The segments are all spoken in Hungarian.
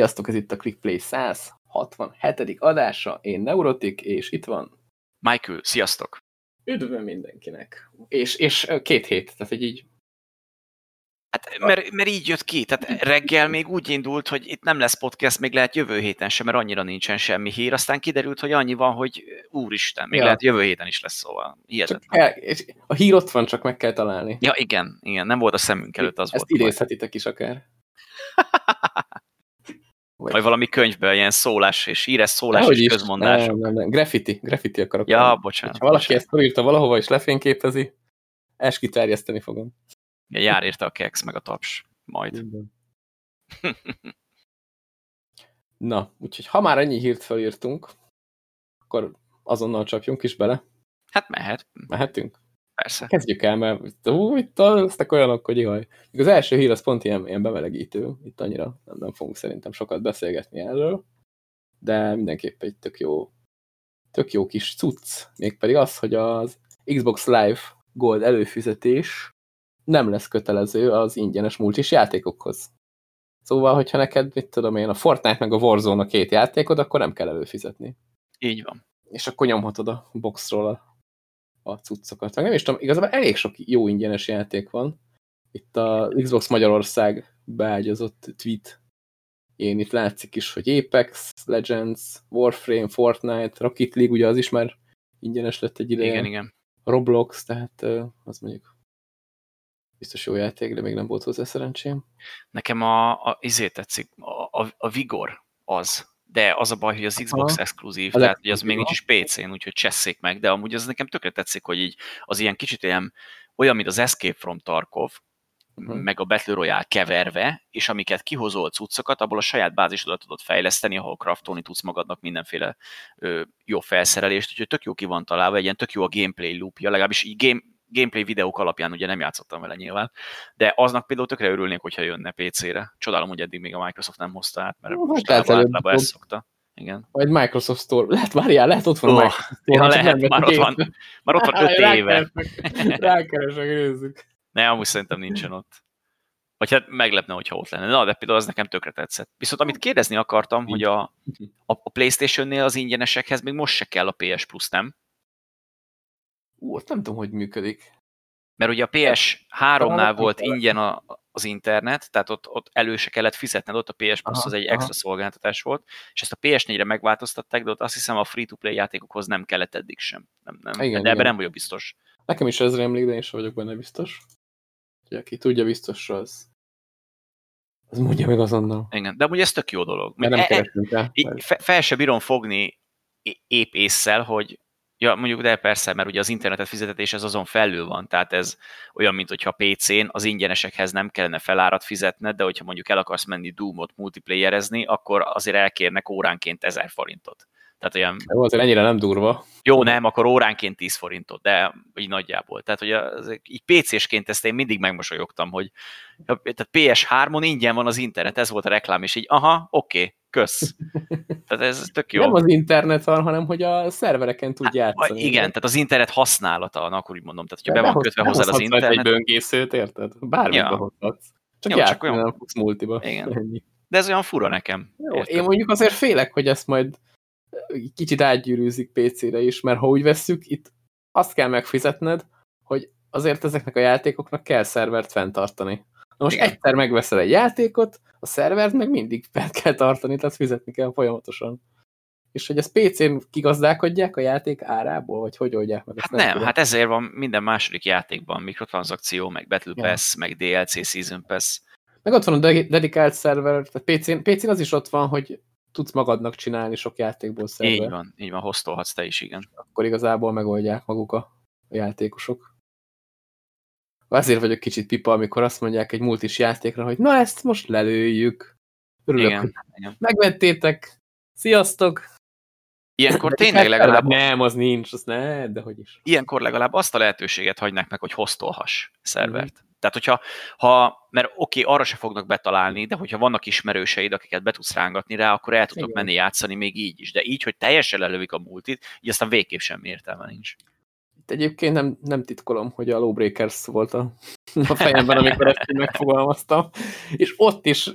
Sziasztok, ez itt a Clickplay 167. adása, én Neurotik, és itt van Michael, sziasztok! Üdvöm mindenkinek! És, és két hét, tehát egy így... Hát, mert, mert így jött ki, tehát reggel még úgy indult, hogy itt nem lesz podcast, még lehet jövő héten sem, mert annyira nincsen semmi hír, aztán kiderült, hogy annyi van, hogy úristen, még ja. lehet jövő héten is lesz, szóval hihetetlen. El, és a hír ott van, csak meg kell találni. Ja, igen, igen, nem volt a szemünk előtt, az Ezt volt. Ezt idézhetitek is akár. Vagy, Vagy valami könyvben ilyen szólás és híres szólás Dehogy és közmondás. Nem, nem, nem. Graffiti, graffiti akarok. Ja, mondani. bocsánat. Ha valaki bocsánat. ezt felírta valahova és lefényképezi, es kiterjeszteni fogom. Ja, jár érte a keks meg a taps. Majd. Na, úgyhogy ha már ennyi hírt felírtunk, akkor azonnal csapjunk is bele. Hát mehet. Mehetünk? Persze. Kezdjük el, mert ú, itt lesznek olyanok, hogy ihaj. Az első hír az pont ilyen, ilyen bemelegítő, itt annyira nem, nem fogunk szerintem sokat beszélgetni erről, de mindenképpen egy tök jó, tök jó kis cucc, mégpedig az, hogy az Xbox Live Gold előfizetés nem lesz kötelező az ingyenes multis játékokhoz. Szóval, hogyha neked, mit tudom én, a Fortnite meg a Warzone a két játékod, akkor nem kell előfizetni. Így van. És akkor nyomhatod a boxról a a cuccokat. Meg nem is tudom, igazából elég sok jó ingyenes játék van. Itt a Xbox Magyarország beágyazott tweet. Én itt látszik is, hogy Apex, Legends, Warframe, Fortnite, Rocket League, ugye az is már ingyenes lett egy ideje. Igen, igen. Roblox, tehát az mondjuk biztos jó játék, de még nem volt hozzá szerencsém. Nekem a, a izé tetszik, a, a, a Vigor az, de az a baj, hogy az Xbox Aha. exkluzív, tehát hogy az még nincs is PC-n, úgyhogy csesszék meg, de amúgy az nekem tökre tetszik, hogy így az ilyen kicsit ilyen, olyan, mint az Escape from Tarkov, uh-huh. meg a Battle Royale keverve, és amiket kihozol cuccokat, abból a saját bázisodat tudod fejleszteni, ahol craftolni tudsz magadnak mindenféle ö, jó felszerelést, úgyhogy tök jó ki van találva, egy ilyen tök jó a gameplay loopja, legalábbis így game, gameplay videók alapján ugye nem játszottam vele nyilván, de aznak például tökre örülnék, hogyha jönne PC-re. Csodálom, hogy eddig még a Microsoft nem hozta át, mert most hát általában ezt szokta. Igen. Vagy Microsoft Store. Lehet, várjál, lehet ott van oh, a Microsoft Store. Ja, lehet, már ott, van, már ott van öt éve. Rákeresek, nézzük. Ne, amúgy szerintem nincsen ott. Vagy hát meglepne, hogyha ott lenne. Na, de például az nekem tökre tetszett. Viszont amit kérdezni akartam, hogy a, a, a Playstation-nél az ingyenesekhez még most se kell a PS Plus, nem? Ú, ott nem tudom, hogy működik. Mert ugye a PS3-nál volt ingyen a, az internet, tehát ott, ott elő se kellett fizetned, ott a PS Plus aha, az egy aha. extra szolgáltatás volt, és ezt a PS4-re megváltoztatták, de ott azt hiszem a free-to-play játékokhoz nem kellett eddig sem. Nem, nem, igen, de ebben nem vagyok biztos. Nekem is ez rémlik, de én sem vagyok benne biztos. Ugye, aki tudja biztosra, az, az mondja meg azonnal. Igen, de amúgy ez tök jó dolog. Mert nem keresünk el. Fel se bírom fogni épp észszel, hogy Ja, mondjuk, de persze, mert ugye az internetet fizetetés ez azon felül van, tehát ez olyan, mint hogyha PC-n az ingyenesekhez nem kellene felárat fizetned, de hogyha mondjuk el akarsz menni Doom-ot multiplayerezni, akkor azért elkérnek óránként 1000 forintot. Tehát olyan... Jó, azért ennyire nem durva. Jó, nem, akkor óránként 10 forintot, de így nagyjából. Tehát, hogy az, így PC-sként ezt én mindig megmosolyogtam, hogy tehát PS3-on ingyen van az internet, ez volt a reklám, és így, aha, oké, okay, kösz. Tehát ez tök jó. Nem az internet van, hanem hogy a szervereken tud hát, játszani. Igen, tehát az internet használata, akkor úgy mondom. Tehát, hogyha be van kötve hozzá az internet. egy böngészőt, érted? Bármit ja. behozhatsz. Csak, jó, csak olyan... nem fogsz multiba. Igen. Ennyi. De ez olyan fura nekem. Jó, én mondjuk azért félek, hogy ezt majd kicsit átgyűrűzik PC-re is, mert ha úgy vesszük, itt azt kell megfizetned, hogy azért ezeknek a játékoknak kell szervert fenntartani. Na most Igen. egyszer megveszel egy játékot, a szervert meg mindig fent kell tartani, tehát fizetni kell folyamatosan. És hogy ezt PC-n kigazdálkodják a játék árából, vagy hogy oldják meg? Hát nem, nem hát ezért van minden második játékban mikrotranszakció, meg Battle ja. Pass, meg DLC Season Pass. Meg ott van a dedikált szerver, tehát PC-n, PC az is ott van, hogy tudsz magadnak csinálni sok játékból szerver. Így van, így van, hoztolhatsz te is, igen. Akkor igazából megoldják maguk a játékosok. Azért vagyok kicsit pipa, amikor azt mondják egy multis játékra, hogy na ezt most lelőjük. Örülök, igen, hogy igen. megvettétek. Sziasztok! Ilyenkor tényleg legalább... Nem, az nincs, az ne, de hogy is. Ilyenkor legalább azt a lehetőséget hagynak meg, hogy hoztolhass szervert. Mm. Tehát, hogyha, ha, mert oké, okay, arra se fognak betalálni, de hogyha vannak ismerőseid, akiket be tudsz rángatni rá, akkor el tudok Igen. menni játszani még így is. De így, hogy teljesen lelövik a multit, így aztán végképp semmi értelme nincs. Egyébként nem, nem titkolom, hogy a Lawbreakers volt a, a fejemben, amikor ezt megfogalmaztam. És ott is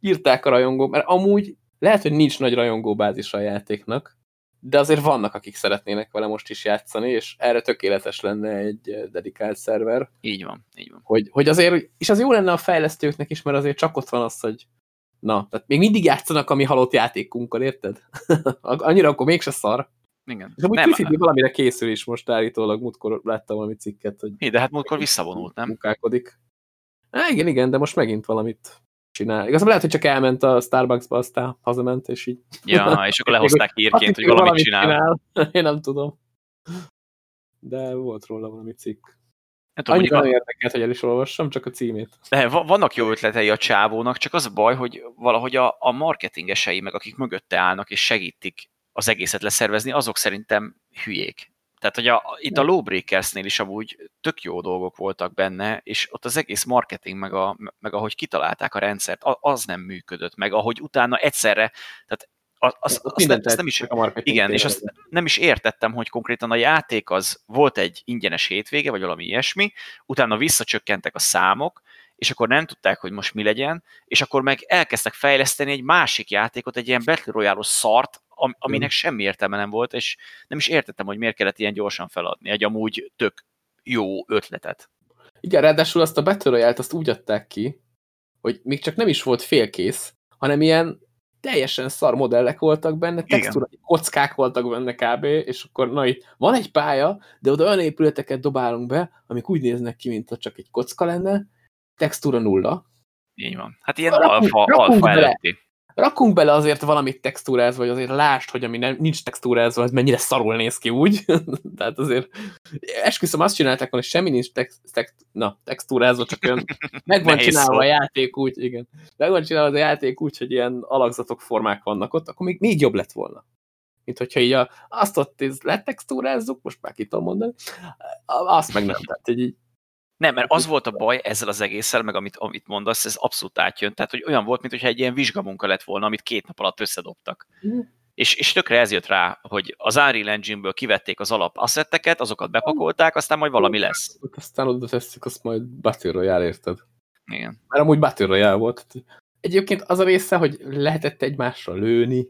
írták a rajongók, mert amúgy lehet, hogy nincs nagy rajongóbázis a játéknak, de azért vannak, akik szeretnének vele most is játszani, és erre tökéletes lenne egy eh, dedikált szerver. Így van, így van. Hogy, hogy azért, és az jó lenne a fejlesztőknek is, mert azért csak ott van az, hogy na, tehát még mindig játszanak a mi halott játékunkkal, érted? Annyira akkor mégse szar. Igen. És amúgy nem, valamire készül is most állítólag, múltkor láttam valami cikket, hogy... de hát múltkor visszavonult, nem? Munkálkodik. Há, igen, igen, de most megint valamit csinál. Igazából lehet, hogy csak elment a Starbucksba, aztán hazament, és így... Ja, és akkor lehozták hírként, hogy valamit, valamit csinál. csinál. Én nem tudom. De volt róla valami cikk. Hát, Annyira nem érdekelt, hogy el is olvassam, csak a címét. De vannak jó ötletei a csávónak, csak az a baj, hogy valahogy a, a marketingesei, meg akik mögötte állnak és segítik az egészet leszervezni, azok szerintem hülyék. Tehát, hogy a, itt a Lawbreakersnél is amúgy tök jó dolgok voltak benne, és ott az egész marketing, meg, a, meg ahogy kitalálták a rendszert, az nem működött, meg ahogy utána egyszerre, tehát az, az, azt, nem, azt nem is, igen, és azt nem is értettem, hogy konkrétan a játék az volt egy ingyenes hétvége, vagy valami ilyesmi, utána visszacsökkentek a számok, és akkor nem tudták, hogy most mi legyen, és akkor meg elkezdtek fejleszteni egy másik játékot, egy ilyen Battle Royale szart, aminek semmi értelme nem volt, és nem is értettem, hogy miért kellett ilyen gyorsan feladni egy amúgy tök jó ötletet. Igen, ráadásul azt a Battle Royale-t azt úgy adták ki, hogy még csak nem is volt félkész, hanem ilyen teljesen szar modellek voltak benne, textúra, kockák voltak benne kb. És akkor na itt van egy pálya, de oda olyan épületeket dobálunk be, amik úgy néznek ki, mint csak egy kocka lenne, textúra nulla. Így van. Hát ilyen alfa, alfa előtti rakunk bele azért valamit textúrázva, vagy azért lásd, hogy ami nem, nincs textúrázva, az mennyire szarul néz ki úgy. Tehát azért esküszöm azt csinálták hogy semmi nincs text, text, na, textúrázva, csak olyan meg van csinálva szó. a játék úgy, igen. Meg van csinálva a játék úgy, hogy ilyen alakzatok, formák vannak ott, akkor még, még jobb lett volna. Mint hogyha így a, azt ott letextúrázzuk, most már ki tudom mondani, azt meg nem. Tehát így, nem, mert az volt a baj ezzel az egésszel, meg amit, amit mondasz, ez abszolút átjön. Tehát, hogy olyan volt, mintha egy ilyen vizsgamunka lett volna, amit két nap alatt összedobtak. Mm. És, és tökre ez jött rá, hogy az Unreal Engine-ből kivették az alap asszetteket, azokat bepakolták, aztán majd valami lesz. Aztán oda tesszük, azt majd Battle Royale, érted? Igen. Mert amúgy Battle Royale volt. Egyébként az a része, hogy lehetett egymásra lőni,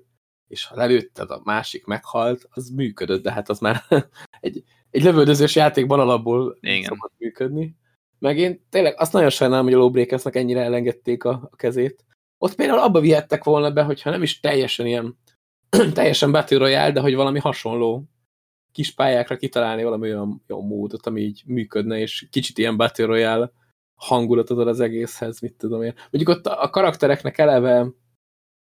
és ha lelőtted, a másik meghalt, az működött, de hát az már egy, egy lövöldözős játékban alapból Igen. szokott működni. Meg én tényleg azt nagyon sajnálom, hogy a Lawbreakersnek ennyire elengedték a, a kezét. Ott például abba vihettek volna be, hogyha nem is teljesen ilyen, teljesen Battle Royale, de hogy valami hasonló kis pályákra kitalálni valami olyan jó módot, ami így működne, és kicsit ilyen Battle Royale hangulatot ad az egészhez, mit tudom én. Mondjuk ott a karaktereknek eleve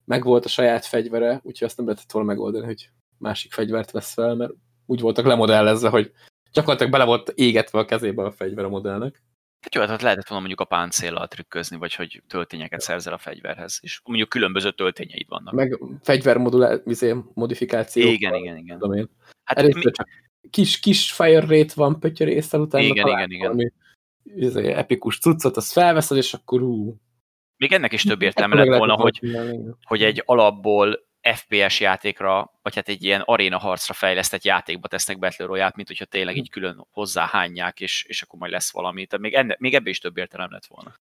megvolt a saját fegyvere, úgyhogy azt nem lehetett volna megoldani, hogy másik fegyvert vesz fel, mert úgy voltak lemodellezve, hogy gyakorlatilag bele volt égetve a kezébe a fegyver a modellnek. Hát jó, hát lehetett volna mondjuk a páncéllal trükközni, vagy hogy töltényeket szerzel a fegyverhez, és mondjuk különböző töltényeid vannak. Meg fegyver izé, modifikáció. Igen, igen, igen. Tudom én. Hát mi... csak kis, kis fire rate van pöttyörészel, utána igen, igen, igen. valami izé, epikus cuccot, azt felveszed, és akkor ú. Még ennek is több értelme lett volna, hogy, hogy egy alapból FPS játékra, vagy hát egy ilyen aréna harcra fejlesztett játékba tesznek Battle Royale-t, mint hogyha tényleg így külön hozzá hányják, és, és akkor majd lesz valami. Tehát még, enne, még ebbe is több értelem lett volna.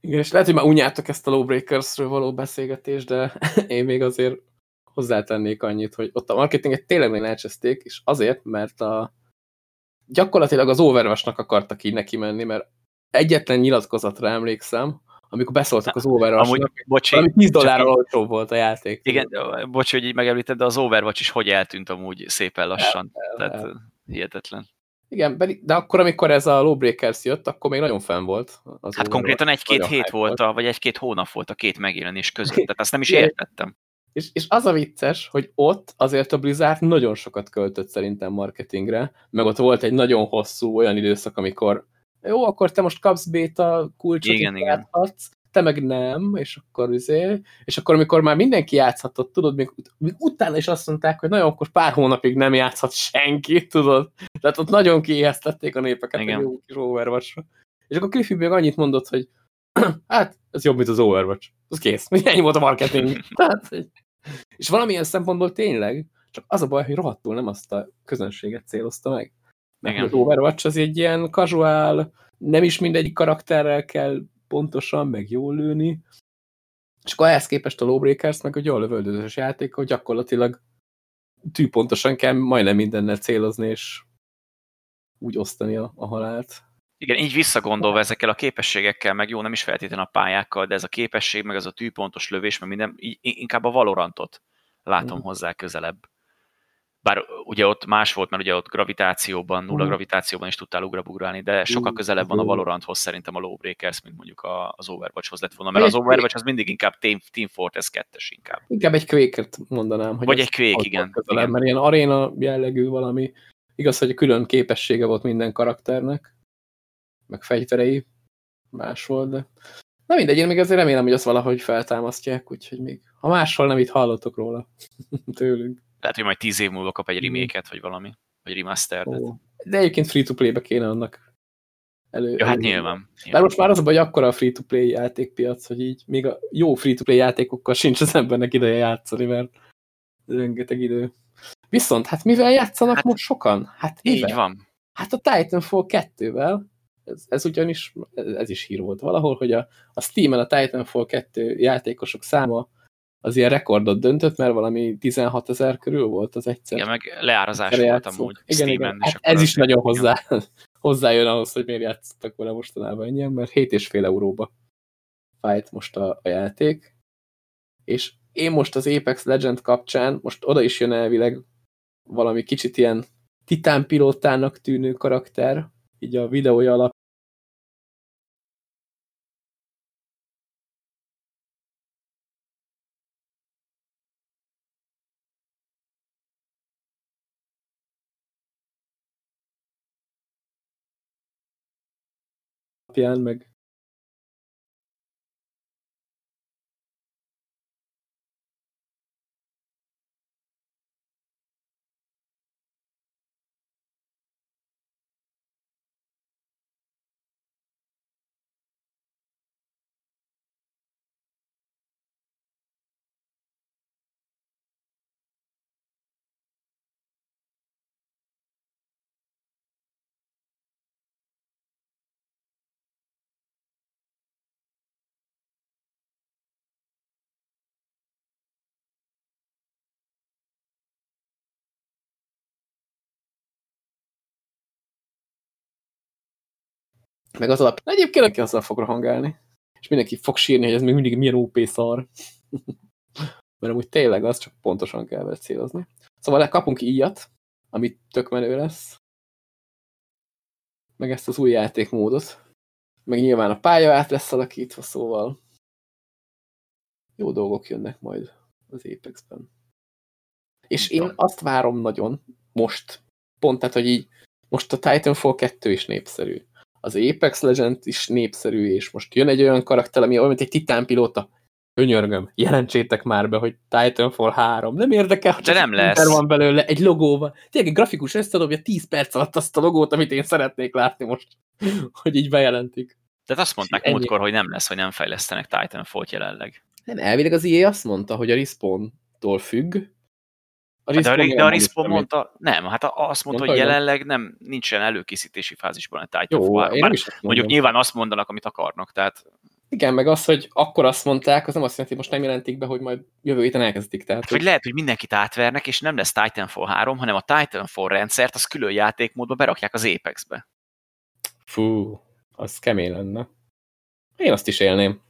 Igen, és lehet, hogy már unjátok ezt a Lawbreakers-ről való beszélgetést, de én még azért hozzátennék annyit, hogy ott a marketinget tényleg még elcseszték, és azért, mert a gyakorlatilag az Overwatch-nak akartak így neki menni, mert egyetlen nyilatkozatra emlékszem, amikor beszóltak az Overwatch-nak, valami 10 dollárral olcsó volt a játék. Igen, bocs, hogy így megemlíted, de az Overwatch is hogy eltűnt amúgy szépen lassan. El, el, Tehát el. hihetetlen. Igen, de akkor, amikor ez a Lawbreakers jött, akkor még nagyon fenn volt. Az hát konkrétan egy-két hét volt, a, vagy egy-két hónap volt a két megjelenés között, tehát azt nem is értettem. És, és az a vicces, hogy ott azért a Blizzard nagyon sokat költött szerintem marketingre, meg ott volt egy nagyon hosszú olyan időszak, amikor jó, akkor te most kapsz béta kulcsot, igen, igen. játszhatsz, te meg nem, és akkor üzé, és akkor amikor már mindenki játszhatott, tudod, még, még utána is azt mondták, hogy nagyon akkor pár hónapig nem játszhat senki, tudod? Tehát ott nagyon kiéheztették a népeket Igen. a jó kis overwatch -ra. És akkor Cliffy még annyit mondott, hogy hát, ez jobb, mint az Overwatch. Az kész. Ennyi volt a marketing. Tehát, és valamilyen szempontból tényleg, csak az a baj, hogy rohadtul nem azt a közönséget célozta meg. Mert az Overwatch az egy ilyen casual, nem is mindegyik karakterrel kell pontosan, meg jól lőni. És akkor ehhez képest a Lawbreakers meg egy olyan lövöldözős játék, hogy gyakorlatilag tűpontosan kell majdnem mindennel célozni, és úgy osztani a, a halált. Igen, így visszagondolva ezekkel a képességekkel, meg jó, nem is feltétlenül a pályákkal, de ez a képesség, meg ez a tűpontos lövés, meg minden, inkább a Valorantot látom mm. hozzá közelebb. Bár ugye ott más volt, mert ugye ott gravitációban, nulla mm. gravitációban is tudtál ugrabugrálni, de sokkal közelebb van a Valoranthoz szerintem a Lawbreakers, mint mondjuk az Overwatchhoz lett volna, mert az Overwatch az mindig inkább Team, Team Fortress 2 inkább. Inkább egy quake mondanám. Hogy Vagy egy Quake, igen, közelebb, igen. Mert ilyen aréna jellegű valami, igaz, hogy külön képessége volt minden karakternek, meg fegyverei más volt, de na mindegy, én még azért remélem, hogy azt valahogy feltámasztják, úgyhogy még, ha máshol nem itt hallottok róla tőlünk. Lehet, hogy majd tíz év múlva kap egy remake vagy valami, vagy remaster Oh. De egyébként free-to-play-be kéne annak elő. Ja, hát nyilván. De most már az a baj, akkora a free-to-play játékpiac, hogy így még a jó free-to-play játékokkal sincs az embernek ideje játszani, mert rengeteg idő. Viszont, hát mivel játszanak hát, most sokan? Hát mivel? Így van. Hát a Titanfall 2-vel, ez, ez ugyanis, ez is hír volt valahol, hogy a, a Steam-en a Titanfall 2 játékosok száma az ilyen rekordot döntött, mert valami 16 ezer körül volt az egyszer. Igen, meg leárazás volt amúgy igen, igen. Hát ez is nagyon hozzá, hozzájön ahhoz, hogy miért játszottak vele mostanában ennyien, mert 7,5 euróba fájt most a, a játék. És én most az Apex Legend kapcsán, most oda is jön elvileg valami kicsit ilyen titánpilótának tűnő karakter, így a videója alap alapján, meg az alap. Egyébként aki azzal fog rohangálni. És mindenki fog sírni, hogy ez még mindig milyen OP szar. Mert amúgy tényleg az, csak pontosan kell vele célozni. Szóval kapunk íjat, ami tök menő lesz. Meg ezt az új játékmódot. Meg nyilván a pálya át lesz alakítva, szóval jó dolgok jönnek majd az Apex-ben. És én azt várom nagyon most, pont tehát, hogy így most a Titanfall 2 is népszerű az Apex Legend is népszerű, és most jön egy olyan karakter, ami olyan, mint egy titánpilóta. Könyörgöm, jelentsétek már be, hogy Titanfall 3. Nem érdekel, hogy nem lesz. van belőle egy logóval. Tényleg egy grafikus összedobja 10 perc alatt azt a logót, amit én szeretnék látni most, hogy így bejelentik. Tehát azt mondták múltkor, hogy nem lesz, hogy nem fejlesztenek Titanfall-t jelenleg. Nem, elvileg az EA azt mondta, hogy a Respawn-tól függ, a hát de a, de a Respawn mondta, nem, hát azt mondta, mondta hogy jelenleg nem, nincsen előkészítési fázisban a Titanfall. Jó, is mondjuk nyilván azt mondanak, amit akarnak, tehát... Igen, meg az, hogy akkor azt mondták, az nem azt jelenti, hogy most nem jelentik be, hogy majd jövő héten elkezdik. Tehát, hát, hogy... lehet, hogy mindenkit átvernek, és nem lesz Titanfall 3, hanem a Titanfall rendszert, az külön játékmódba berakják az Apex-be. Fú, az kemény lenne. Én azt is élném.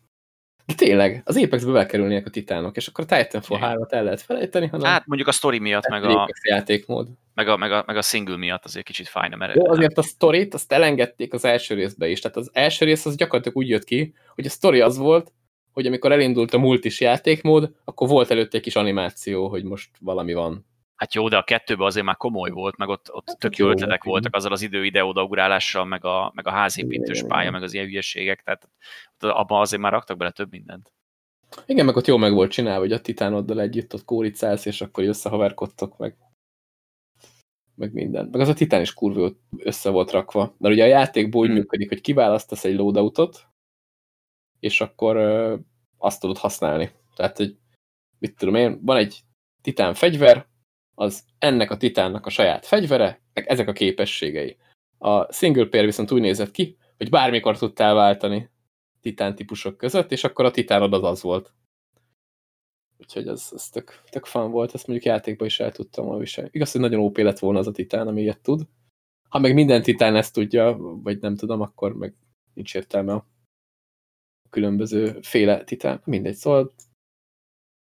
De tényleg, az Apex-be bekerülnének a titánok, és akkor a Titanfall 3-at el lehet felejteni, hanem... Hát mondjuk a story miatt, meg a, játékmód. Meg a, meg, a, meg a single miatt azért kicsit fájna, mert... Jó, azért a storyt azt elengedték az első részbe is. Tehát az első rész az gyakorlatilag úgy jött ki, hogy a story az volt, hogy amikor elindult a multis játékmód, akkor volt előtte egy kis animáció, hogy most valami van. Hát jó, de a kettőben azért már komoly volt, meg ott, ott hát tök jó ötletek voltak azzal az idő ide odaugrálással, meg a, meg a házépítős pálya, meg az ilyen hülyeségek, tehát abban azért már raktak bele több mindent. Igen, meg ott jó meg volt csinálva, hogy a titánoddal együtt ott kóricálsz, és akkor összehaverkodtok meg. Meg minden. Meg az a titán is kurva össze volt rakva. Mert ugye a játékból úgy hmm. működik, hogy kiválasztasz egy loadoutot, és akkor ö, azt tudod használni. Tehát, hogy mit tudom én, van egy titán fegyver, az ennek a titánnak a saját fegyvere, meg ezek a képességei. A single player viszont úgy nézett ki, hogy bármikor tudtál váltani titán típusok között, és akkor a titánod az az volt. Úgyhogy ez, ez tök, tök fan volt, ezt mondjuk játékban is el tudtam volna viselni. Igaz, hogy nagyon OP lett volna az a titán, ami ilyet tud. Ha meg minden titán ezt tudja, vagy nem tudom, akkor meg nincs értelme a különböző féle titán. Mindegy, szóval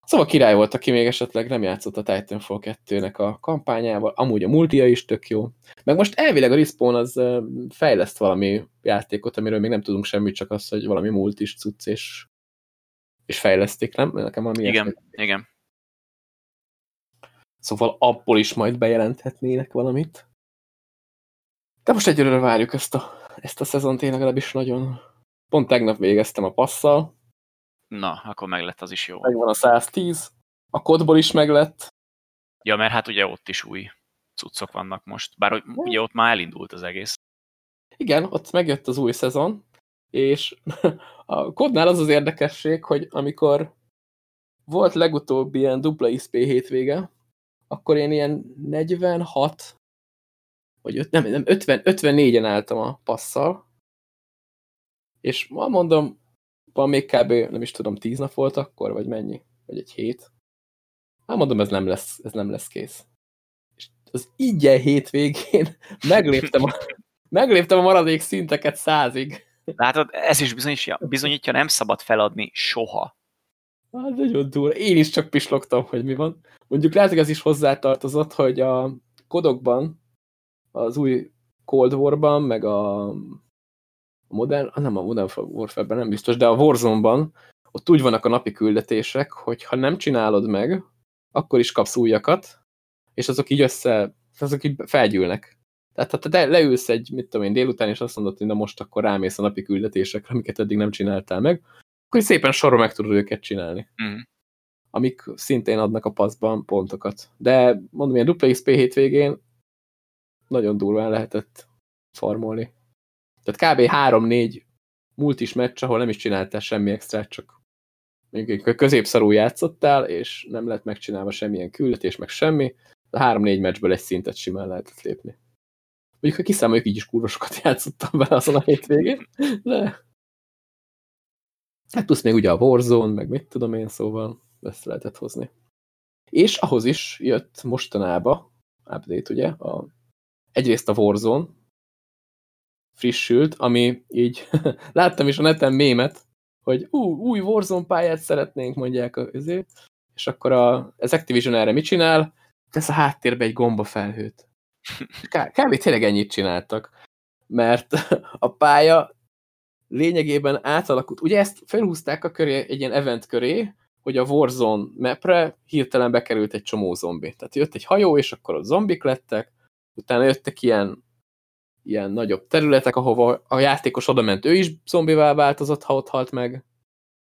Szóval király volt, aki még esetleg nem játszott a Titanfall 2-nek a kampányával, amúgy a multia is tök jó. Meg most elvileg a Respawn az fejleszt valami játékot, amiről még nem tudunk semmit, csak az, hogy valami multis cucc és, és fejlesztik, nem? Nekem valami Igen, játék. igen. Szóval abból is majd bejelenthetnének valamit. De most egyelőre várjuk ezt a, ezt a szezont, én legalábbis nagyon... Pont tegnap végeztem a passzal, Na, akkor meg lett az is jó. Megvan a 110, a kodból is meg lett. Ja, mert hát ugye ott is új cuccok vannak most, bár hogy ugye ott már elindult az egész. Igen, ott megjött az új szezon, és a kodnál az az érdekesség, hogy amikor volt legutóbb ilyen dupla XP hétvége, akkor én ilyen 46 vagy öt, nem, nem 50, 54-en álltam a passzal, és ma mondom, van még kb. nem is tudom, tíz nap volt akkor, vagy mennyi? Vagy egy hét? Hát mondom, ez nem lesz, ez nem lesz kész. És az ingyen hétvégén megléptem a, megléptem a maradék szinteket százig. Látod, ez is bizonyítja, bizonyítja, nem szabad feladni soha. Hát nagyon durva. Én is csak pislogtam, hogy mi van. Mondjuk lehet, hogy ez is hozzátartozott, hogy a kodokban, az új Cold War-ban, meg a a modern, ah, nem a Modern Warfare-ben nem biztos, de a Warzone-ban ott úgy vannak a napi küldetések, hogy ha nem csinálod meg, akkor is kapsz újakat, és azok így össze, azok így felgyűlnek. Tehát ha te leülsz egy, mit tudom én, délután, és azt mondod, hogy na most akkor rámész a napi küldetésekre, amiket eddig nem csináltál meg, akkor szépen sorra meg tudod őket csinálni. Mm. Amik szintén adnak a paszban pontokat. De mondom, ilyen dupla XP hétvégén nagyon durván lehetett farmolni. Tehát kb. 3-4 multis meccs, ahol nem is csináltál semmi extra, csak mondjuk középszarú játszottál, és nem lett megcsinálva semmilyen küldetés, meg semmi, de 3-4 meccsből egy szintet simán lehetett lépni. Mondjuk, ha kiszámoljuk, így is kurvosokat játszottam vele azon a hétvégén, de hát plusz még ugye a Warzone, meg mit tudom én, szóval ezt lehetett hozni. És ahhoz is jött mostanába, update ugye, a, egyrészt a Warzone, frissült, ami így láttam is a neten mémet, hogy ú, új Warzone pályát szeretnénk, mondják azért, és akkor a, az Activision erre mit csinál? Tesz a háttérbe egy gombafelhőt. Kb. tényleg ennyit csináltak, mert a pálya lényegében átalakult. Ugye ezt felhúzták a köré, egy ilyen event köré, hogy a Warzone mapre hirtelen bekerült egy csomó zombi. Tehát jött egy hajó, és akkor a zombik lettek, utána jöttek ilyen ilyen nagyobb területek, ahova a játékos oda ment, ő is zombivá változott, ha ott halt meg,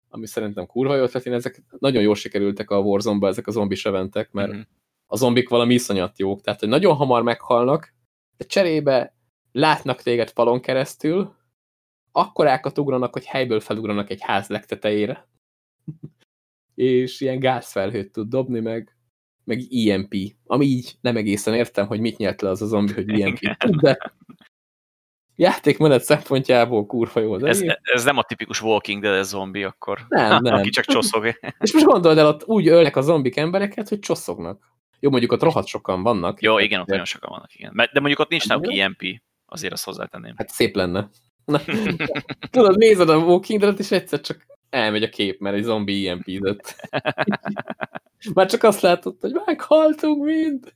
ami szerintem kurva jó ötlet, ezek nagyon jól sikerültek a warzone ezek a zombis eventek, mert mm -hmm. a zombik valami iszonyat jók, tehát hogy nagyon hamar meghalnak, de cserébe látnak téged falon keresztül, akkorákat ugranak, hogy helyből felugranak egy ház legtetejére. és ilyen gázfelhőt tud dobni, meg, meg IMP, ami így nem egészen értem, hogy mit nyert le az a zombi, hogy IMP tud, de játékmenet szempontjából kurva jó. Ez, ez nem a tipikus Walking Dead zombi akkor. Nem, nem. Aki csak csosszog. És most gondold el, ott úgy ölnek a zombik embereket, hogy csosszognak. Jó, mondjuk ott rohadt sokan vannak. Jó, igen, ott nagyon sokan vannak, igen. De mondjuk ott nincs náluk IMP, azért azt hozzátenném. Hát szép lenne. Na, tudod, nézed a Walking Dead-et, és egyszer csak elmegy a kép, mert egy zombi IMP-zett. Már csak azt látod, hogy meghaltunk mind.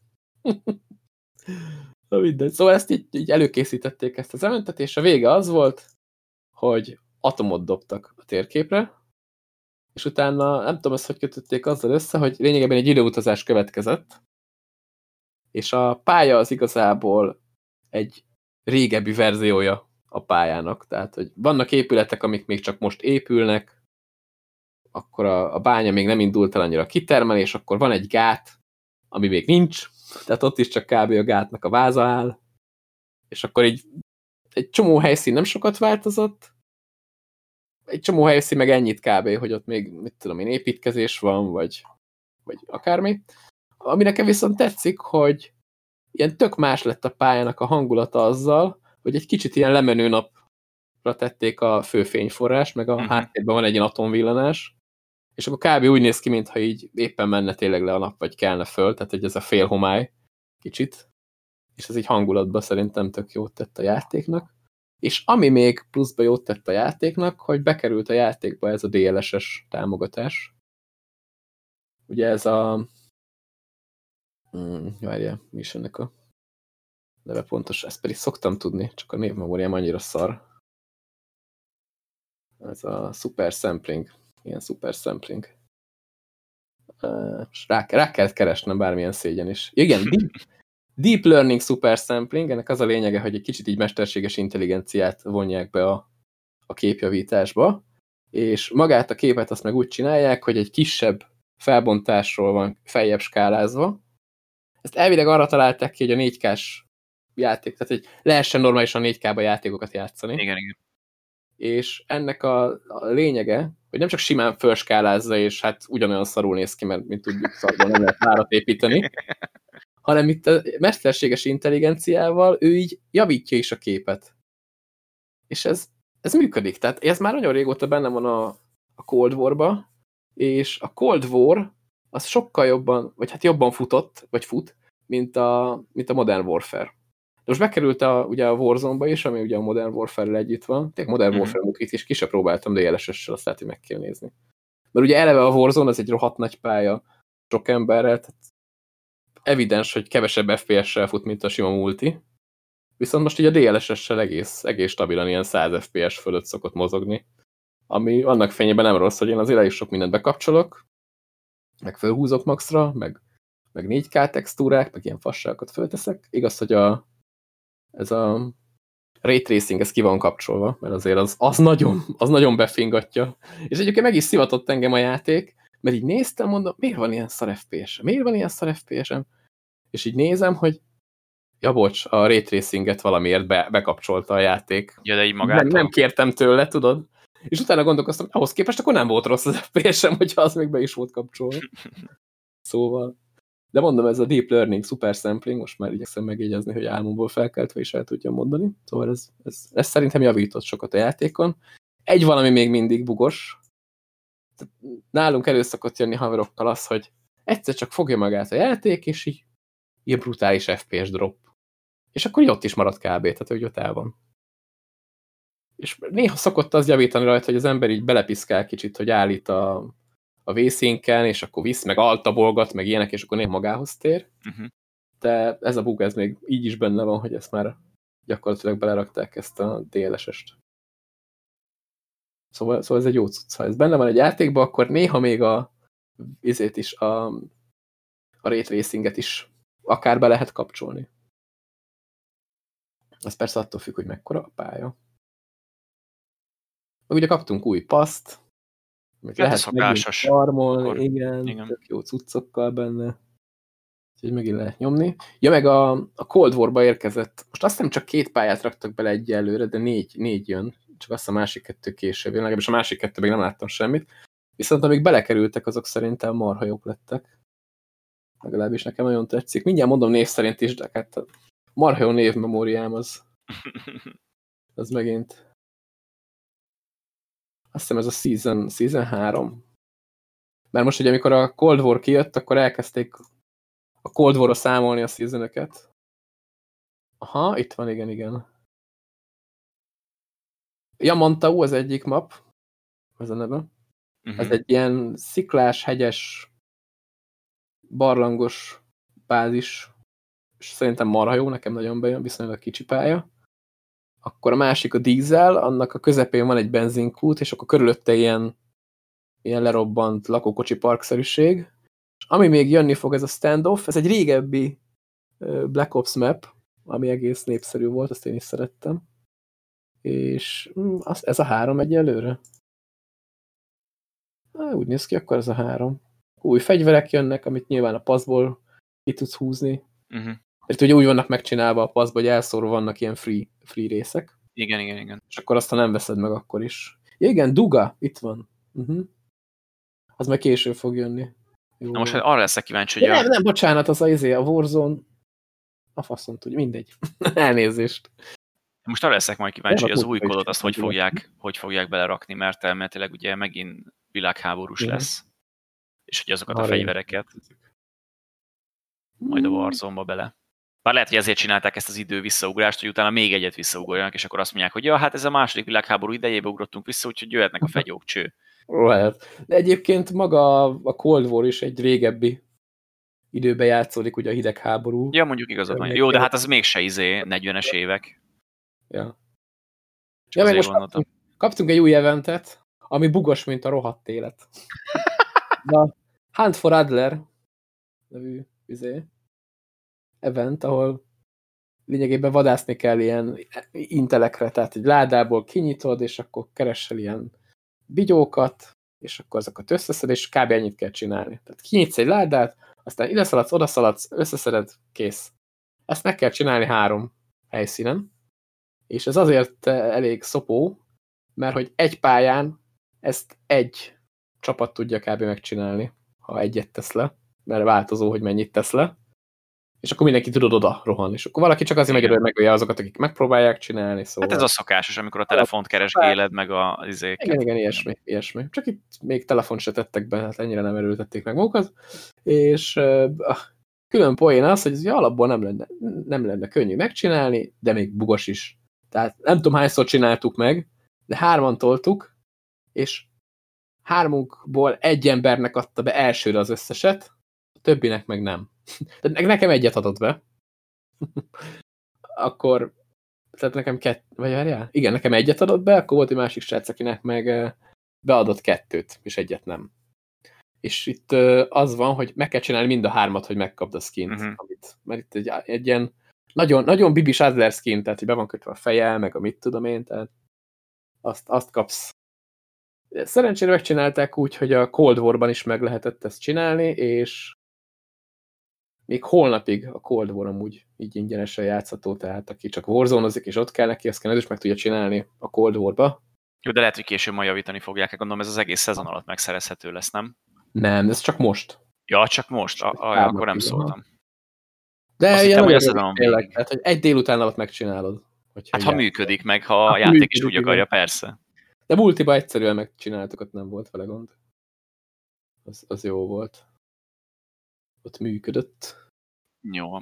Na mindegy. Szóval ezt így, így előkészítették ezt az eventet, és a vége az volt, hogy atomot dobtak a térképre, és utána nem tudom ezt, hogy kötötték azzal össze, hogy lényegében egy időutazás következett, és a pálya az igazából egy régebbi verziója a pályának. Tehát, hogy vannak épületek, amik még csak most épülnek, akkor a, a bánya még nem indult el annyira a kitermelés, akkor van egy gát, ami még nincs, tehát ott is csak kb. a gátnak a váza áll, és akkor így egy csomó helyszín nem sokat változott, egy csomó helyszín meg ennyit kb., hogy ott még, mit tudom én, építkezés van, vagy, vagy akármi. Ami nekem viszont tetszik, hogy ilyen tök más lett a pályának a hangulata azzal, hogy egy kicsit ilyen lemenő napra tették a fő fényforrás, meg a uh mhm. -huh. háttérben van egy ilyen atomvillanás, és akkor kb. úgy néz ki, mintha így éppen menne tényleg le a nap, vagy kelne föl, tehát hogy ez a fél homály kicsit, és ez így hangulatban szerintem tök jót tett a játéknak. És ami még pluszba jót tett a játéknak, hogy bekerült a játékba ez a DLSS támogatás. Ugye ez a... Hmm, várja, mi is ennek a neve pontos? Ezt pedig szoktam tudni, csak a névmemóriám annyira szar. Ez a super sampling. Ilyen super sampling. Rá, rá kellett keresnem bármilyen szégyen is. Igen, deep, deep learning super sampling, ennek az a lényege, hogy egy kicsit így mesterséges intelligenciát vonják be a, a képjavításba, és magát a képet azt meg úgy csinálják, hogy egy kisebb felbontásról van feljebb skálázva. Ezt elvileg arra találták ki, hogy a 4K-s játék, tehát hogy lehessen normálisan 4K-ba játékokat játszani. Igen, igen. És ennek a, a lényege, hogy nem csak simán felskálázza, és hát ugyanolyan szarul néz ki, mert mint tudjuk, szarból nem lehet várat építeni, hanem itt a mesterséges intelligenciával ő így javítja is a képet. És ez, ez működik. Tehát ez már nagyon régóta benne van a, a Cold War-ba, és a Cold War az sokkal jobban, vagy hát jobban futott, vagy fut, mint a, mint a Modern Warfare. De most bekerült a, ugye a Warzone-ba is, ami ugye a Modern Warfare-rel együtt van. Tényleg Modern mm. Warfare mukit is ki próbáltam DLSS-sel, azt lehet, hogy meg kell nézni. Mert ugye eleve a Warzone az egy rohadt nagy pálya sok emberrel, tehát evidens, hogy kevesebb FPS-sel fut, mint a sima multi. Viszont most így a DLSS-sel egész, egész stabilan ilyen 100 FPS fölött szokott mozogni. Ami annak fényében nem rossz, hogy én azért is sok mindent bekapcsolok, meg fölhúzok maxra, meg, meg 4K textúrák, meg ilyen fasságokat fölteszek. Igaz, hogy a, ez a ray tracing, ez ki van kapcsolva, mert azért az, az, nagyon, az nagyon befingatja. És egyébként meg is szivatott engem a játék, mert így néztem, mondom, miért van ilyen szar FPS-em? Miért van ilyen szar FPS-em? És így nézem, hogy ja bocs, a ray tracinget valamiért be, bekapcsolta a játék. Ja, de így magától. Nem, nem kértem tőle, tudod? És utána gondolkoztam, ahhoz képest akkor nem volt rossz az FPS-em, hogyha az még be is volt kapcsolva. Szóval. De mondom, ez a deep learning, super sampling, most már igyekszem megjegyezni, hogy álmomból felkeltve is el tudjam mondani. Szóval ez, ez, ez szerintem javított sokat a játékon. Egy valami még mindig bugos. Nálunk elő szokott jönni haverokkal az, hogy egyszer csak fogja magát a játék, és így ilyen brutális FPS drop. És akkor ott is marad kb. Tehát, hogy ott el van. És néha szokott az javítani rajta, hogy az ember így belepiszkál kicsit, hogy állít a, a vészénken, és akkor visz, meg altabolgat, meg ilyenek, és akkor néha magához tér. Uh mhm. -huh. De ez a bug, ez még így is benne van, hogy ezt már gyakorlatilag belerakták ezt a DLS-est. Szóval, szóval ez egy jó cucc. Ha ez benne van egy játékban, akkor néha még a izét is, a, a ray tracinget is akár be lehet kapcsolni. Ez persze attól függ, hogy mekkora a pálya. Meg ugye kaptunk új paszt, meg lehet szokásos. farmolni, akkor, igen, igen, tök jó cuccokkal benne. Úgyhogy megint lehet nyomni. Ja, meg a, a Cold War-ba érkezett, most azt nem csak két pályát raktak bele egyelőre, de négy, négy jön, csak azt a másik kettő később jön, legalábbis a másik kettő még nem láttam semmit. Viszont amik belekerültek, azok szerintem marha jók lettek. Legalábbis nekem nagyon tetszik. Mindjárt mondom név szerint is, de hát a marha jó névmemóriám az, az megint azt hiszem ez a Season, season 3. Mert most ugye, amikor a Cold War kijött, akkor elkezdték a Cold War-ra számolni a seasonöket. Aha, itt van, igen, igen. Yamantau az egyik map, ez a neve. Uh -huh. Ez mhm. egy ilyen sziklás, hegyes, barlangos bázis, és szerintem marha jó, nekem nagyon bejön, viszonylag kicsi pálya akkor a másik a dízel, annak a közepén van egy benzinkút, és akkor körülötte ilyen, ilyen lerobbant lakókocsi parkszerűség. És ami még jönni fog, ez a standoff, ez egy régebbi Black Ops map, ami egész népszerű volt, azt én is szerettem. És hm, az, ez a három egyelőre. Há, úgy néz ki, akkor ez a három. Új fegyverek jönnek, amit nyilván a paszból ki tudsz húzni. Uh mhm. -huh. Mert ugye úgy vannak megcsinálva a paszba, hogy elszórva vannak ilyen free, free részek. Igen, igen, igen. És akkor azt, ha nem veszed meg, akkor is. Ja, igen, Duga, itt van. Uh -huh. Az meg később fog jönni. Jó. Na most hát arra leszek kíváncsi, hogy... Ja, a... Nem, nem, bocsánat, az a, izé, a Warzone a faszon tudja, mindegy. Elnézést. Most arra leszek majd kíváncsi, hogy az új kódot azt hogy fogják, hogy fogják belerakni, mert elméletileg ugye megint világháborús uh-huh. lesz. És hogy azokat a fegyvereket majd a hmm. warzone bele. Bár lehet, hogy ezért csinálták ezt az idő visszaugrást, hogy utána még egyet visszaugorjanak, és akkor azt mondják, hogy ja, hát ez a második világháború idejébe ugrottunk vissza, úgyhogy jöhetnek a fegyók, cső. Lehet. De egyébként maga a Cold War is egy régebbi időben játszódik, ugye a hidegháború. Ja, mondjuk igazad van. Jó, de hát az mégse izé 40-es évek. Ja. ja, meg most kaptunk, kaptunk, egy új eventet, ami bugos, mint a rohadt élet. a Hunt for Adler nevű izé, event, ahol lényegében vadászni kell ilyen intelekre, tehát egy ládából kinyitod, és akkor keressel ilyen bigyókat, és akkor azokat összeszed, és kb. ennyit kell csinálni. Tehát kinyitsz egy ládát, aztán ide szaladsz, oda szaladsz, összeszeded, kész. Ezt meg kell csinálni három helyszínen, és ez azért elég szopó, mert hogy egy pályán ezt egy csapat tudja kb. megcsinálni, ha egyet tesz le, mert változó, hogy mennyit tesz le, és akkor mindenki tudod oda rohanni, és akkor valaki csak azért megy, hogy megölje azokat, akik megpróbálják csinálni. Szóval... Hát ez a szokásos, amikor a telefont keresgéled, meg a izéket. Igen, igen, ilyesmi, ilyesmi. Csak itt még telefon se tettek be, hát ennyire nem erőltették meg magukat, és uh, külön poén az, hogy ez alapból nem lenne, nem lenne könnyű megcsinálni, de még bugos is. Tehát nem tudom hányszor csináltuk meg, de hárman toltuk, és hármunkból egy embernek adta be elsőre az összeset, a többinek meg nem. Tehát nekem egyet adott be. akkor, tehát nekem kett, vagy várjál? Igen, nekem egyet adott be, akkor volt egy másik srác, akinek meg beadott kettőt, és egyet nem. És itt az van, hogy meg kell csinálni mind a hármat, hogy megkapd a skint. Uh mhm. -huh. amit, mert itt egy, egy ilyen nagyon, nagyon bibis Adler skin, tehát hogy be van kötve a feje, meg a mit tudom én, tehát azt, azt kapsz. Szerencsére megcsinálták úgy, hogy a Cold War-ban is meg lehetett ezt csinálni, és még holnapig a Cold War amúgy így ingyenesen játszható, tehát aki csak warzone és ott kell neki, azt kell, is meg tudja csinálni a Cold War-ba. Jó, de lehet, hogy később majd javítani fogják, gondolom ez az egész szezon alatt megszerezhető lesz, nem? Nem, ez csak most. Ja, csak most? A, a, akkor nem szóltam. De azt hittem, hogy tényleg, tehát, hogy egy délután alatt megcsinálod. Hát ha működik meg, ha hát, a játék működik, is úgy akarja, persze. De multiba egyszerűen megcsináltuk, ott nem volt vele gond. Az, az jó volt. Ott működött. Jó.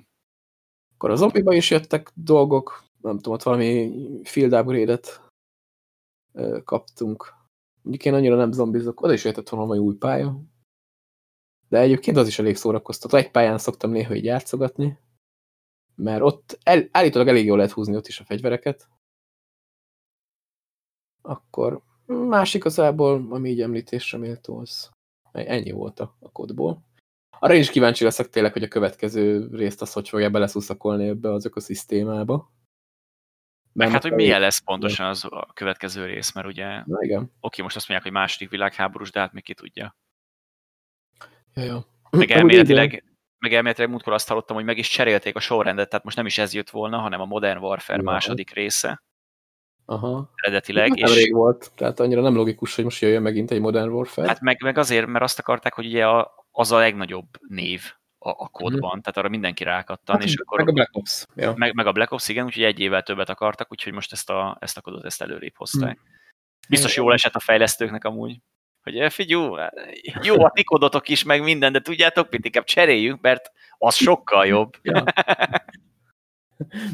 Akkor a zombiba is jöttek dolgok, nem tudom, ott valami field upgrade-et kaptunk. Mondjuk én annyira nem zombizok, oda is jöhetett volna új pálya. De egyébként az is elég szórakoztató. Egy pályán szoktam néha így játszogatni, mert ott el, állítólag elég jól lehet húzni ott is a fegyvereket. Akkor másik igazából, ami így említésre méltó, az ennyi volt a, a kodból. Arra is kíváncsi leszek tényleg, hogy a következő részt az hogy fogja beleszuszakolni ebbe az ökoszisztémába. Meg hát, hogy milyen lesz pontosan az a következő rész, mert ugye... Na, igen. Oké, most azt mondják, hogy második világháborús, de hát még ki tudja. Ja, ja. Meg elméletileg, meg elméletileg múltkor azt hallottam, hogy meg is cserélték a sorrendet, tehát most nem is ez jött volna, hanem a Modern Warfare ja. második része. Aha. Eredetileg. Nem és... rég volt, tehát annyira nem logikus, hogy most jöjjön megint egy Modern Warfare. Hát meg, meg azért, mert azt akarták, hogy ugye a, az a legnagyobb név a, a kódban, hmm. tehát arra mindenki rákattan. Hát, és akkor, meg a Black Ops. Ja. Meg, meg a Black Ops, igen, úgyhogy egy évvel többet akartak, úgyhogy most ezt a, ezt a kódot ezt előrébb hozták. Hmm. Biztos jól esett a fejlesztőknek amúgy, hogy figyú, jó a ti kódotok is, meg minden, de tudjátok, mit inkább cseréljünk, mert az sokkal jobb. Ja.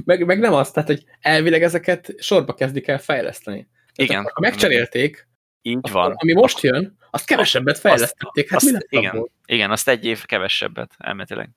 meg, meg nem az, tehát, hogy elvileg ezeket sorba kezdik el fejleszteni. Tehát igen. Ha megcserélték, így van. Ami most jön, azt kevesebbet fejlesztették. Hát azt, mi igen, igen, azt egy év kevesebbet, elméletileg.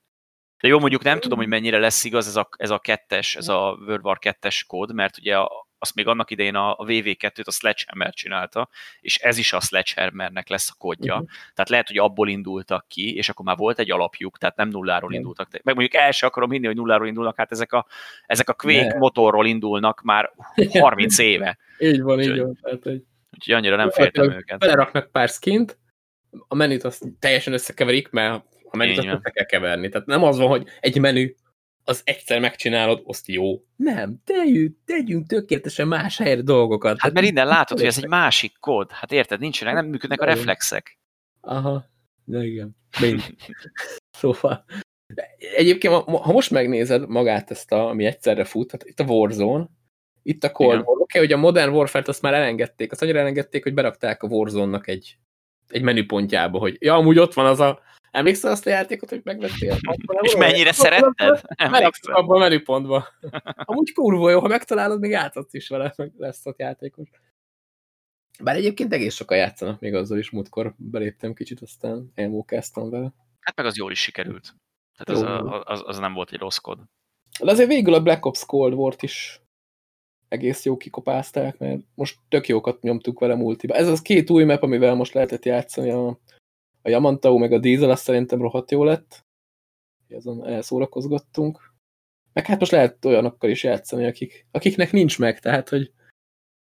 De jó, mondjuk nem tudom, hogy mennyire lesz igaz ez a, ez a kettes, ez a World War 2-es kód, mert ugye a, azt még annak idején a, a VV2-t a Sledgehammer csinálta, és ez is a Sledgehammernek lesz a kódja. Uh-huh. Tehát lehet, hogy abból indultak ki, és akkor már volt egy alapjuk, tehát nem nulláról uh-huh. indultak. Meg mondjuk el sem akarom hinni, hogy nulláról indulnak, hát ezek a, ezek a Quake ne. motorról indulnak már 30 éve. így van, így van. Tehát, hogy Úgyhogy annyira nem féltem őket. Beleraknak pár skint, a menüt azt teljesen összekeverik, mert a menüt azt össze kell keverni. Tehát nem az van, hogy egy menü, az egyszer megcsinálod, azt jó. Nem, tegyünk, tegyünk tökéletesen más helyre dolgokat. Hát mert innen látod, hogy ez egy másik kód. Hát érted, nincsenek, nem működnek a reflexek. Aha, de igen. szóval. Egyébként, ha most megnézed magát ezt, a, ami egyszerre fut, tehát itt a Warzone, Itt a Cold War. Oké, okay, hogy a Modern Warfare-t azt már elengedték, azt annyira elengedték, hogy berakták a Warzone-nak egy, egy menüpontjába, hogy ja, amúgy ott van az a Emlékszel azt a játékot, hogy megvettél? És mennyire szeretted? Emlékszel abban a menüpontba. Amúgy kurva jó, ha megtalálod, még játszhatsz is vele, meg lesz ott játékos. Bár egyébként egész sokan játszanak még azzal is, múltkor beléptem kicsit, aztán elmókáztam vele. Hát meg az jól is sikerült. Tehát az, a, az, az nem volt egy rossz kod. De azért végül a Black Ops Cold war is egész jó kikopázták, mert most tök jókat nyomtuk vele multiba. Ez az két új map, amivel most lehetett játszani, a, a Yamantau meg a Diesel, azt szerintem rohadt jó lett. Azon elszórakozgattunk. Meg hát most lehet olyanokkal is játszani, akik, akiknek nincs meg, tehát, hogy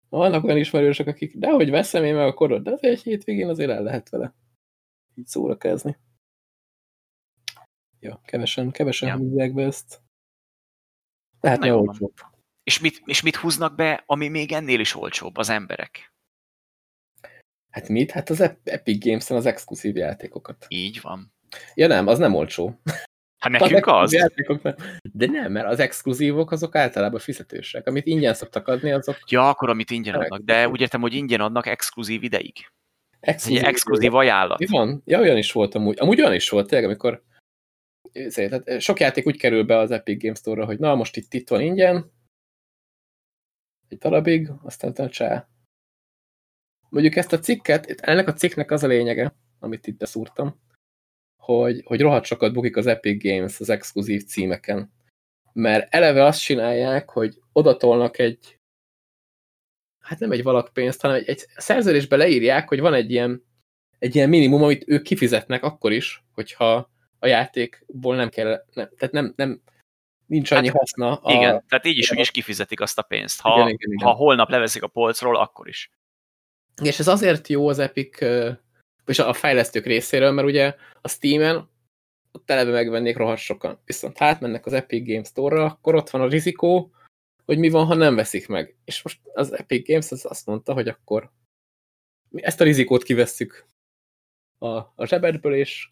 vannak olyan ismerősök, akik, de hogy veszem én meg a korod, de azért egy hétvégén azért el lehet vele így szórakozni. Ja, kevesen, kevesen ja. húzzák be ezt. Lehetne olcsóbb. És mit, és mit húznak be, ami még ennél is olcsóbb, az emberek? Hát mit? Hát az Epic Games-en az exkluzív játékokat. Így van. Ja nem, az nem olcsó. Hát nekünk az. Játékok nem. De nem, mert az exkluzívok azok általában fizetősek. Amit ingyen szoktak adni, azok... Ja, akkor amit ingyen adnak. De úgy értem, hogy ingyen adnak exkluzív ideig. Exkluzív, Egy exkluzív ajánlat. Mi van? Ja, olyan is volt amúgy. Amúgy olyan is volt, tényleg, amikor tehát sok játék úgy kerül be az Epic Games Store-ra, hogy na, most itt, itt van ingyen, egy darabig, aztán utána csá. Mondjuk ezt a cikket, ennek a cikknek az a lényege, amit itt beszúrtam, hogy, hogy rohadt sokat bukik az Epic Games az exkluzív címeken. Mert eleve azt csinálják, hogy odatolnak egy hát nem egy valakpénzt, hanem egy, egy szerződésbe leírják, hogy van egy ilyen, egy ilyen minimum, amit ők kifizetnek akkor is, hogyha a játékból nem kell, nem, tehát nem, nem, nincs annyi hát, haszna. A, igen, tehát így is, úgy is kifizetik azt a pénzt. Ha, igen, igen, igen. ha holnap leveszik a polcról, akkor is. És ez azért jó az Epic, és a fejlesztők részéről, mert ugye a Steam-en ott eleve megvennék rohadt sokan. Viszont hát mennek az Epic Games Store-ra, akkor ott van a rizikó, hogy mi van, ha nem veszik meg. És most az Epic Games az azt mondta, hogy akkor ezt a rizikót kivesszük a, a zsebedből, és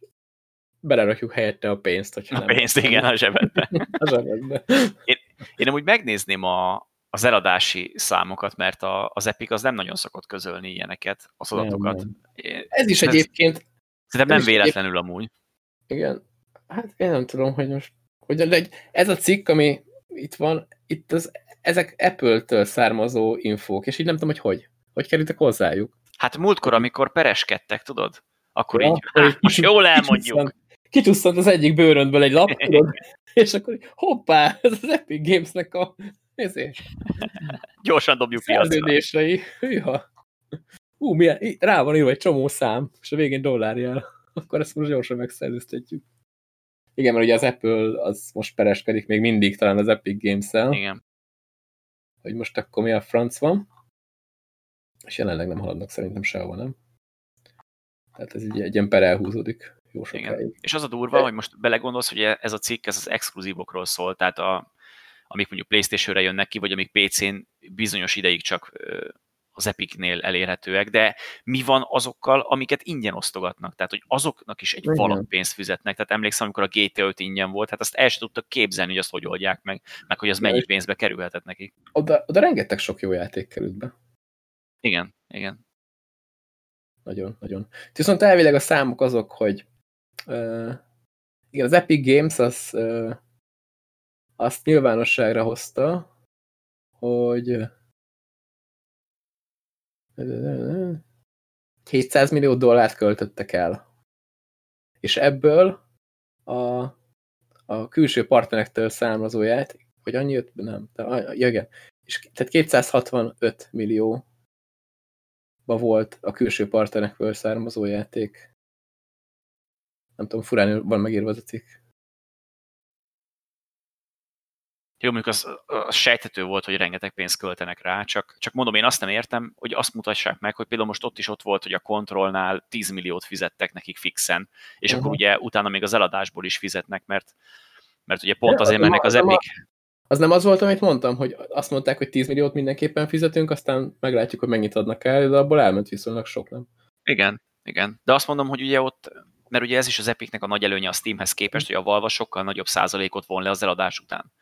belerakjuk helyette a pénzt. Hogyha a nem pénzt, nem. igen, a zsebedbe. a zsebedbe. Én, én amúgy megnézném a, az eladási számokat, mert a, az Epic az nem nagyon szokott közölni ilyeneket, az adatokat. Nem, nem. Ez is ez, egyébként... Szerintem nem véletlenül egyéb... amúgy. Igen. Hát én nem tudom, hogy most... Egy, ez a cikk, ami itt van, itt az, ezek Apple-től származó infók, és így nem tudom, hogy hogy. Hogy kerültek hozzájuk. Hát múltkor, amikor pereskedtek, tudod? Akkor ja, így, hát, most jól elmondjuk kicsusszant az egyik bőröntből egy lap, tudod, és akkor hoppá, ez az Epic Gamesnek a ezért. Gyorsan dobjuk piacra. Szerződései. Hűha. Hú, milyen, rá van írva egy csomó szám, és a végén dollárjál. Akkor ezt most gyorsan megszerződtetjük. Igen, mert ugye az Apple az most pereskedik még mindig talán az Epic Games-el. Igen. Hogy most akkor mi a franc van. És jelenleg nem haladnak szerintem sehova, nem? Tehát ez így egy ilyen per elhúzódik jó sokáig. Igen. És az a durva, De... hogy most belegondolsz, hogy ez a cikk ez az exkluzívokról szól, tehát a, amik mondjuk Playstation-re jönnek ki, vagy amik PC-n bizonyos ideig csak az Epic-nél elérhetőek, de mi van azokkal, amiket ingyen osztogatnak? Tehát, hogy azoknak is egy valak pénzt fizetnek. Tehát emlékszem, amikor a GTA 5 ingyen volt, hát azt el sem tudtak képzelni, hogy azt hogy oldják meg, meg hogy az mennyi pénzbe kerülhetett neki. Oda, oda rengeteg sok jó játék került be. Igen, igen. Nagyon, nagyon. Viszont elvileg a számok azok, hogy uh, igen, az Epic Games az, uh, azt nyilvánosságra hozta, hogy 700 millió dollárt költöttek el. És ebből a, a külső partnerektől származó játék, hogy annyi jött, nem, de, ja, igen. És, tehát 265 millió volt a külső partnerekből származó játék. Nem tudom, furán van megírva az a cikk. Jó, mondjuk az, az sejthető volt, hogy rengeteg pénzt költenek rá, csak, csak mondom, én azt nem értem, hogy azt mutassák meg, hogy például most ott is ott volt, hogy a kontrollnál 10 milliót fizettek nekik fixen, és uh -huh. akkor ugye utána még az eladásból is fizetnek, mert, mert ugye pont azért mennek az Epic... Az nem az volt, amit mondtam, hogy azt mondták, hogy 10 milliót mindenképpen fizetünk, aztán meglátjuk, hogy mennyit adnak el, de abból elment viszonylag sok, nem? Igen, igen. De azt mondom, hogy ugye ott, mert ugye ez is az Epicnek a nagy előnye a Steamhez képest, hogy a Valva sokkal nagyobb százalékot von le az eladás után.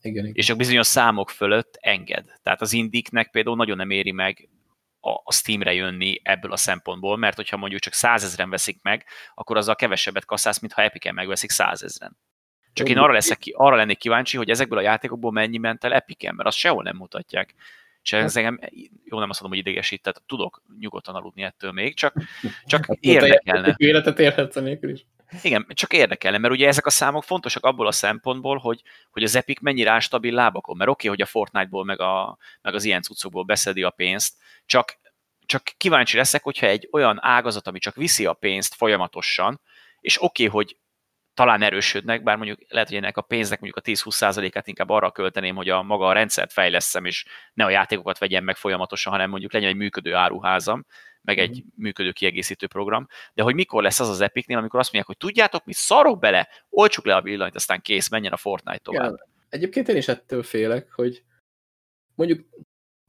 Igen, igen. És csak bizonyos számok fölött enged. Tehát az indiknek például nagyon nem éri meg a, Steamre jönni ebből a szempontból, mert hogyha mondjuk csak százezren veszik meg, akkor azzal kevesebbet kasszálsz, mint ha Epiken megveszik százezren. Csak én arra, leszek, arra lennék kíváncsi, hogy ezekből a játékokból mennyi ment el Epiken, mert azt sehol nem mutatják. És ez engem, jó nem azt mondom, hogy idegesít, tehát tudok nyugodtan aludni ettől még, csak, csak hát, érdekelne. Életet élhetsz a nélkül is. Igen, csak érdekelne, mert ugye ezek a számok fontosak abból a szempontból, hogy, hogy az Epic mennyire áll stabil lábakon, mert oké, okay, hogy a Fortnite-ból meg, a, meg az ilyen cuccokból beszedi a pénzt, csak, csak kíváncsi leszek, hogyha egy olyan ágazat, ami csak viszi a pénzt folyamatosan, és oké, okay, hogy talán erősödnek, bár mondjuk lehet, hogy ennek a pénznek mondjuk a 10-20%-át inkább arra költeném, hogy a maga a rendszert fejleszem, és ne a játékokat vegyem meg folyamatosan, hanem mondjuk legyen egy működő áruházam, meg egy mm. működő kiegészítő program, de hogy mikor lesz az az Epicnél, amikor azt mondják, hogy tudjátok, mi szarok bele, olcsuk le a villanyt, aztán kész, menjen a Fortnite tovább. Ja, egyébként én is ettől félek, hogy mondjuk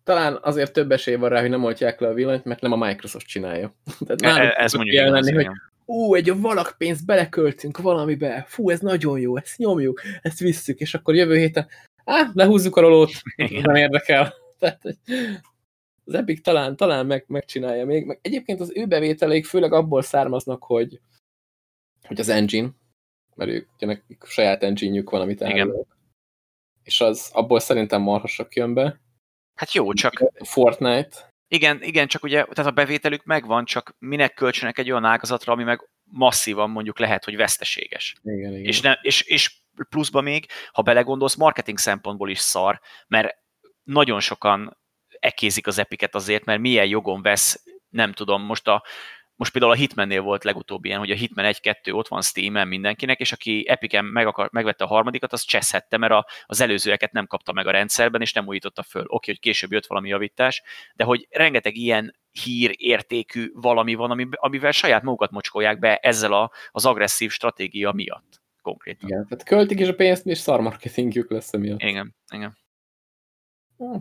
talán azért több esély van rá, hogy nem oltják le a villanyt, mert nem a Microsoft csinálja. Tehát e, ez mondjuk jelenni, hogy ú, egy valak pénzt beleköltünk valamibe, fú, ez nagyon jó, ezt nyomjuk, ezt visszük, és akkor jövő héten, á, lehúzzuk a rolót, nem érdekel. Tehát, az Epic talán, talán meg, megcsinálja még. Meg egyébként az ő bevételeik főleg abból származnak, hogy, hogy az engine, mert ők, ugye nekik saját engine van, amit elmondok. És az abból szerintem marhasak jön be. Hát jó, csak... Fortnite. Igen, igen, csak ugye, tehát a bevételük megvan, csak minek költsenek egy olyan ágazatra, ami meg masszívan mondjuk lehet, hogy veszteséges. Igen, igen. És, ne, és, és pluszba még, ha belegondolsz, marketing szempontból is szar, mert nagyon sokan ekézik az epiket azért, mert milyen jogon vesz, nem tudom, most a most például a Hitmannél volt legutóbb ilyen, hogy a Hitman 1-2 ott van Steam-en mindenkinek, és aki Epiken meg akar, megvette a harmadikat, az cseszhette, mert a, az előzőeket nem kapta meg a rendszerben, és nem újította föl. Oké, hogy később jött valami javítás, de hogy rengeteg ilyen hír értékű valami van, amivel saját magukat mocskolják be ezzel a, az agresszív stratégia miatt konkrétan. Igen, tehát költik is a pénzt, és szarmarketingjük lesz emiatt. Igen, igen.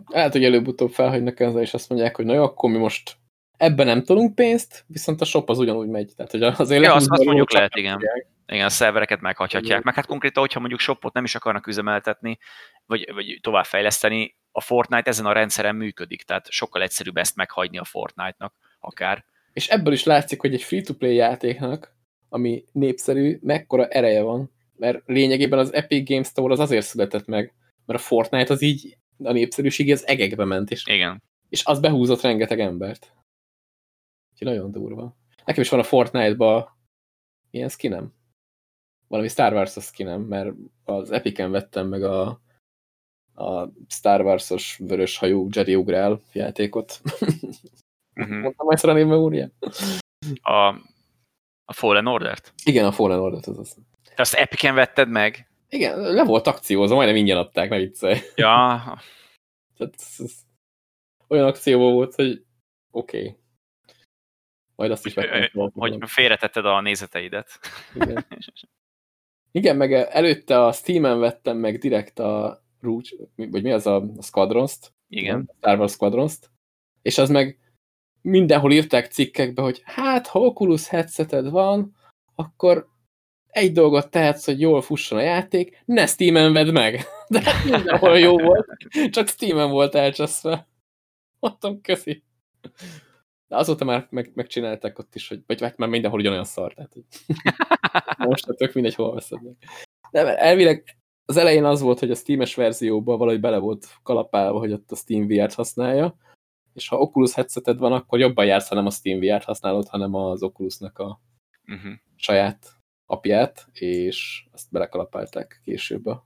Lehet, hogy előbb-utóbb felhagynak ezzel, és azt mondják, hogy na jó, akkor mi most ebben nem tudunk pénzt, viszont a shop az ugyanúgy megy. Tehát, hogy azért ja, azt, azt mondjuk lehet, igen. Tudják. Igen, a szervereket meghagyhatják. Meg hát konkrétan, hogyha mondjuk shopot nem is akarnak üzemeltetni, vagy, vagy továbbfejleszteni, a Fortnite ezen a rendszeren működik, tehát sokkal egyszerűbb ezt meghagyni a Fortnite-nak akár. És ebből is látszik, hogy egy free-to-play játéknak, ami népszerű, mekkora ereje van, mert lényegében az Epic Games Store az azért született meg, mert a Fortnite az így a népszerűség az egekbe ment, és, Igen. és az behúzott rengeteg embert. Úgyhogy nagyon durva. Nekem is van a Fortnite-ba ilyen skinem. Valami Star Wars-os skinem, mert az Epiken vettem meg a, a Star Wars-os vörös hajú Jedi Ugrál játékot. Uh mhm. -huh. Mondtam ezt a névme úr A, a Fallen Order-t? Igen, a Fallen Order-t az az. Te azt Epiken vetted meg? Igen, le volt akciózva, majdnem ingyen adták, ne viccelj. Ja. Tehát ez, ez olyan akció volt, hogy oké. Okay. Majd azt is vettem. Hogy félretetted a nézeteidet. Igen. Igen, meg előtte a Steam-en vettem meg direkt a Rouge, vagy mi az a, a Squadrons-t. Igen. A Star Wars Squadrons-t. És az meg mindenhol írták cikkekbe, hogy hát, ha Oculus headseted van, akkor egy dolgot tehetsz, hogy jól fusson a játék, ne Steam-en vedd meg. De hát mindenhol jó volt, csak Steam-en volt elcseszve. Mondtam, köszi. De azóta már meg, megcsinálták ott is, hogy, vagy hát már mindenhol ugyanolyan szar, tehát hogy most a tök mindegy, hol veszed meg. De mert elvileg az elején az volt, hogy a Steam-es verzióban valahogy bele volt kalapálva, hogy ott a Steam VR-t használja, és ha Oculus headseted van, akkor jobban jársz, ha nem a Steam VR-t használod, hanem az Oculusnak a uh mhm. -huh. saját apját, és azt belekalapálták később a,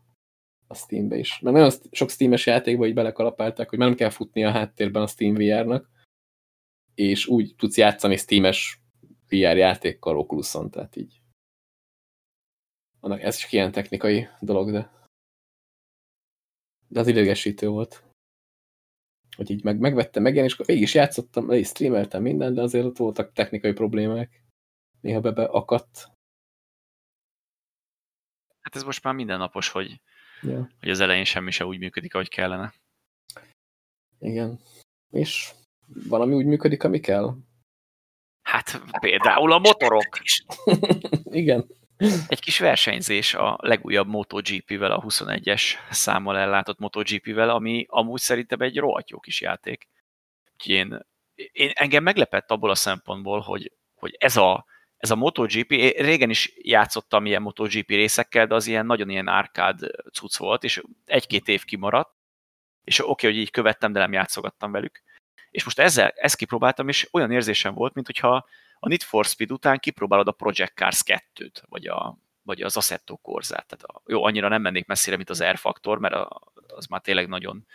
a Steambe is. Mert nagyon sok Steam-es játékba így belekalapálták, hogy már nem kell futni a háttérben a Steam VR-nak, és úgy tudsz játszani Steam-es VR játékkal Oculuson, tehát így. Annak ez csak ilyen technikai dolog, de de az idegesítő volt. Hogy így meg, megvettem meg, és végig is játszottam, le is streameltem minden, de azért ott voltak technikai problémák. Néha bebe akadt. Hát ez most már mindennapos, hogy, ja. hogy az elején semmi se úgy működik, ahogy kellene. Igen. És valami úgy működik, ami kell? Hát például a motorok. Igen. egy kis versenyzés a legújabb MotoGP-vel, a 21-es számmal ellátott MotoGP-vel, ami amúgy szerintem egy rohadt jó kis játék. én, én, engem meglepett abból a szempontból, hogy, hogy ez a, ez a MotoGP, én régen is játszottam ilyen MotoGP részekkel, de az ilyen nagyon ilyen árkád cucc volt, és egy-két év kimaradt, és oké, okay, hogy így követtem, de nem játszogattam velük. És most ezzel, ezt kipróbáltam, és olyan érzésem volt, mint hogyha a Need for Speed után kipróbálod a Project Cars 2-t, vagy, a, vagy az Assetto Corsát. Tehát a, jó, annyira nem mennék messzire, mint az Air Factor, mert a, az már tényleg nagyon,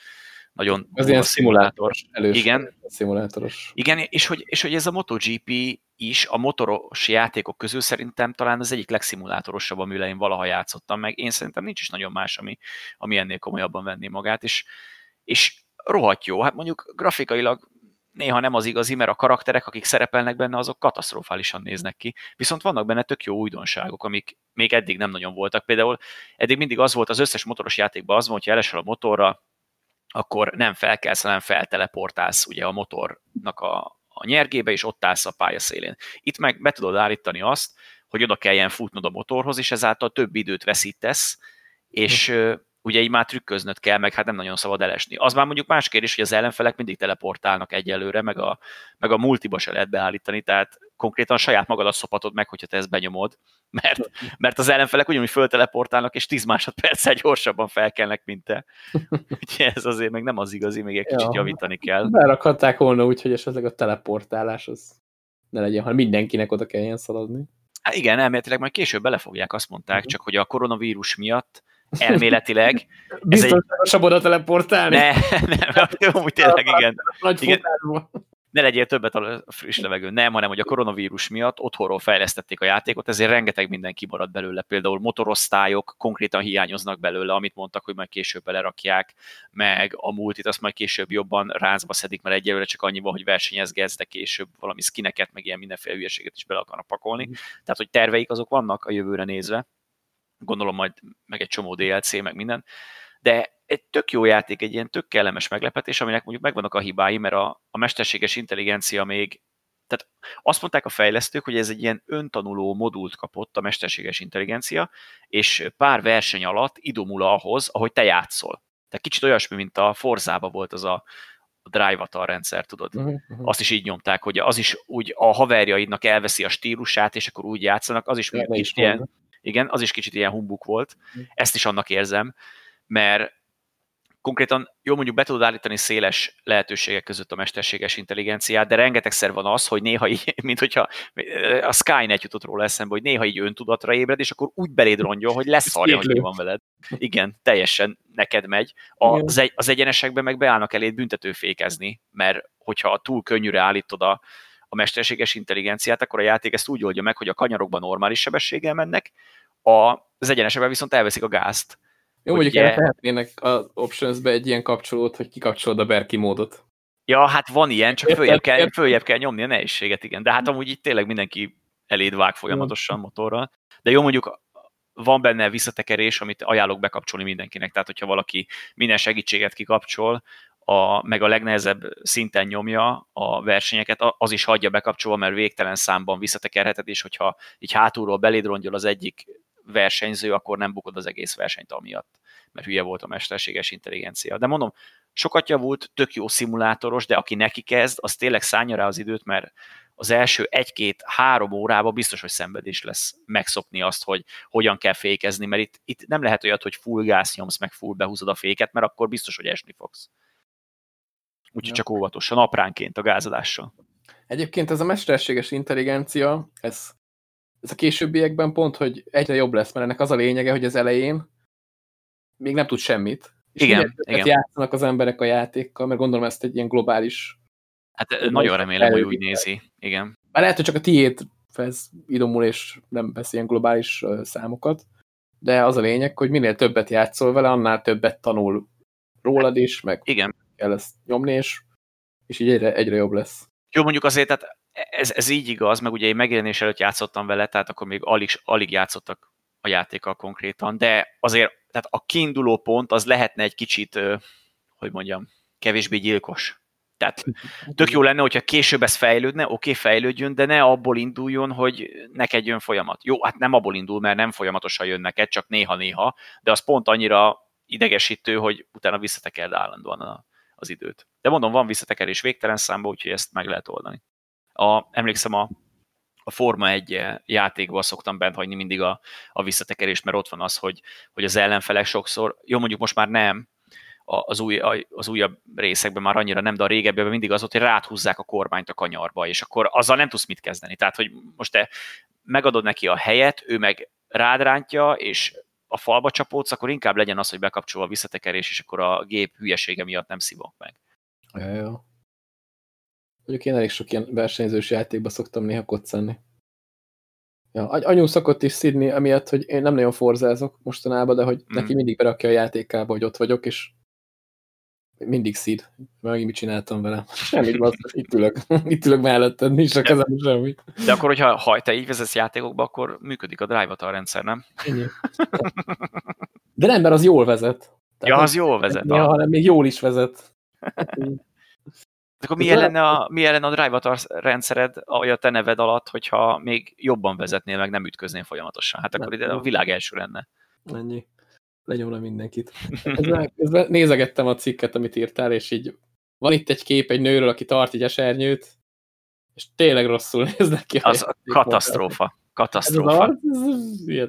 nagyon az ilyen szimulátor. Elős, igen. Szimulátoros. Igen, és hogy, és hogy ez a MotoGP is a motoros játékok közül szerintem talán az egyik legszimulátorosabb, amivel én valaha játszottam meg. Én szerintem nincs is nagyon más, ami, ami ennél komolyabban venné magát, és, és rohadt jó. Hát mondjuk grafikailag néha nem az igazi, mert a karakterek, akik szerepelnek benne, azok katasztrofálisan néznek ki. Viszont vannak benne tök jó újdonságok, amik még eddig nem nagyon voltak. Például eddig mindig az volt az összes motoros játékban az van, hogyha elesel a motorra, akkor nem felkelsz, hanem felteleportálsz ugye a motornak a, a nyergébe, és ott állsz a pályaszélén. Itt meg be tudod állítani azt, hogy oda kelljen futnod a motorhoz, és ezáltal több időt veszítesz, és ugye így már trükköznöd kell, meg hát nem nagyon szabad elesni. Az már mondjuk más kérdés, hogy az ellenfelek mindig teleportálnak egyelőre, meg a, meg a multiba se lehet beállítani, tehát konkrétan saját magadat szopatod meg, hogyha te ezt benyomod, mert, mert az ellenfelek ugyanúgy fölteleportálnak, és 10 másodperccel gyorsabban felkelnek, mint te. Úgyhogy ez azért meg nem az igazi, még egy kicsit ja, javítani kell. Berakhatták volna úgy, hogy esetleg a teleportálás az ne legyen, hanem mindenkinek oda kelljen szaladni. Hát igen, elméletileg majd később belefogják, azt mondták, uh-huh. csak hogy a koronavírus miatt elméletileg. Biztonságosabb oda teleportálni? Ne, nem, úgy tényleg igen. Nagy igen. Ne legyél többet a friss levegőn, nem, hanem hogy a koronavírus miatt otthonról fejlesztették a játékot, ezért rengeteg minden kimaradt belőle, például motorosztályok konkrétan hiányoznak belőle, amit mondtak, hogy majd később belerakják, meg a multit azt majd később jobban ráncba szedik, mert egyelőre csak annyi van, hogy versenyezgetsz, de később valami skineket, meg ilyen mindenféle hülyeséget is bele akarnak pakolni. Mm. Tehát, hogy terveik azok vannak a jövőre nézve, gondolom majd meg egy csomó DLC, meg minden, de egy tök jó játék, egy ilyen tök kellemes meglepetés, aminek mondjuk megvannak a hibái, mert a, a mesterséges intelligencia még, tehát azt mondták a fejlesztők, hogy ez egy ilyen öntanuló modult kapott a mesterséges intelligencia, és pár verseny alatt idomul ahhoz, ahogy te játszol. Tehát kicsit olyasmi, mint a Forzába volt az a, a drive rendszer, tudod. Uh-huh, uh-huh. Azt is így nyomták, hogy az is úgy a haverjaidnak elveszi a stílusát, és akkor úgy játszanak, az is, ja, kicsit ilyen, igen, az is kicsit ilyen humbuk volt. Hm. Ezt is annak érzem, mert konkrétan jó mondjuk be tudod állítani széles lehetőségek között a mesterséges intelligenciát, de rengetegszer van az, hogy néha így, mint hogyha a Skynet jutott róla eszembe, hogy néha így öntudatra ébred, és akkor úgy beléd rongyol, hogy leszarja, hogy mi van veled. Igen, teljesen neked megy. Az, egy, az egyenesekben meg beállnak eléd büntetőfékezni, mert hogyha túl könnyűre állítod a, a mesterséges intelligenciát, akkor a játék ezt úgy oldja meg, hogy a kanyarokban normális sebességgel mennek, az egyenesekben viszont elveszik a gázt. Jó, mondjuk erre tehetnének az options-be egy ilyen kapcsolót, hogy kikapcsolod a Berki módot. Ja, hát van ilyen, csak följebb kell, följebb kell nyomni a nehézséget, igen. De hát amúgy itt tényleg mindenki eléd vág folyamatosan motorral. De jó, mondjuk van benne visszatekerés, amit ajánlok bekapcsolni mindenkinek. Tehát, hogyha valaki minden segítséget kikapcsol, a, meg a legnehezebb szinten nyomja a versenyeket, az is hagyja bekapcsolva, mert végtelen számban visszatekerheted, és hogyha így hátulról beléd rongyol az egyik versenyző, akkor nem bukod az egész versenyt amiatt, mert hülye volt a mesterséges intelligencia. De mondom, sokat javult, tök jó szimulátoros, de aki neki kezd, az tényleg szállja rá az időt, mert az első egy-két-három órában biztos, hogy szenvedés lesz megszokni azt, hogy hogyan kell fékezni, mert itt, itt nem lehet olyat, hogy full gáz nyomsz, meg full behúzod a féket, mert akkor biztos, hogy esni fogsz. Úgyhogy ja. csak óvatosan, apránként a gázadással. Egyébként ez a mesterséges intelligencia, ez, ez a későbbiekben pont, hogy egyre jobb lesz, mert ennek az a lényege, hogy az elején még nem tud semmit. És igen, igen. játszanak az emberek a játékkal, mert gondolom ezt egy ilyen globális... Hát nagyon remélem, hogy úgy nézi, igen. Már lehet, hogy csak a tiét fez idomul, és nem vesz ilyen globális számokat, de az a lényeg, hogy minél többet játszol vele, annál többet tanul rólad is, meg igen kell ezt nyomni, és, és így egyre, egyre jobb lesz. Jó, mondjuk azért, tehát ez, ez így igaz, meg ugye én megjelenés előtt játszottam vele, tehát akkor még alig, alig játszottak a játékkal konkrétan, de azért tehát a kiinduló pont az lehetne egy kicsit, hogy mondjam, kevésbé gyilkos. Tehát tök jó lenne, hogyha később ez fejlődne, oké, fejlődjön, de ne abból induljon, hogy neked jön folyamat. Jó, hát nem abból indul, mert nem folyamatosan jön neked, csak néha-néha, de az pont annyira idegesítő, hogy utána visszatekerd állandóan a, az időt. De mondom, van visszatekerés végtelen számba, úgyhogy ezt meg lehet oldani. A, emlékszem, a, a Forma egy játékban szoktam bent hagyni mindig a, a visszatekerést, mert ott van az, hogy, hogy az ellenfelek sokszor, jó mondjuk most már nem, az, új, az újabb részekben már annyira nem, de a régebben mindig az volt, hogy ráthúzzák a kormányt a kanyarba, és akkor azzal nem tudsz mit kezdeni. Tehát, hogy most te megadod neki a helyet, ő meg rádrántja, és a falba csapódsz, akkor inkább legyen az, hogy bekapcsol a visszatekerés, és akkor a gép hülyesége miatt nem szívok meg. Ja, ja. Mondjuk én elég sok ilyen versenyzős játékba szoktam néha koccanni. Ja, anyu szokott is szidni, amiatt, hogy én nem nagyon forzázok mostanában, de hogy mm. neki mindig berakja a játékába, hogy ott vagyok, és mindig szíd. Megint mit csináltam vele? Semmit, basszus, itt ülök. Itt ülök melletted, nincs a kezem semmi. De akkor, hogyha ha te így vezetsz játékokba, akkor működik a drive rendszer, nem? Ennyi. De nem, mert az jól vezet. Tehát ja, az jól vezet. Ja, hanem még jól is vezet. De akkor milyen lenne a, milyen lenne a drive rendszered, vagy a te neved alatt, hogyha még jobban vezetnél, meg nem ütköznél folyamatosan? Hát akkor ide a világ első lenne. Ennyi lenyomna mindenkit. Közben, közben nézegettem a cikket, amit írtál, és így van itt egy kép egy nőről, aki tart egy esernyőt, és tényleg rosszul néznek ki. Az a katasztrófa. Katasztrófa. Ez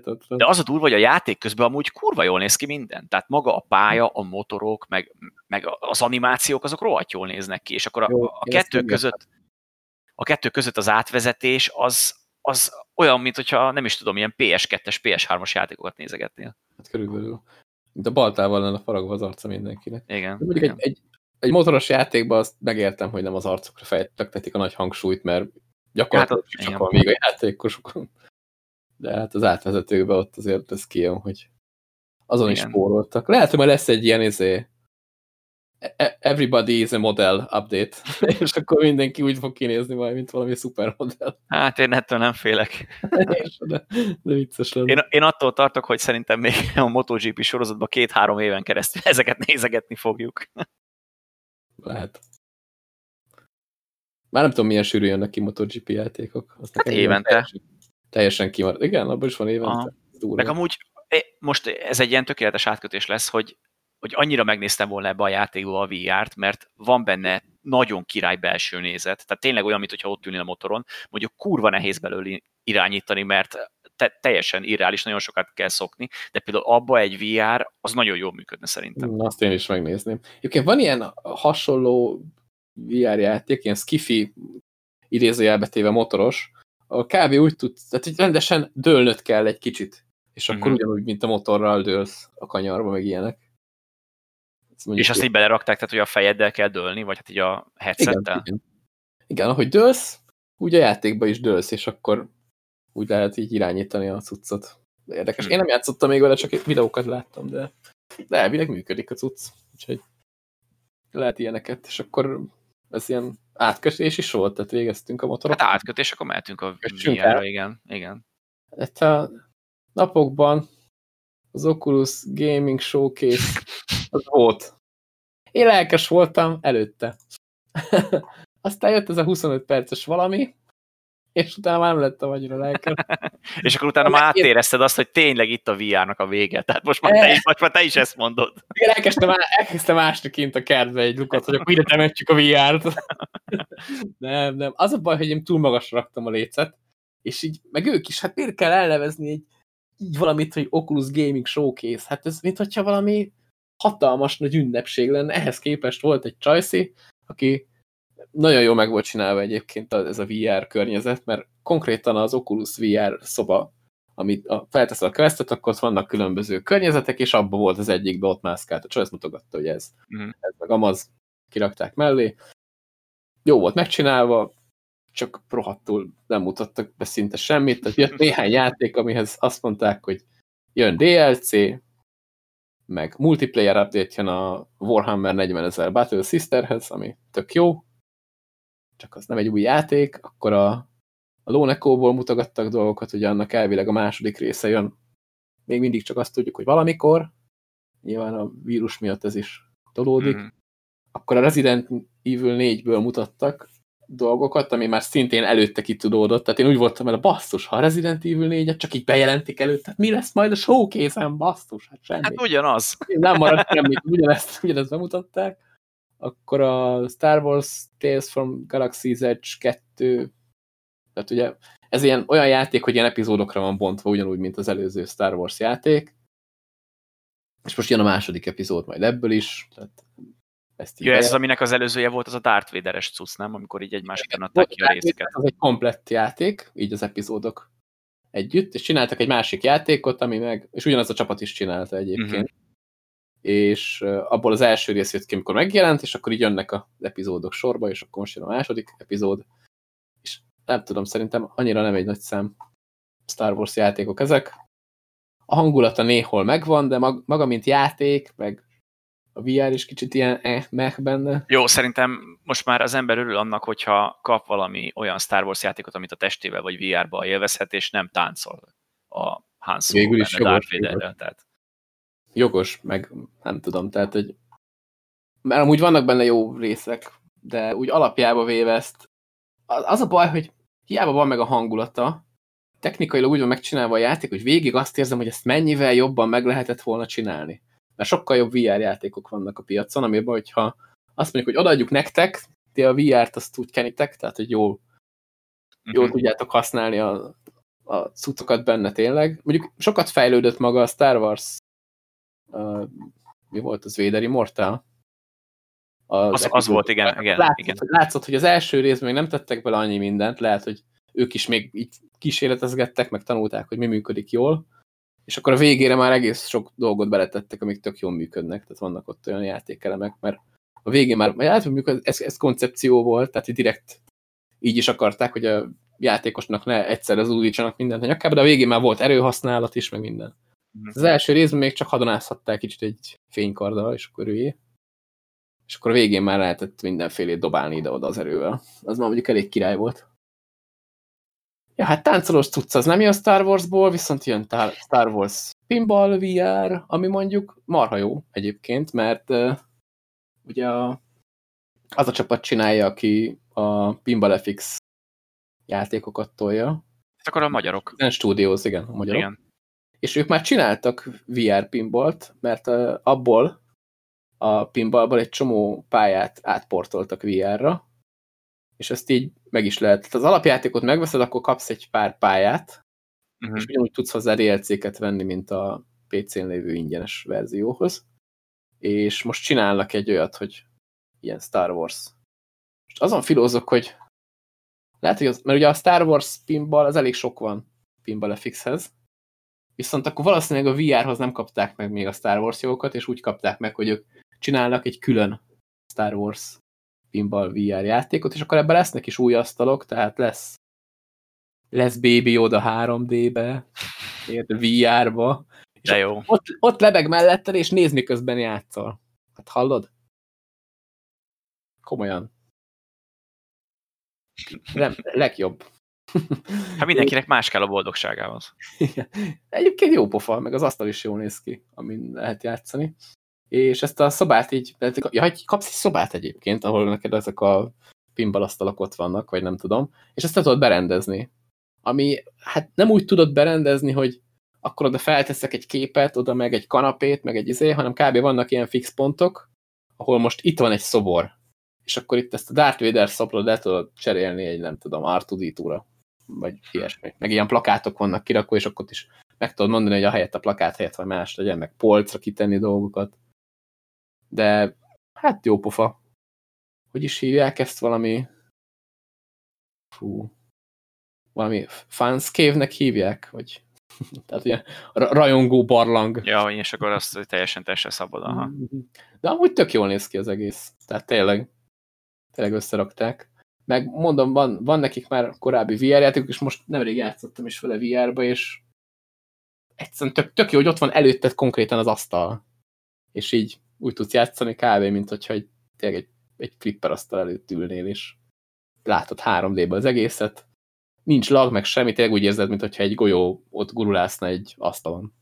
az, ez De az a durva, hogy a játék közben amúgy kurva jól néz ki minden. Tehát maga a pálya, a motorok, meg, meg az animációk, azok rohadt jól néznek ki. És akkor a, Jó, a kettő között a kettő között az átvezetés az, az olyan, mint hogyha nem is tudom, ilyen PS2-es, PS3-as játékokat nézegetnél. Hát körülbelül. Mint a baltával lenne faragva az arca mindenkinek. Igen. De igen. Egy, egy, egy motoros játékban azt megértem, hogy nem az arcokra fejtettetik a nagy hangsúlyt, mert gyakorlatilag hát, csak van még a játékosokon. De hát az átvezetőkben ott azért ez kijön, hogy azon igen. is spóroltak. Lehet, hogy majd lesz egy ilyen izé, everybody is a model update, és akkor mindenki úgy fog kinézni majd, mint valami szupermodell. Hát én ettől nem félek. de, de vicces lenne. Én, én attól tartok, hogy szerintem még a MotoGP sorozatban két-három éven keresztül ezeket nézegetni fogjuk. Lehet. Már nem tudom, milyen sűrű jönnek ki MotoGP játékok. Azt hát évente. Teljesen, teljesen kimarad. Igen, abban is van évente. Meg amúgy most ez egy ilyen tökéletes átkötés lesz, hogy hogy annyira megnéztem volna ebbe a játékba a VR-t, mert van benne nagyon király belső nézet. Tehát tényleg olyan, mintha ott ülnél a motoron. Mondjuk kurva nehéz belőle irányítani, mert te, teljesen irreális, nagyon sokat kell szokni, de például abba egy VR, az nagyon jól működne szerintem. Na, azt én is megnézném. Egyébként van ilyen hasonló VR játék, ilyen skifi idézőjelbetéve motoros, a kb. úgy tud, tehát hogy rendesen dőlnöd kell egy kicsit, és akkor mm -hmm. ugyanúgy, mint a motorral dőlsz a kanyarba, meg ilyenek. És azt így belerakták, tehát hogy a fejeddel kell dőlni, vagy hát így a headsettel? Igen, igen. igen, ahogy dőlsz, úgy a játékba is dőlsz, és akkor úgy lehet így irányítani a cuccot. De érdekes. Én nem játszottam még vele, csak videókat láttam, de, de elvileg működik a cucc. Úgyhogy lehet ilyeneket, és akkor ez ilyen átkötés is volt, tehát végeztünk a motorok. Hát átkötés, akkor mehetünk a VR-ra, igen. igen. Hát a napokban az Oculus Gaming Showcase az volt. Én lelkes voltam előtte. Aztán jött ez a 25 perces valami, és utána már nem lettem annyira lelkes. és akkor utána már átérezted azt, hogy tényleg itt a VR-nak a vége. Tehát most már te is, most már te is ezt mondod. Én elkezdtem, elkezdtem ásni kint a kertbe egy lukat, hogy akkor ide temetjük a VR-t. nem, nem. Az a baj, hogy én túl magasra raktam a lécet, és így, meg ők is, hát miért kell elnevezni egy így valamit, hogy Oculus Gaming Showcase. Hát ez mint hogyha valami hatalmas nagy ünnepség lenne. Ehhez képest volt egy Csajci, aki nagyon jól meg volt csinálva egyébként ez a VR környezet, mert konkrétan az Oculus VR szoba, amit a, felteszel a questet, akkor ott vannak különböző környezetek, és abban volt az egyikbe, ott mászkált. A Csajci mutogatta, hogy ez, uh mhm. -huh. ez meg amaz, kirakták mellé. Jó volt megcsinálva, csak rohadtul nem mutattak be szinte semmit. Tehát jött néhány játék, amihez azt mondták, hogy jön DLC, meg multiplayer update jön a Warhammer 40 ezer Battle Sisterhez, ami tök jó, csak az nem egy új játék, akkor a, a Lone Echo-ból mutogattak dolgokat, hogy annak elvileg a második része jön. Még mindig csak azt tudjuk, hogy valamikor, nyilván a vírus miatt ez is tolódik. Mm -hmm. akkor a Resident Evil 4-ből mutattak dolgokat, ami már szintén előtte kitudódott, tehát én úgy voltam el a basszus, ha a Resident Evil 4-et csak így bejelentik előtt, tehát mi lesz majd a showkézen, basszus, hát semmi. Hát ugyanaz. Nem maradt semmi, ugyanezt, ugyanezt bemutatták. Akkor a Star Wars Tales from Galaxy's Edge 2, tehát ugye ez ilyen olyan játék, hogy ilyen epizódokra van bontva, ugyanúgy, mint az előző Star Wars játék. És most jön a második epizód majd ebből is, tehát ezt ja, ez az, aminek az előzője volt, az a Darth Vader-es cucc, nem? Amikor így egymás után adták ki a részeket. Az egy komplett játék, így az epizódok együtt, és csináltak egy másik játékot, ami meg, és ugyanaz a csapat is csinálta egyébként. Uh mhm. -huh. És abból az első rész jött ki, amikor megjelent, és akkor így jönnek az epizódok sorba, és akkor most jön a második epizód. És nem tudom, szerintem annyira nem egy nagy szám Star Wars játékok ezek. A hangulata néhol megvan, de maga, mint játék, meg a VR is kicsit ilyen eh, meh benne. Jó, szerintem most már az ember örül annak, hogyha kap valami olyan Star Wars játékot, amit a testével vagy VR-ba élvezhet, és nem táncol a Han Solo Végül is jogos, jogos. tehát. Jogos, meg nem tudom, tehát hogy mert amúgy vannak benne jó részek, de úgy alapjába véve ezt az a baj, hogy hiába van meg a hangulata, technikailag úgy van megcsinálva a játék, hogy végig azt érzem, hogy ezt mennyivel jobban meg lehetett volna csinálni mert sokkal jobb VR játékok vannak a piacon, amiben, hogyha azt mondjuk, hogy odaadjuk nektek, ti a VR-t azt úgy kenitek, tehát, hogy jól, jól uh mhm. -huh. tudjátok használni a, a cuccokat benne tényleg. Mondjuk sokat fejlődött maga a Star Wars uh, mi volt az Vader Immortal? Az, az, az volt, igen. igen, látszott, igen. Hogy, látszott, hogy az első részben még nem tettek bele annyi mindent, lehet, hogy ők is még így kísérletezgettek, meg tanulták, hogy mi működik jól, és akkor a végére már egész sok dolgot beletettek, amik tök jól működnek, tehát vannak ott olyan játékelemek, mert a végén már, hát mondjuk ez, ez koncepció volt, tehát direkt így is akarták, hogy a játékosnak ne egyszer az újítsanak mindent a nyakába, de a végén már volt erőhasználat is, meg minden. Mhm. Az első részben még csak hadonázhatták kicsit egy fénykarddal, és akkor ő és akkor a végén már lehetett mindenfélét dobálni ide-oda az erővel. Az már mondjuk elég király volt. Ja, hát táncolós cucc az nem jön Star Warsból, viszont jön Star Wars Pinball VR, ami mondjuk marha jó egyébként, mert uh, ugye a, az a csapat csinálja, aki a Pinball FX játékokat tolja. Ez akkor a magyarok. Nem Studios, igen, a magyarok. Igen. És ők már csináltak VR pinballt, mert uh, abból a pinballból egy csomó pályát átportoltak VR-ra, és ezt így meg is lehet. Tehát az alapjátékot megveszed, akkor kapsz egy pár pályát, uh mhm. -huh. és ugyanúgy tudsz hozzá DLC-ket venni, mint a PC-n lévő ingyenes verzióhoz. És most csinálnak egy olyat, hogy ilyen Star Wars. Most azon filózok, hogy lehet, hogy az, mert ugye a Star Wars pinball az elég sok van pinball FX-hez, viszont akkor valószínűleg a VR-hoz nem kapták meg még a Star Wars jogokat, és úgy kapták meg, hogy ők csinálnak egy külön Star Wars pinball VR játékot, és akkor ebben lesznek is új asztalok, tehát lesz lesz Baby oda 3D-be, VR-ba, De jó. Ott, ott lebeg melletted, és néz miközben játszol. Hát hallod? Komolyan. Nem, legjobb. Hát mindenkinek más kell a boldogságához. Egyébként jó pofa, meg az asztal is jól néz ki, amin lehet játszani és ezt a szobát így, ja, kapsz egy szobát egyébként, ahol neked ezek a pinbalasztalak ott vannak, vagy nem tudom, és ezt te tudod berendezni. Ami, hát nem úgy tudod berendezni, hogy akkor oda felteszek egy képet, oda meg egy kanapét, meg egy izé, hanem kb. vannak ilyen fix pontok, ahol most itt van egy szobor, és akkor itt ezt a Darth Vader szobrot le tudod cserélni egy, nem tudom, Artuditúra, vagy ilyesmi. Meg ilyen plakátok vannak kirakó, és akkor is meg tudod mondani, hogy a helyett a plakát helyett vagy más legyen, meg polcra kitenni dolgokat de hát jó pofa. Hogy is hívják ezt valami... Fú... Valami fanscave-nek hívják? Vagy... Tehát ugye rajongó barlang. Ja, és akkor azt teljesen testre szabad, aha. De amúgy tök jól néz ki az egész. Tehát tényleg, tényleg összerakták. Meg mondom, van, van nekik már korábbi VR játékok, és most nemrég játszottam is vele VR-ba, és egyszerűen tök, tök jó, hogy ott van előtted konkrétan az asztal. És így úgy tudsz játszani kb. mint hogyha egy, tényleg egy, egy flipper asztal előtt ülnél, és látod 3D-ben az egészet. Nincs lag, meg semmi, tényleg úgy érzed, mint hogyha egy golyó ott gurulászna egy asztalon.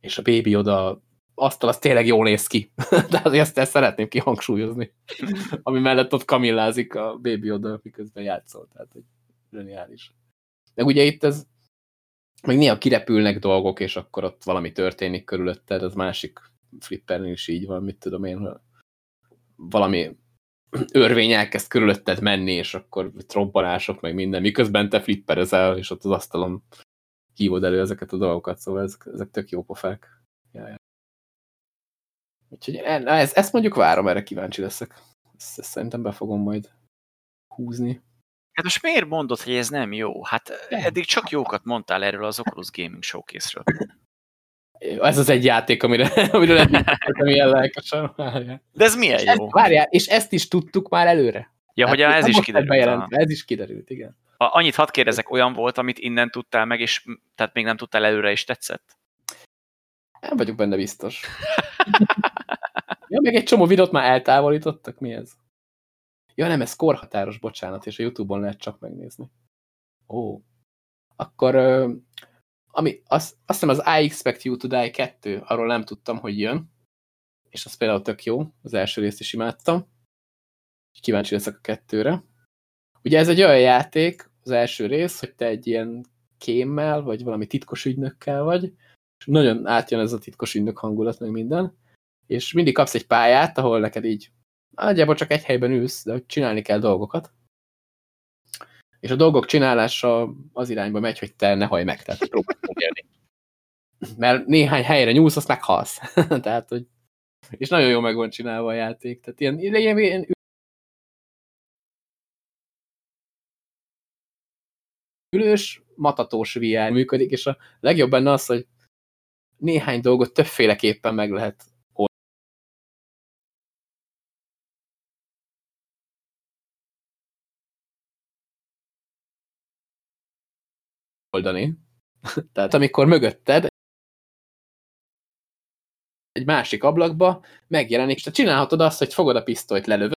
És a bébi oda asztal az tényleg jól néz ki. De azért ezt, ezt szeretném kihangsúlyozni. Ami mellett ott kamillázik a Baby oda, miközben játszol. Tehát, hogy zseniális. De ugye itt ez, meg néha kirepülnek dolgok, és akkor ott valami történik körülötted, az másik flippernél is így van, mit tudom én, valami örvény elkezd körülötted menni, és akkor robbanások, meg minden, miközben te flipperezel, és ott az asztalon hívod elő ezeket a dolgokat, szóval ezek, ezek tök jó pofák. Ja, ja. Úgyhogy ez, ezt mondjuk várom, erre kíváncsi leszek. Ezt, ezt szerintem be fogom majd húzni. Hát most miért mondod, hogy ez nem jó? Hát eddig csak jókat mondtál erről az Oculus Gaming Showcase-ről. Ez az egy játék, amire, amire nem ilyen lelkesen. De ez milyen jó? Ezt, várjál, és ezt is tudtuk már előre. Ja, hát, hogy ez is kiderült. Ez is kiderült, igen. A, annyit hadd kérdezek, olyan volt, amit innen tudtál meg, és tehát még nem tudtál előre, is tetszett? Nem vagyok benne biztos. ja, még egy csomó videót már eltávolítottak, mi ez? Ja, nem, ez korhatáros, bocsánat, és a Youtube-on lehet csak megnézni. Ó. Akkor, ami, azt, azt hiszem az I Expect You to Die 2, arról nem tudtam, hogy jön, és az például tök jó, az első részt is imádtam. Kíváncsi leszek a kettőre. Ugye ez egy olyan játék, az első rész, hogy te egy ilyen kémmel, vagy valami titkos ügynökkel vagy, és nagyon átjön ez a titkos ügynök hangulat, meg minden, és mindig kapsz egy pályát, ahol neked így nagyjából csak egy helyben ülsz, de hogy csinálni kell dolgokat. És a dolgok csinálása az irányba megy, hogy te ne hajj meg, tehát próbálj élni. Mert néhány helyre nyúlsz, azt meghalsz. tehát, hogy és nagyon jó meg van csinálva a játék. Tehát ilyen, ilyen, ilyen ülős, matatós VR működik, és a legjobb benne az, hogy néhány dolgot többféleképpen meg lehet oldani. Tehát amikor mögötted egy másik ablakba megjelenik, és te csinálhatod azt, hogy fogod a pisztolyt, lelövöd,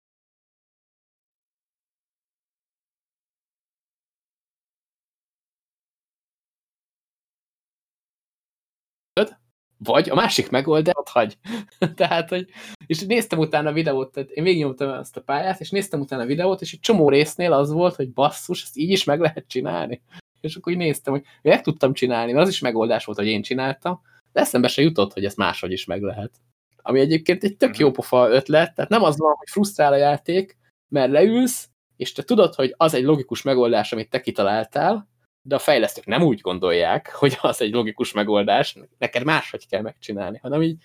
vagy a másik megoldás, hagy. tehát, hogy, és néztem utána a videót, tehát én végignyomtam ezt a pályát, és néztem utána a videót, és egy csomó résznél az volt, hogy basszus, ezt így is meg lehet csinálni. És akkor úgy néztem, hogy meg tudtam csinálni, mert az is megoldás volt, hogy én csináltam, de eszembe se jutott, hogy ezt máshogy is meg lehet. Ami egyébként egy tök mhm. jó pofa ötlet, tehát nem az van, hogy frusztrál a játék, mert leülsz, és te tudod, hogy az egy logikus megoldás, amit te kitaláltál, de a fejlesztők nem úgy gondolják, hogy az egy logikus megoldás, neked máshogy kell megcsinálni, hanem így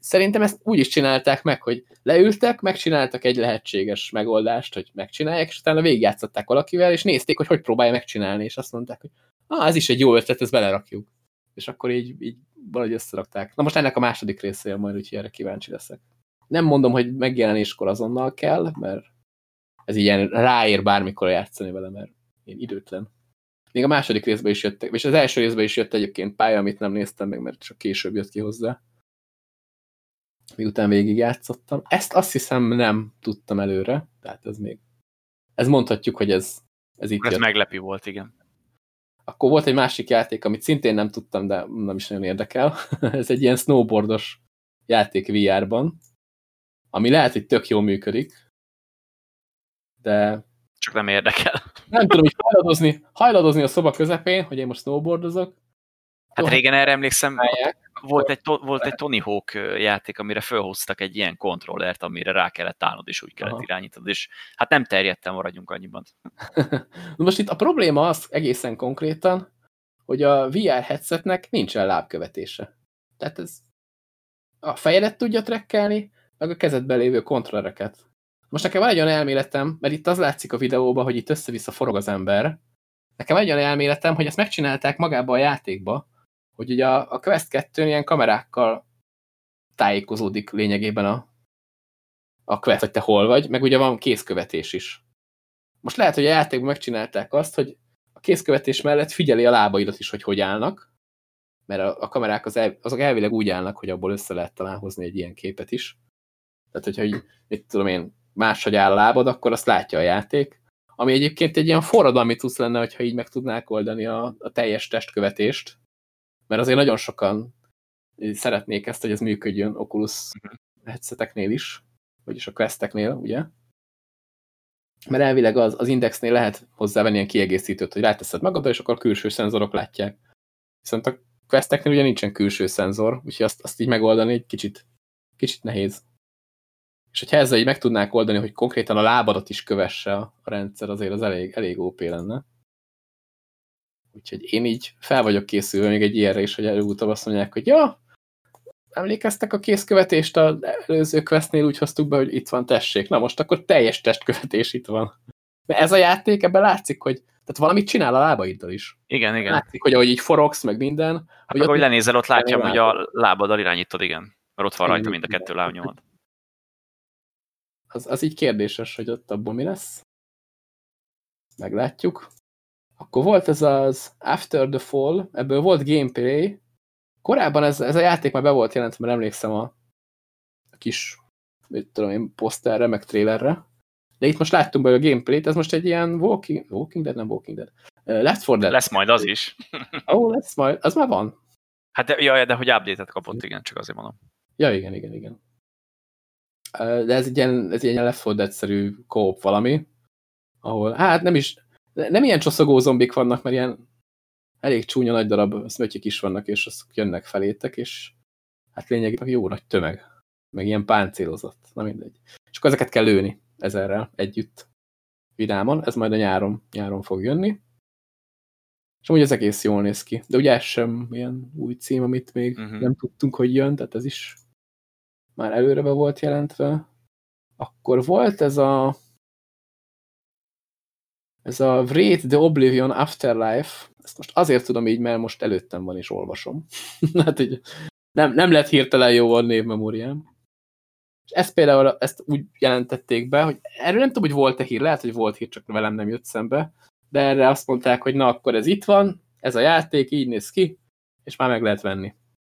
szerintem ezt úgy is csinálták meg, hogy leültek, megcsináltak egy lehetséges megoldást, hogy megcsinálják, és utána végigjátszották valakivel, és nézték, hogy hogy próbálja megcsinálni, és azt mondták, hogy ah, ez is egy jó ötlet, ezt belerakjuk. És akkor így, így valahogy összerakták. Na most ennek a második része majd, úgyhogy erre kíváncsi leszek. Nem mondom, hogy megjelenéskor azonnal kell, mert ez ilyen ráér bármikor játszani vele, mert én időtlen. Még a második részben is jöttek, és az első részben is jött egyébként pálya, amit nem néztem meg, mert csak később jött ki hozzá miután végigjátszottam. Ezt azt hiszem nem tudtam előre, tehát ez még, ez mondhatjuk, hogy ez, ez itt Ez jött. meglepő volt, igen. Akkor volt egy másik játék, amit szintén nem tudtam, de nem is nagyon érdekel. ez egy ilyen snowboardos játék VR-ban, ami lehet, hogy tök jól működik, de... Csak nem érdekel. Nem tudom, hogy hajladozni, hajladozni a szoba közepén, hogy én most snowboardozok. Hát régen erre emlékszem, volt egy, volt egy Tony Hawk játék, amire felhoztak egy ilyen kontrollert, amire rá kellett állnod, és úgy kellett Aha. irányítod, és hát nem terjedtem, maradjunk annyiban. Most itt a probléma az egészen konkrétan, hogy a VR headsetnek nincsen lábkövetése. Tehát ez a fejedet tudja trekkelni, meg a kezedben lévő kontrollereket. Most nekem van egy olyan elméletem, mert itt az látszik a videóban, hogy itt össze-vissza forog az ember. Nekem egy olyan elméletem, hogy ezt megcsinálták magába a játékba, hogy ugye a, a Quest 2 ilyen kamerákkal tájékozódik lényegében a, a Quest, hogy te hol vagy, meg ugye van kézkövetés is. Most lehet, hogy a játékban megcsinálták azt, hogy a kézkövetés mellett figyeli a lábaidat is, hogy hogy állnak, mert a, a kamerák az el, azok elvileg úgy állnak, hogy abból össze lehet talán hozni egy ilyen képet is. Tehát, hogyha hogy, mit tudom én, máshogy áll a lábad, akkor azt látja a játék. Ami egyébként egy ilyen forradalmi tudsz lenne, hogyha így meg tudnák oldani a, a teljes testkövetést, mert azért nagyon sokan szeretnék ezt, hogy ez működjön Oculus uh-huh. headseteknél is, vagyis a questeknél, ugye? Mert elvileg az, az indexnél lehet hozzávenni ilyen kiegészítőt, hogy ráteszed magadra, és akkor külső szenzorok látják. Viszont a questeknél ugye nincsen külső szenzor, úgyhogy azt, azt így megoldani egy kicsit, kicsit nehéz. És hogyha ezzel így meg tudnák oldani, hogy konkrétan a lábadat is kövesse a rendszer, azért az elég, elég OP lenne. Úgyhogy én így fel vagyok készülve még egy ilyenre is, hogy előutóbb azt mondják, hogy ja, emlékeztek a kézkövetést az előző questnél, úgy hoztuk be, hogy itt van, tessék. Na most akkor teljes testkövetés itt van. Mert ez a játék, ebben látszik, hogy tehát valamit csinál a lábaiddal is. Igen, igen. Látszik, hogy ahogy így forogsz, meg minden. Hát hogy akkor, hogy lenézel, ott látja, hogy a lábaddal irányítod, igen. Mert ott van rajta mind a kettő lábnyomod. Az, az így kérdéses, hogy ott abból mi lesz. Meglátjuk. Akkor volt ez az After the Fall, ebből volt gameplay. Korábban ez, ez a játék már be volt jelentve, mert emlékszem a, a kis, mit tudom én, poszterre, meg trailerre. De itt most láttunk belőle a gameplayt, ez most egy ilyen Walking, Walking Dead, nem Walking Dead. Uh, Left 4 Dead. Lesz majd az is. Ó, oh, lesz majd, az már van. Hát de, jaj, de hogy update-et kapott, igen, csak azért mondom. Ja, igen, igen, igen. De ez egy ilyen, ez egy ilyen Left 4 Dead-szerű kóp valami, ahol, hát nem is, nem ilyen csoszogó zombik vannak, mert ilyen elég csúnya nagy darab szmötyik is vannak, és azok jönnek felétek, és hát lényegében jó nagy tömeg, meg ilyen páncélozott, na mindegy. És akkor ezeket kell lőni ezerrel együtt vidámon, ez majd a nyáron, nyáron fog jönni. És amúgy ez egész jól néz ki. De ugye ez sem ilyen új cím, amit még uh mhm. -huh. nem tudtunk, hogy jön, tehát ez is már előre be volt jelentve. Akkor volt ez a ez a Wraith the Oblivion Afterlife, ezt most azért tudom így, mert most előttem van és olvasom. hát így nem, nem lett hirtelen jó a névmemóriám. És ezt például ezt úgy jelentették be, hogy erről nem tudom, hogy volt-e hír, lehet, hogy volt hír, csak velem nem jött szembe, de erre azt mondták, hogy na akkor ez itt van, ez a játék, így néz ki, és már meg lehet venni.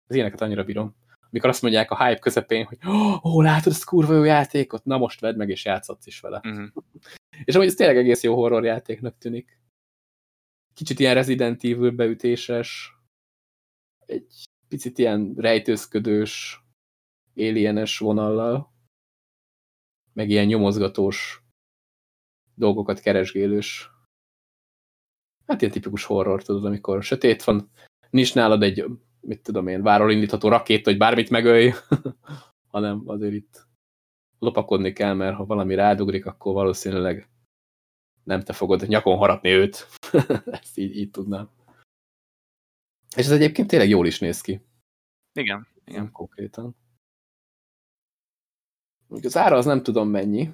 Az ilyeneket annyira bírom. Amikor azt mondják a hype közepén, hogy ó, oh, látod ezt kurva jó játékot, na most vedd meg, és játszhatsz is vele. Uh mhm. -huh. És amúgy ez tényleg egész jó horrorjátéknak tűnik. Kicsit ilyen Resident Evil beütéses, egy picit ilyen rejtőzködős, alienes vonallal, meg ilyen nyomozgatós, dolgokat keresgélős. Hát ilyen tipikus horror, tudod, amikor sötét van, nincs nálad egy, mit tudom én, váról indítható rakét, hogy bármit megölj, hanem azért itt lopakodni kell, mert ha valami rádugrik, akkor valószínűleg nem te fogod nyakon harapni őt. Ezt így, így tudnám. És ez egyébként tényleg jól is néz ki. Igen, igen. Nem konkrétan. Az ára az nem tudom mennyi.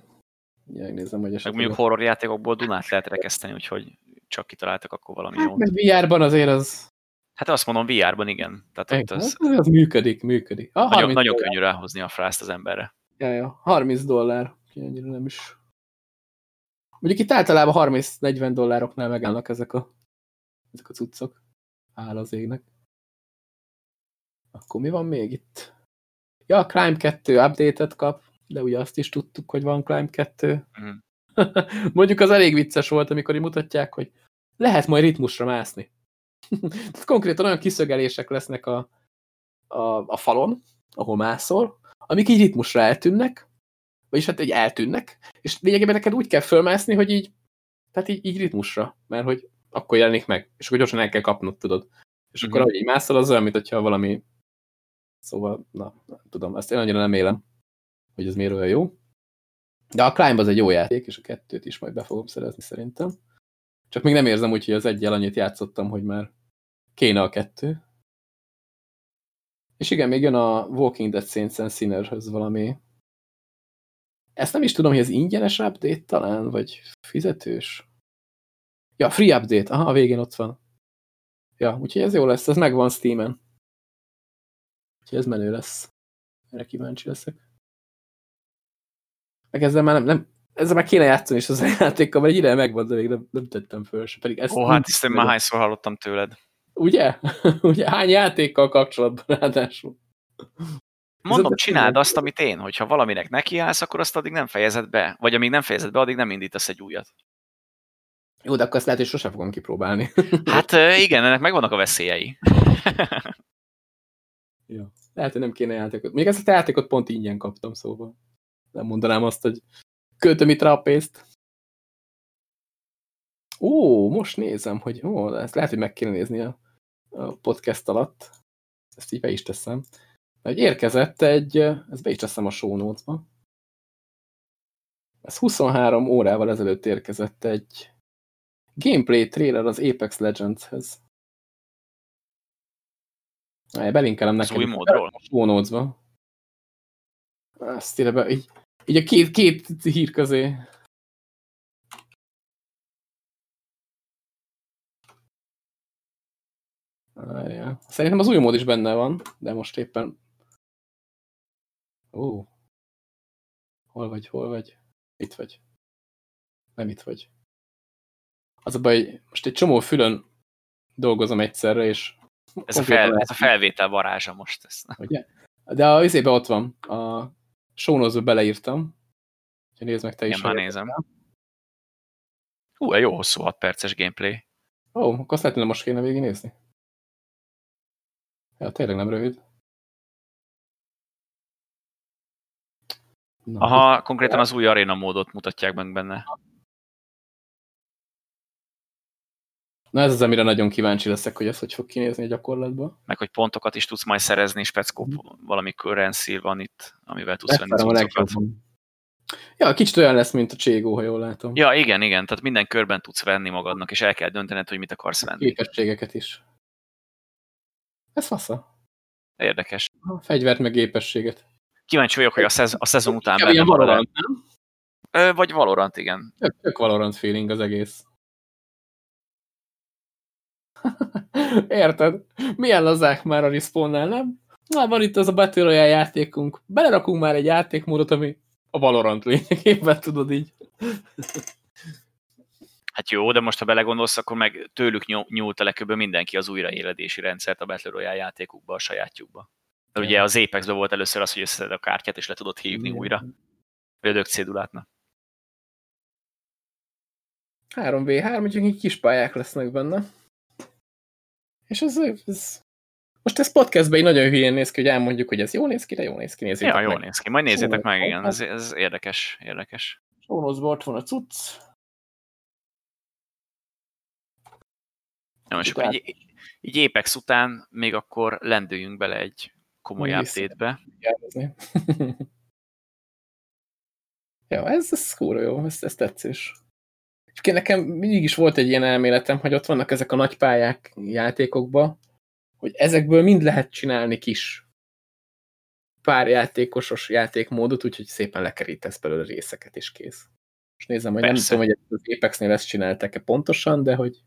Megnézem, hogy esetleg... Meg mondjuk horror játékokból Dunát lehet rekeszteni, úgyhogy csak kitaláltak akkor valami hát, jót. Meg VR-ban azért az... Hát azt mondom, VR-ban igen. Tehát ott az... az működik, működik. Ah, nagyon, nagyon könnyű ráhozni a frászt az emberre. Ja, ja. 30 dollár. Ennyire nem is. Mondjuk itt általában 30-40 dollároknál megállnak ezek a, ezek a cuccok. Áll az égnek. Akkor mi van még itt? Ja, a Climb 2 update-et kap, de ugye azt is tudtuk, hogy van Climb 2. Mm. Mondjuk az elég vicces volt, amikor így mutatják, hogy lehet majd ritmusra mászni. Tehát konkrétan olyan kiszögelések lesznek a, a, a falon, ahol mászol, amik így ritmusra eltűnnek, vagyis hát egy eltűnnek, és lényegében neked úgy kell fölmászni, hogy így, tehát így, így ritmusra, mert hogy akkor jelenik meg, és akkor gyorsan el kell kapnod, tudod. És akkor, mhm. ahogy így mászol, az olyan, mint hogyha valami... Szóval, na, nem tudom, ezt én annyira nem élem, hogy ez miért olyan jó. De a Climb az egy jó játék, és a kettőt is majd be fogom szerezni szerintem. Csak még nem érzem úgy, hogy az egyel annyit játszottam, hogy már kéne a kettő. És igen, még jön a Walking Dead Saints and Sinnerhöz valami. Ezt nem is tudom, hogy ez ingyenes update talán, vagy fizetős. Ja, free update. Aha, a végén ott van. Ja, úgyhogy ez jó lesz, ez megvan Steam-en. Úgyhogy ez menő lesz. Erre kíváncsi leszek. Meg ezzel már nem, nem ezzel már kéne játszani is az a játékkal, mert egy ide megvan, de még nem, nem tettem föl se. Pedig ezt Ó, hát ezt már hányszor hallottam tőled. Ugye? Ugye? Hány játékkal kapcsolatban ráadásul? Mondom, csináld azt, amit én, hogyha valaminek nekiállsz, akkor azt addig nem fejezed be. Vagy amíg nem fejezed be, addig nem indítasz egy újat. Jó, de akkor azt lehet, hogy sosem fogom kipróbálni. Hát igen, ennek megvannak a veszélyei. Ja. Lehet, hogy nem kéne játékot. Még ezt a játékot pont ingyen kaptam, szóval nem mondanám azt, hogy költöm itt rá a pénzt. Ó, most nézem, hogy ó, ezt lehet, hogy meg kéne nézni a, a podcast alatt. Ezt így be is teszem. Hogy érkezett egy, ezt be is teszem a show notes-ba. Ez 23 órával ezelőtt érkezett egy gameplay trailer az Apex Legends-hez. Belinkelem nekem. Az új módról? A show notes-ba. Be, így, így a két, két hír közé. Várjál. Szerintem az új mód is benne van, de most éppen... Ó. Hol vagy, hol vagy? Itt vagy. Nem itt vagy. Az a baj, most egy csomó fülön dolgozom egyszerre, és... Ez a, fel, ez a felvétel varázsa most. Ez. Ugye? De a izébe ott van. A show beleírtam. Ha nézd meg te is. Én már nézem. Hú, jó hosszú 6 perces gameplay. Ó, akkor azt lehet, hogy most kéne végignézni. Ja, tényleg nem rövid. Na, Aha, konkrétan az új aréna módot mutatják meg benne. Na ez az, amire nagyon kíváncsi leszek, hogy ez hogy fog kinézni a gyakorlatban. Meg hogy pontokat is tudsz majd szerezni, speckó mm. valami currency van itt, amivel tudsz venni cuccokat. Ja, kicsit olyan lesz, mint a Cségó, ha jól látom. Ja, igen, igen, tehát minden körben tudsz venni magadnak, és el kell döntened, hogy mit akarsz venni. Képességeket is. Ez fasza. Érdekes. A fegyvert meg gépességet. Kíváncsi vagyok, hogy a, szez a szezon után benne ilyen Valorant, nem? Vagy Valorant, igen. Tök, tök Valorant feeling az egész. Érted? Milyen lazák már a respawnnál, nem? Na, van itt az a Battle Royale játékunk. Belerakunk már egy játékmódot, ami a Valorant lényegében, tudod így. Hát jó, de most ha belegondolsz, akkor meg tőlük nyúlt a legkülönböző mindenki az újraéledési rendszert a Battle Royale játékukba, a sajátjukba. De ugye az apex volt először az, hogy összeszed a kártyát, és le tudod hívni Igen. újra. Vagy a cédulátna. 3v3, úgyhogy így kis pályák lesznek benne. És ez, ez most ez podcastben így nagyon hülyén néz ki, hogy elmondjuk, hogy ez jó néz ki, de jó néz ki. Nézzétek ja, jó néz ki. Majd nézzétek meg, igen. Ez, ez érdekes, érdekes. Sónozba ott van a cucc. Na, most akkor így, így Apex után még akkor lendüljünk bele egy komoly update-be. ja, ez, ez kúra jó, ez, ez tetszés. És nekem mindig is volt egy ilyen elméletem, hogy ott vannak ezek a nagy pályák játékokban, hogy ezekből mind lehet csinálni kis pár játékosos játékmódot, úgyhogy szépen lekerítesz belőle részeket, és kész. És nézem, hogy Persze. nem tudom, hogy az Apexnél ezt csináltak-e pontosan, de hogy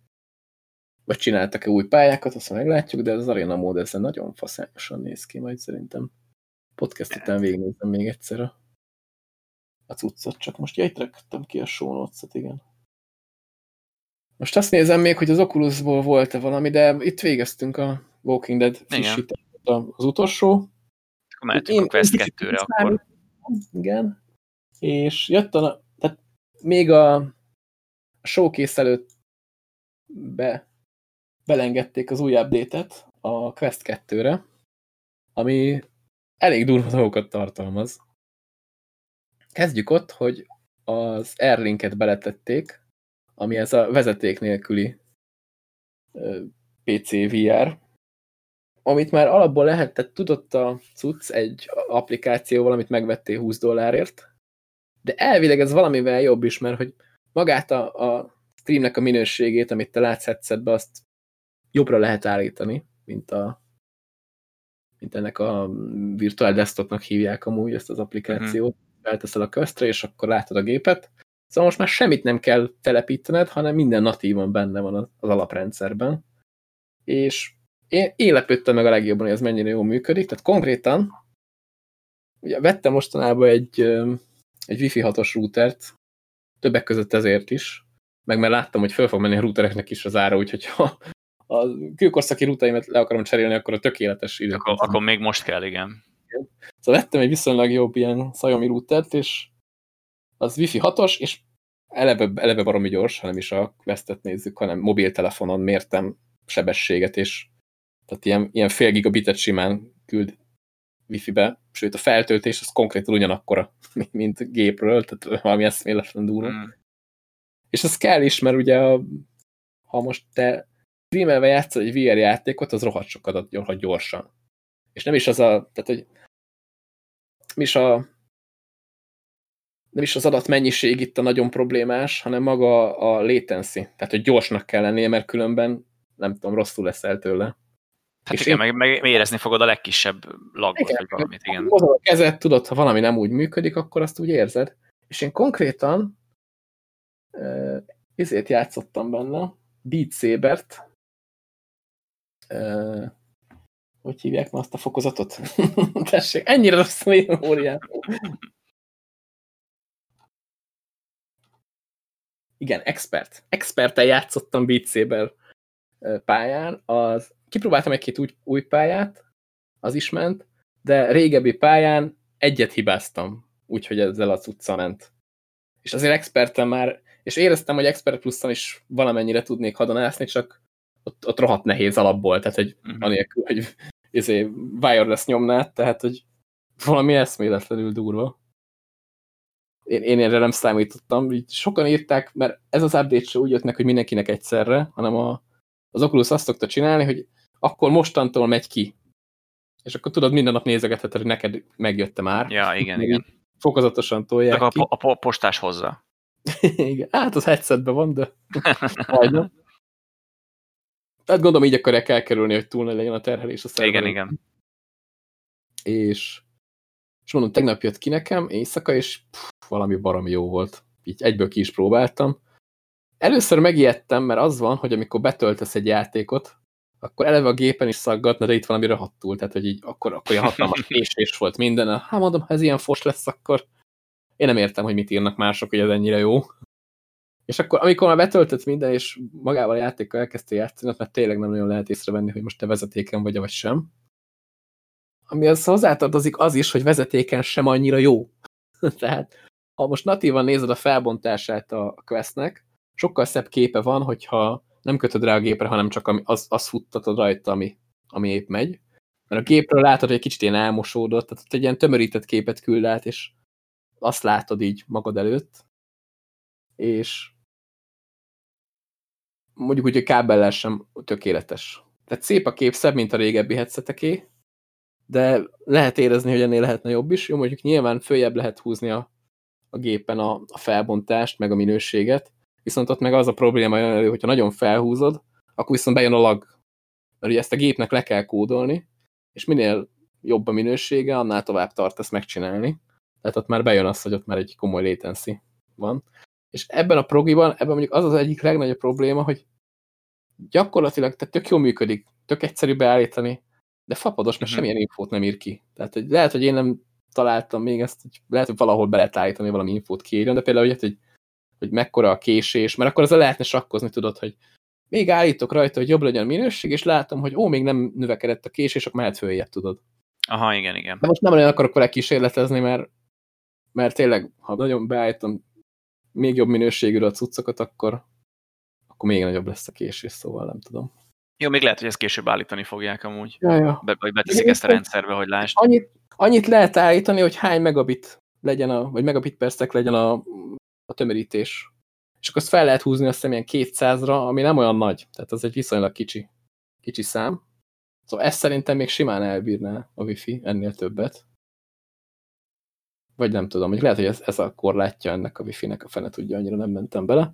vagy csináltak-e új pályákat, azt meglátjuk, de az Arena mód ezzel nagyon faszányosan néz ki, majd szerintem podcast után végignézem még egyszer a, a cuccot, csak most jegyrektem ki a show notes igen. Most azt nézem még, hogy az Oculusból volt-e valami, de itt végeztünk a Walking Dead frissítést az utolsó. Akkor mehetünk a Quest 2-re akkor. Igen. És jött a, tehát még a showcase előtt be, belengedték az új update-et a Quest 2-re, ami elég durva dolgokat tartalmaz. Kezdjük ott, hogy az Airlinket beletették, ami ez a vezeték nélküli PC VR, amit már alapból lehetett, tudott a cucc egy applikációval, amit megvettél 20 dollárért, de elvileg ez valamivel jobb is, mert hogy magát a, a streamnek a minőségét, amit te látsz headsetbe, azt jobbra lehet állítani, mint a mint ennek a virtual desktopnak hívják amúgy ezt az applikációt. Uh mhm. -huh. Felteszel a köztre, és akkor látod a gépet. Szóval most már semmit nem kell telepítened, hanem minden natívan benne van az, az alaprendszerben. És én, én lepődtem meg a legjobban, hogy ez mennyire jól működik. Tehát konkrétan, ugye vettem mostanában egy, egy Wi-Fi 6-os routert, többek között ezért is, meg mert láttam, hogy föl fog menni a routereknek is az ára, úgyhogy ha a kőkorszaki rútaimat le akarom cserélni, akkor a tökéletes idő. Akkor, akkor még most kell, igen. Szóval vettem egy viszonylag jobb ilyen Xiaomi routert, és az Wi-Fi 6-os, és eleve, eleve baromi gyors, hanem is a Questet nézzük, hanem mobiltelefonon mértem sebességet, és tehát ilyen, ilyen fél gigabitet simán küld wifi-be, sőt a feltöltés az konkrétan ugyanakkora, mint gépről, tehát valami eszméletlen durva. Mm. És az kell is, mert ugye a, ha most te streamelve játszol egy VR játékot, az rohadt sokat ad gyorsan. És nem is az a, tehát hogy nem is a nem is az adatmennyiség itt a nagyon problémás, hanem maga a latency. Tehát, hogy gyorsnak kell lennie, mert különben nem tudom, rosszul leszel tőle. Hát és igen, én... meg, meg érezni fogod a legkisebb lagot, igen, vagy valamit, igen. Ha a kezed, tudod, ha valami nem úgy működik, akkor azt úgy érzed. És én konkrétan ezért játszottam benne, Beat Saber-t, uh, hogy hívják ma azt a fokozatot? Tessék, ennyire rossz a memóriám. Igen, expert. Experten játszottam Beat Saber pályán. Az, kipróbáltam egy-két új, új pályát, az is ment, de régebbi pályán egyet hibáztam, úgyhogy ezzel a cucca ment. És azért experten már, és éreztem, hogy expert pluszon is valamennyire tudnék hadonászni, csak ott, ott rohadt nehéz alapból, tehát hogy uh mhm. -huh. anélkül, hogy izé, wireless nyomnád, tehát hogy valami eszméletlenül durva. Én, én erre nem számítottam. Így sokan írták, mert ez az update se úgy jött meg, hogy mindenkinek egyszerre, hanem a, az Oculus azt szokta csinálni, hogy akkor mostantól megy ki. És akkor tudod, minden nap nézegetheted, hogy neked megjötte már. Ja, igen, igen. Fokozatosan tolják a, ki. a postás hozza. igen. Hát az headsetben van, de majdnem. Tehát gondolom így akarják elkerülni, hogy túl legyen a terhelés a szerveren. Igen, igen. És, és mondom, tegnap jött ki nekem éjszaka, és pff, valami baromi jó volt. Így egyből ki is próbáltam. Először megijedtem, mert az van, hogy amikor betöltesz egy játékot, akkor eleve a gépen is szaggatna, de itt valami rohadtul, tehát hogy így akkor, akkor ilyen hatalmas késés volt minden. Hát mondom, ha ez ilyen fos lesz, akkor én nem értem, hogy mit írnak mások, hogy ez ennyire jó. És akkor, amikor már betöltött minden, és magával a játékkal elkezdte játszani, mert tényleg nem nagyon lehet észrevenni, hogy most te vezetéken vagy, vagy sem. Ami az hozzátartozik az is, hogy vezetéken sem annyira jó. Tehát, ha most natívan nézed a felbontását a questnek, sokkal szebb képe van, hogyha nem kötöd rá a gépre, hanem csak az, az futtatod rajta, ami, ami épp megy. Mert a gépről látod, hogy egy kicsit ilyen elmosódott, tehát egy ilyen tömörített képet küld át, és azt látod így magad előtt. És mondjuk úgy, hogy kábellel sem tökéletes. Tehát szép a kép, szebb, mint a régebbi headseteké, de lehet érezni, hogy ennél lehetne jobb is. Jó, mondjuk nyilván följebb lehet húzni a, a gépen a, a felbontást, meg a minőséget, viszont ott meg az a probléma jön elő, hogyha nagyon felhúzod, akkor viszont bejön a lag. Mert ugye ezt a gépnek le kell kódolni, és minél jobb a minősége, annál tovább tart ezt megcsinálni. Tehát ott már bejön az, hogy ott már egy komoly latency van. És ebben a progiban, ebben mondjuk az az egyik legnagyobb probléma, hogy gyakorlatilag tehát tök jól működik, tök egyszerű beállítani, de fapados, mert uh mhm. -huh. semmilyen infót nem ír ki. Tehát hogy lehet, hogy én nem találtam még ezt, hogy lehet, hogy valahol be lehet állítani valami infót kiírjon, de például, hogy, hogy, hogy mekkora a késés, mert akkor ezzel lehetne sakkozni, tudod, hogy még állítok rajta, hogy jobb legyen a minőség, és látom, hogy ó, még nem növekedett a késés, akkor mehet följebb, tudod. Aha, igen, igen. De most nem olyan akarok vele kísérletezni, mert, mert tényleg, ha nagyon beállítom még jobb minőségűre a cuccokat, akkor, akkor még nagyobb lesz a késés, szóval nem tudom. Jó, még lehet, hogy ezt később állítani fogják amúgy. Ja, ja. Be, vagy beteszik ezt a rendszerbe, hogy lásd. Annyit, annyit lehet állítani, hogy hány megabit legyen, a, vagy megabit percek legyen a, a tömörítés. És akkor azt fel lehet húzni azt hiszem ilyen 200-ra, ami nem olyan nagy. Tehát az egy viszonylag kicsi, kicsi szám. Szóval ezt szerintem még simán elbírná a wifi, ennél többet. Vagy nem tudom, hogy lehet, hogy ez, ez a korlátja ennek a wifi-nek, a fene tudja, annyira nem mentem bele.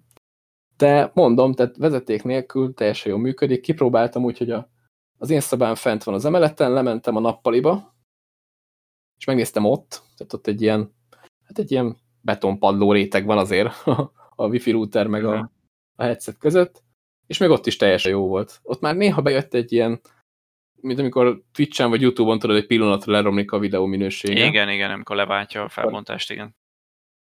De mondom, tehát vezeték nélkül teljesen jól működik. Kipróbáltam úgy, hogy a, az én szobám fent van az emeleten, lementem a nappaliba, és megnéztem ott, tehát ott egy ilyen, hát egy ilyen betonpadló réteg van azért a wifi router meg a, a headset között, és még ott is teljesen jó volt. Ott már néha bejött egy ilyen mint amikor Twitch-en vagy Youtube-on tudod, egy pillanatra leromlik a videó minősége. Igen, igen, amikor leváltja a felbontást, igen.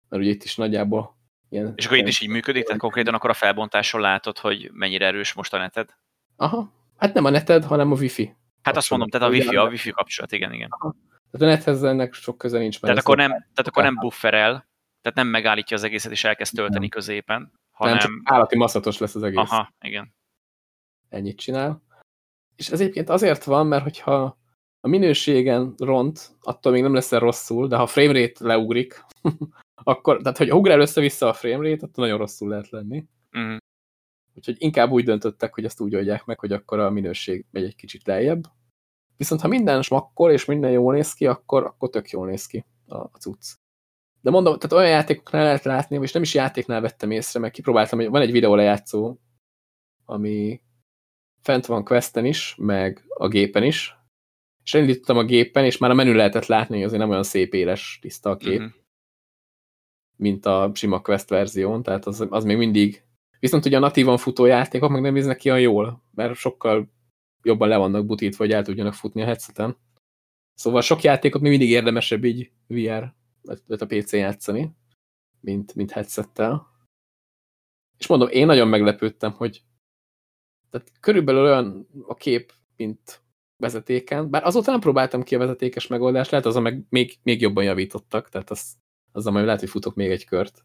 Mert ugye itt is nagyjából ilyen... És akkor itt is így működik, tehát konkrétan akkor a felbontáson látod, hogy mennyire erős most a neted? Aha. Hát nem a neted, hanem a wifi. Hát azt mondom, tehát a wifi, a wifi kapcsolat, igen, igen. Aha. Tehát a nethez ennek sok köze nincs. Tehát akkor, nem, tehát akkor nem bufferel, tehát nem megállítja az egészet, és elkezd tölteni nem. középen, hanem... Nem, csak állati maszatos lesz az egész. Aha, igen. Ennyit csinál és ez egyébként azért van, mert hogyha a minőségen ront, attól még nem lesz rosszul, de ha a framerate leugrik, akkor, tehát hogy ugrál össze-vissza a framerate, attól nagyon rosszul lehet lenni. Mm. Úgyhogy inkább úgy döntöttek, hogy ezt úgy oldják meg, hogy akkor a minőség megy egy kicsit lejjebb. Viszont ha minden smakkol, és minden jól néz ki, akkor, akkor tök jól néz ki a, a cucc. De mondom, tehát olyan játékoknál lehet látni, és nem is játéknál vettem észre, meg kipróbáltam, hogy van egy videó lejátszó, ami fent van Questen is, meg a gépen is, és elindítottam a gépen, és már a menü lehetett látni, hogy azért nem olyan szép éles, tiszta a kép, uh mhm. -huh. mint a sima Quest verzión, tehát az, az még mindig Viszont ugye a natívan futó játékok meg nem néznek ki olyan jól, mert sokkal jobban le vannak butítva, hogy el tudjanak futni a headseten. Szóval sok játékot még mindig érdemesebb így VR, vagy a PC játszani, mint, mint headsettel. És mondom, én nagyon meglepődtem, hogy tehát körülbelül olyan a kép, mint vezetéken, bár azóta nem próbáltam ki a vezetékes megoldást, lehet azon meg még, még jobban javítottak, tehát az, azzal majd lehet, hogy futok még egy kört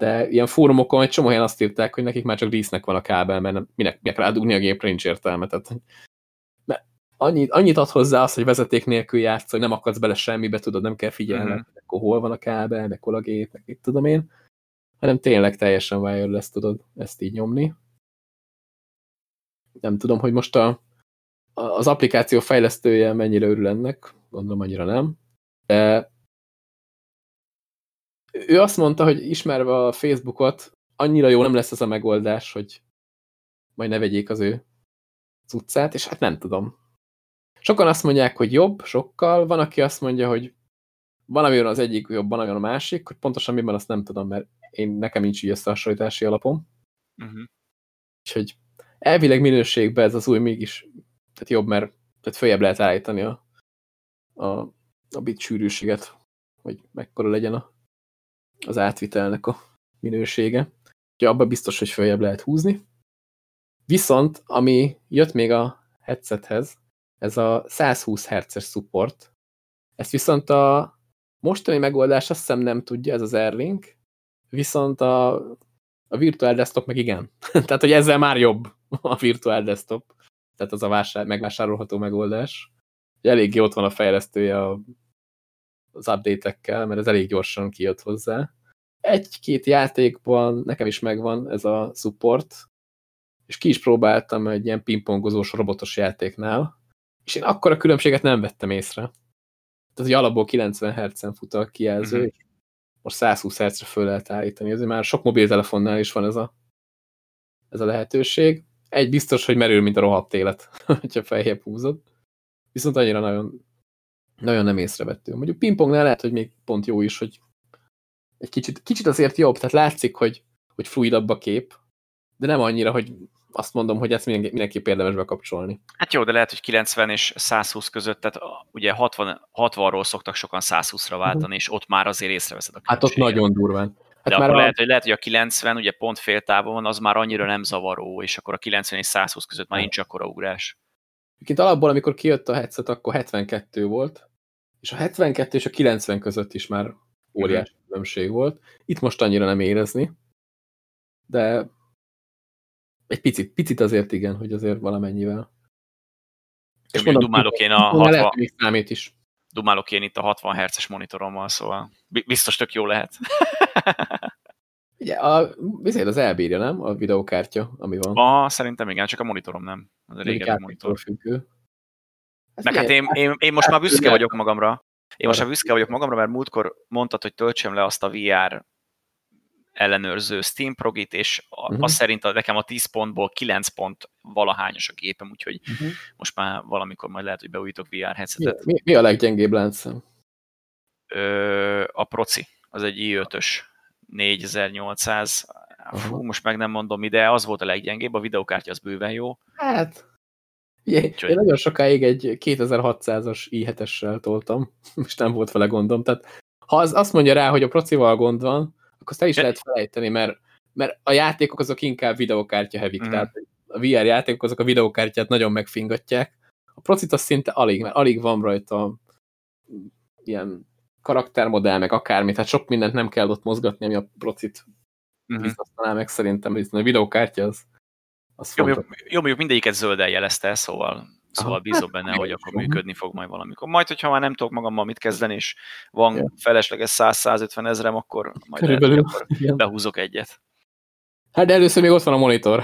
de ilyen fórumokon egy csomó helyen azt írták, hogy nekik már csak dísznek van a kábel, mert minek, minek rádugni a gépre nincs értelme. Tehát, mert annyit, annyit ad hozzá az, hogy vezeték nélkül játsz, hogy nem akadsz bele semmibe, tudod, nem kell figyelni, uh -huh. akkor hol van a kábel, meg hol a gép, meg itt tudom én, hanem tényleg teljesen wireless tudod ezt így nyomni. Nem tudom, hogy most a, az applikáció fejlesztője mennyire örül ennek, gondolom annyira nem, de ő azt mondta, hogy ismerve a Facebookot, annyira jó nem lesz ez a megoldás, hogy majd ne vegyék az ő cuccát, és hát nem tudom. Sokan azt mondják, hogy jobb, sokkal, van, aki azt mondja, hogy van, amiben az egyik jobb, van, amiben a másik, hogy pontosan miben azt nem tudom, mert én nekem nincs így összehasonlítási alapom. Uh mhm. -huh. Úgyhogy elvileg minőségben ez az új mégis tehát jobb, mert tehát följebb lehet állítani a, a, a bit sűrűséget, hogy mekkora legyen a az átvitelnek a minősége. Úgyhogy abban biztos, hogy följebb lehet húzni. Viszont, ami jött még a headsethez, ez a 120 Hz-es support. Ezt viszont a mostani megoldás azt hiszem nem tudja, ez az Airlink, viszont a, a Virtual Desktop meg igen. Tehát, hogy ezzel már jobb a Virtual Desktop. Tehát az a vásár, megvásárolható megoldás. Eléggé ott van a fejlesztője a az update-ekkel, mert ez elég gyorsan kijött hozzá. Egy-két játékban nekem is megvan ez a support, és ki is próbáltam egy ilyen pingpongozós robotos játéknál, és én akkor a különbséget nem vettem észre. Tehát, hogy alapból 90 Hz-en fut a kijelző, uh mhm. -huh. Most 120 Hz-re föl lehet állítani. Ezért már sok mobiltelefonnál is van ez a, ez a lehetőség. Egy biztos, hogy merül, mint a rohadt élet, hogyha feljebb húzod. Viszont annyira nagyon nagyon nem észrevettő. Mondjuk pingpongnál lehet, hogy még pont jó is, hogy egy kicsit, kicsit azért jobb, tehát látszik, hogy, hogy fluidabb a kép, de nem annyira, hogy azt mondom, hogy ezt mindenképp érdemes bekapcsolni. Hát jó, de lehet, hogy 90 és 120 között, tehát ugye 60, 60-ról szoktak sokan 120-ra váltani, uh -huh. és ott már azért észreveszed a Hát ott nagyon durván. Hát de már akkor a... lehet, hogy lehet, hogy a 90 ugye pont fél távon az már annyira nem zavaró, és akkor a 90 és 120 között már nincs akkora ugrás. Egyébként alapból, amikor kijött a headset, akkor 72 volt, és a 72 és a 90 között is már óriási mm. különbség volt. Itt most annyira nem érezni, de egy picit, picit azért igen, hogy azért valamennyivel. És mondom, dumálok én a 60... számít is. Dumálok én itt a 60 Hz-es monitorommal, szóval biztos tök jó lehet. Ugye, a, viszont az elbírja, nem? A videókártya, ami van. Ah, szerintem igen, csak a monitorom nem. Az a régebbi monitor. Függő. Meg hát én, én, én most már büszke vagyok magamra. Én most már büszke vagyok magamra, mert múltkor mondtad, hogy töltsem le azt a VR ellenőrző Steam progit, és uh-huh. azt szerint a, nekem a 10 pontból 9 pont valahányos a gépem, úgyhogy uh-huh. most már valamikor majd lehet, hogy beújítok VR headsetet. Mi, mi a leggyengébb láncszem? Ö, a Proci, az egy i5-ös 4800, uh-huh. Fú, most meg nem mondom ide, az volt a leggyengébb, a videokártya az bőven jó. Hát, én, én nagyon sokáig egy 2600-as i7-essel toltam, és nem volt vele gondom. Tehát ha az azt mondja rá, hogy a procival gond van, akkor azt el is lehet felejteni, mert, mert a játékok azok inkább videokártya hevik. Mm. Tehát a VR játékok azok a videokártyát nagyon megfingatják. A procit az szinte alig, mert alig van rajta ilyen karaktermodell, meg akármi, tehát sok mindent nem kell ott mozgatni, ami a procit mm -hmm. meg szerintem, hiszen a videokártya az az jó, mondjuk, jó, mondjuk mindegyiket zölden jelezte, szóval Szóval bízom benne, hogy akkor működni fog majd valamikor. Majd, hogyha már nem tudok magammal mit kezdeni, és van felesleges 100-150 ezerem, akkor majd Körülbelül, lehet, akkor igen. behúzok egyet. Hát de először még ott van a monitor.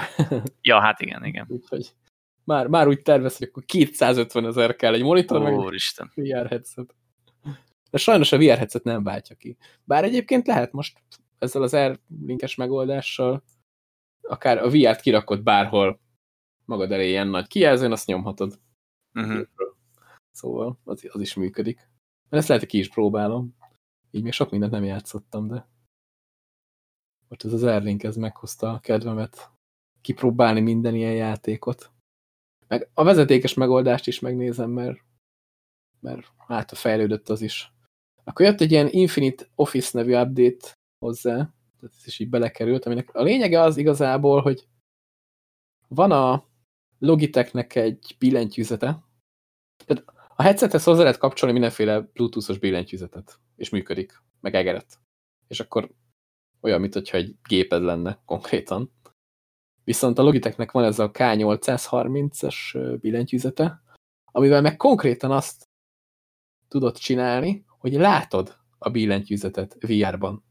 ja, hát igen, igen. Úgyhogy már, már úgy tervez, hogy akkor 250 ezer kell egy monitor, Ó, meg Isten. VR headset. De sajnos a VR headset nem váltja ki. Bár egyébként lehet most ezzel az R-linkes megoldással akár a VR-t kirakod bárhol magad elé ilyen nagy kijelzőn, azt nyomhatod. Uh mhm. -huh. Szóval az, az is működik. Mert ezt lehet, hogy ki is próbálom. Így még sok mindent nem játszottam, de most ez az Erlink, ez meghozta a kedvemet kipróbálni minden ilyen játékot. Meg a vezetékes megoldást is megnézem, mert, mert hát a fejlődött az is. Akkor jött egy ilyen Infinite Office nevű update hozzá, tehát ez is így belekerült, aminek a lényege az igazából, hogy van a Logitechnek egy billentyűzete, tehát a headsethez hozzá lehet kapcsolni mindenféle bluetoothos billentyűzetet, és működik, meg egeret. És akkor olyan, mint hogyha egy géped lenne konkrétan. Viszont a Logitechnek van ez a K830-es billentyűzete, amivel meg konkrétan azt tudod csinálni, hogy látod a billentyűzetet VR-ban.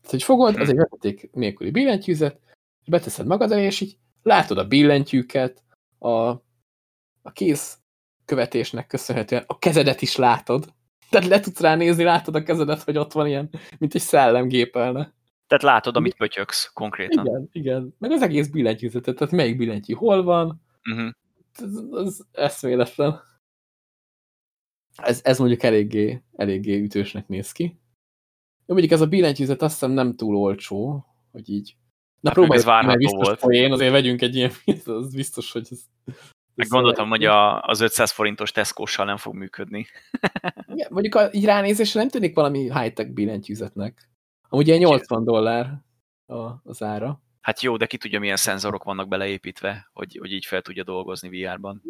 Tehát, hogy fogod, az egy vezeték nélküli billentyűzet, és beteszed magad elé, és így látod a billentyűket, a, a kéz követésnek köszönhetően a kezedet is látod. Tehát le tudsz ránézni, látod a kezedet, hogy ott van ilyen, mint egy szellem gépelne. Tehát látod, amit pötyöksz konkrétan. Igen, igen. Meg az egész billentyűzetet, tehát melyik billentyű hol van. Uh -huh. ez, ez eszméletlen. Ez, ez mondjuk eléggé, eléggé ütősnek néz ki. Jó, mondjuk ez a billentyűzet azt hiszem nem túl olcsó, hogy így Na hát ez várható volt. Poén, azért vegyünk egy ilyen, az biztos, hogy ez... Meg gondoltam, hogy a, az 500 forintos tesco nem fog működni. ja, mondjuk a, így ránézésre nem tűnik valami high-tech billentyűzetnek. Amúgy ilyen 80 dollár a, az ára. Hát jó, de ki tudja, milyen szenzorok vannak beleépítve, hogy, hogy így fel tudja dolgozni VR-ban.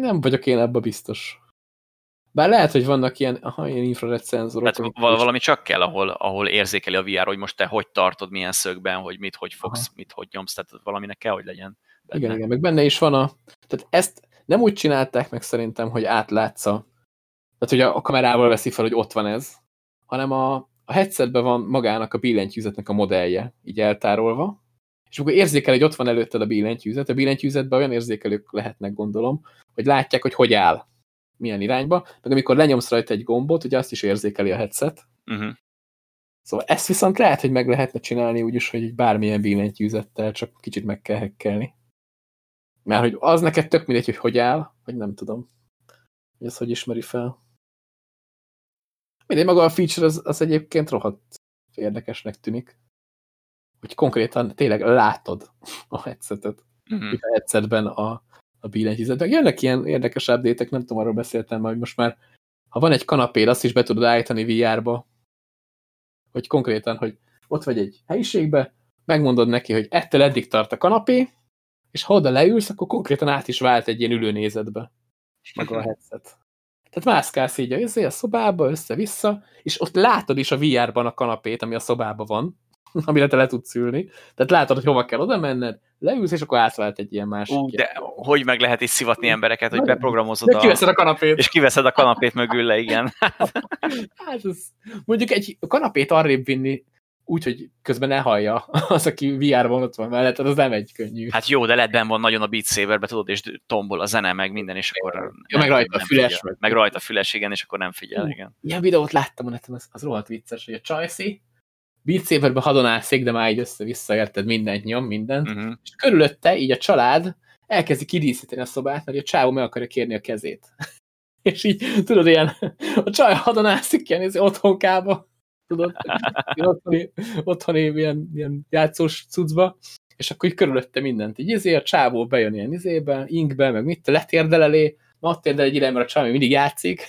Nem vagyok én ebbe biztos. Bár lehet, hogy vannak ilyen, aha, ilyen infrared szenzorok. Tehát val valami csak kell, ahol, ahol érzékeli a VR, hogy most te hogy tartod, milyen szögben, hogy mit, hogy fogsz, aha. mit, hogy nyomsz, tehát valaminek kell, hogy legyen. Benne. Igen, igen, meg benne is van a... Tehát ezt nem úgy csinálták meg szerintem, hogy átlátsza. Tehát, hogy a, a kamerával veszi fel, hogy ott van ez, hanem a, a headsetben van magának a billentyűzetnek a modellje, így eltárolva, és akkor érzékel, hogy ott van előtted a billentyűzet. A billentyűzetben olyan érzékelők lehetnek, gondolom, hogy látják, hogy hogy áll milyen irányba, meg amikor lenyomsz rajta egy gombot, ugye azt is érzékeli a headset. Uh -huh. Szóval ezt viszont lehet, hogy meg lehetne csinálni úgyis, hogy egy bármilyen billentyűzettel csak kicsit meg kell hekkelni. Mert hogy az neked tök mindegy, hogy hogy áll, vagy nem tudom. Hogy ez hogy ismeri fel. Mindegy, maga a feature az, az egyébként rohadt érdekesnek tűnik. Hogy konkrétan tényleg látod a headsetet. Uh -huh. A headsetben a, a billentyűzetben. Jönnek ilyen érdekes update nem tudom, arról beszéltem hogy most már, ha van egy kanapéd, azt is be tudod állítani VR-ba, hogy konkrétan, hogy ott vagy egy helyiségbe, megmondod neki, hogy ettől eddig tart a kanapé, és ha oda leülsz, akkor konkrétan át is vált egy ilyen ülőnézetbe. Maga a headset. Tehát mászkálsz így a, izé, a szobába, össze-vissza, és ott látod is a VR-ban a kanapét, ami a szobában van, amire te le tudsz ülni. Tehát látod, hogy hova kell oda menned, leülsz, és akkor átvált egy ilyen másik. Ú, de hogy meg lehet is szivatni embereket, hogy beprogramozod de kiveszed a kanapét. És kiveszed a kanapét mögül le, igen. hát ez, mondjuk egy kanapét arrébb vinni, úgy, hogy közben ne hallja az, aki VR-ban ott van mellett, az nem egy könnyű. Hát jó, de lehet benn van nagyon a Beat Saber-be, tudod, és tombol a zene, meg minden, és akkor... Ja, meg rajta a füles. Meg. meg rajta a füles, igen, és akkor nem figyel, igen. Ilyen videót láttam a az, az rohadt vicces, hogy a Csajci Beat Saberbe hadonászik, de már így össze-vissza érted, mindent nyom, mindent. Uh -huh. És körülötte így a család elkezdi kidíszíteni a szobát, mert a csávó meg akarja kérni a kezét. és így, tudod, ilyen, a csaj hadonászik ilyen izé, otthonkába, tudod, otthoni, otthoni ilyen, ilyen játszós cuccba, és akkor így körülötte mindent. Így izé, a csávó bejön ilyen izébe, inkbe, meg mit, letérdel elé, na ott térdel egy irány, mert a csávó mindig játszik,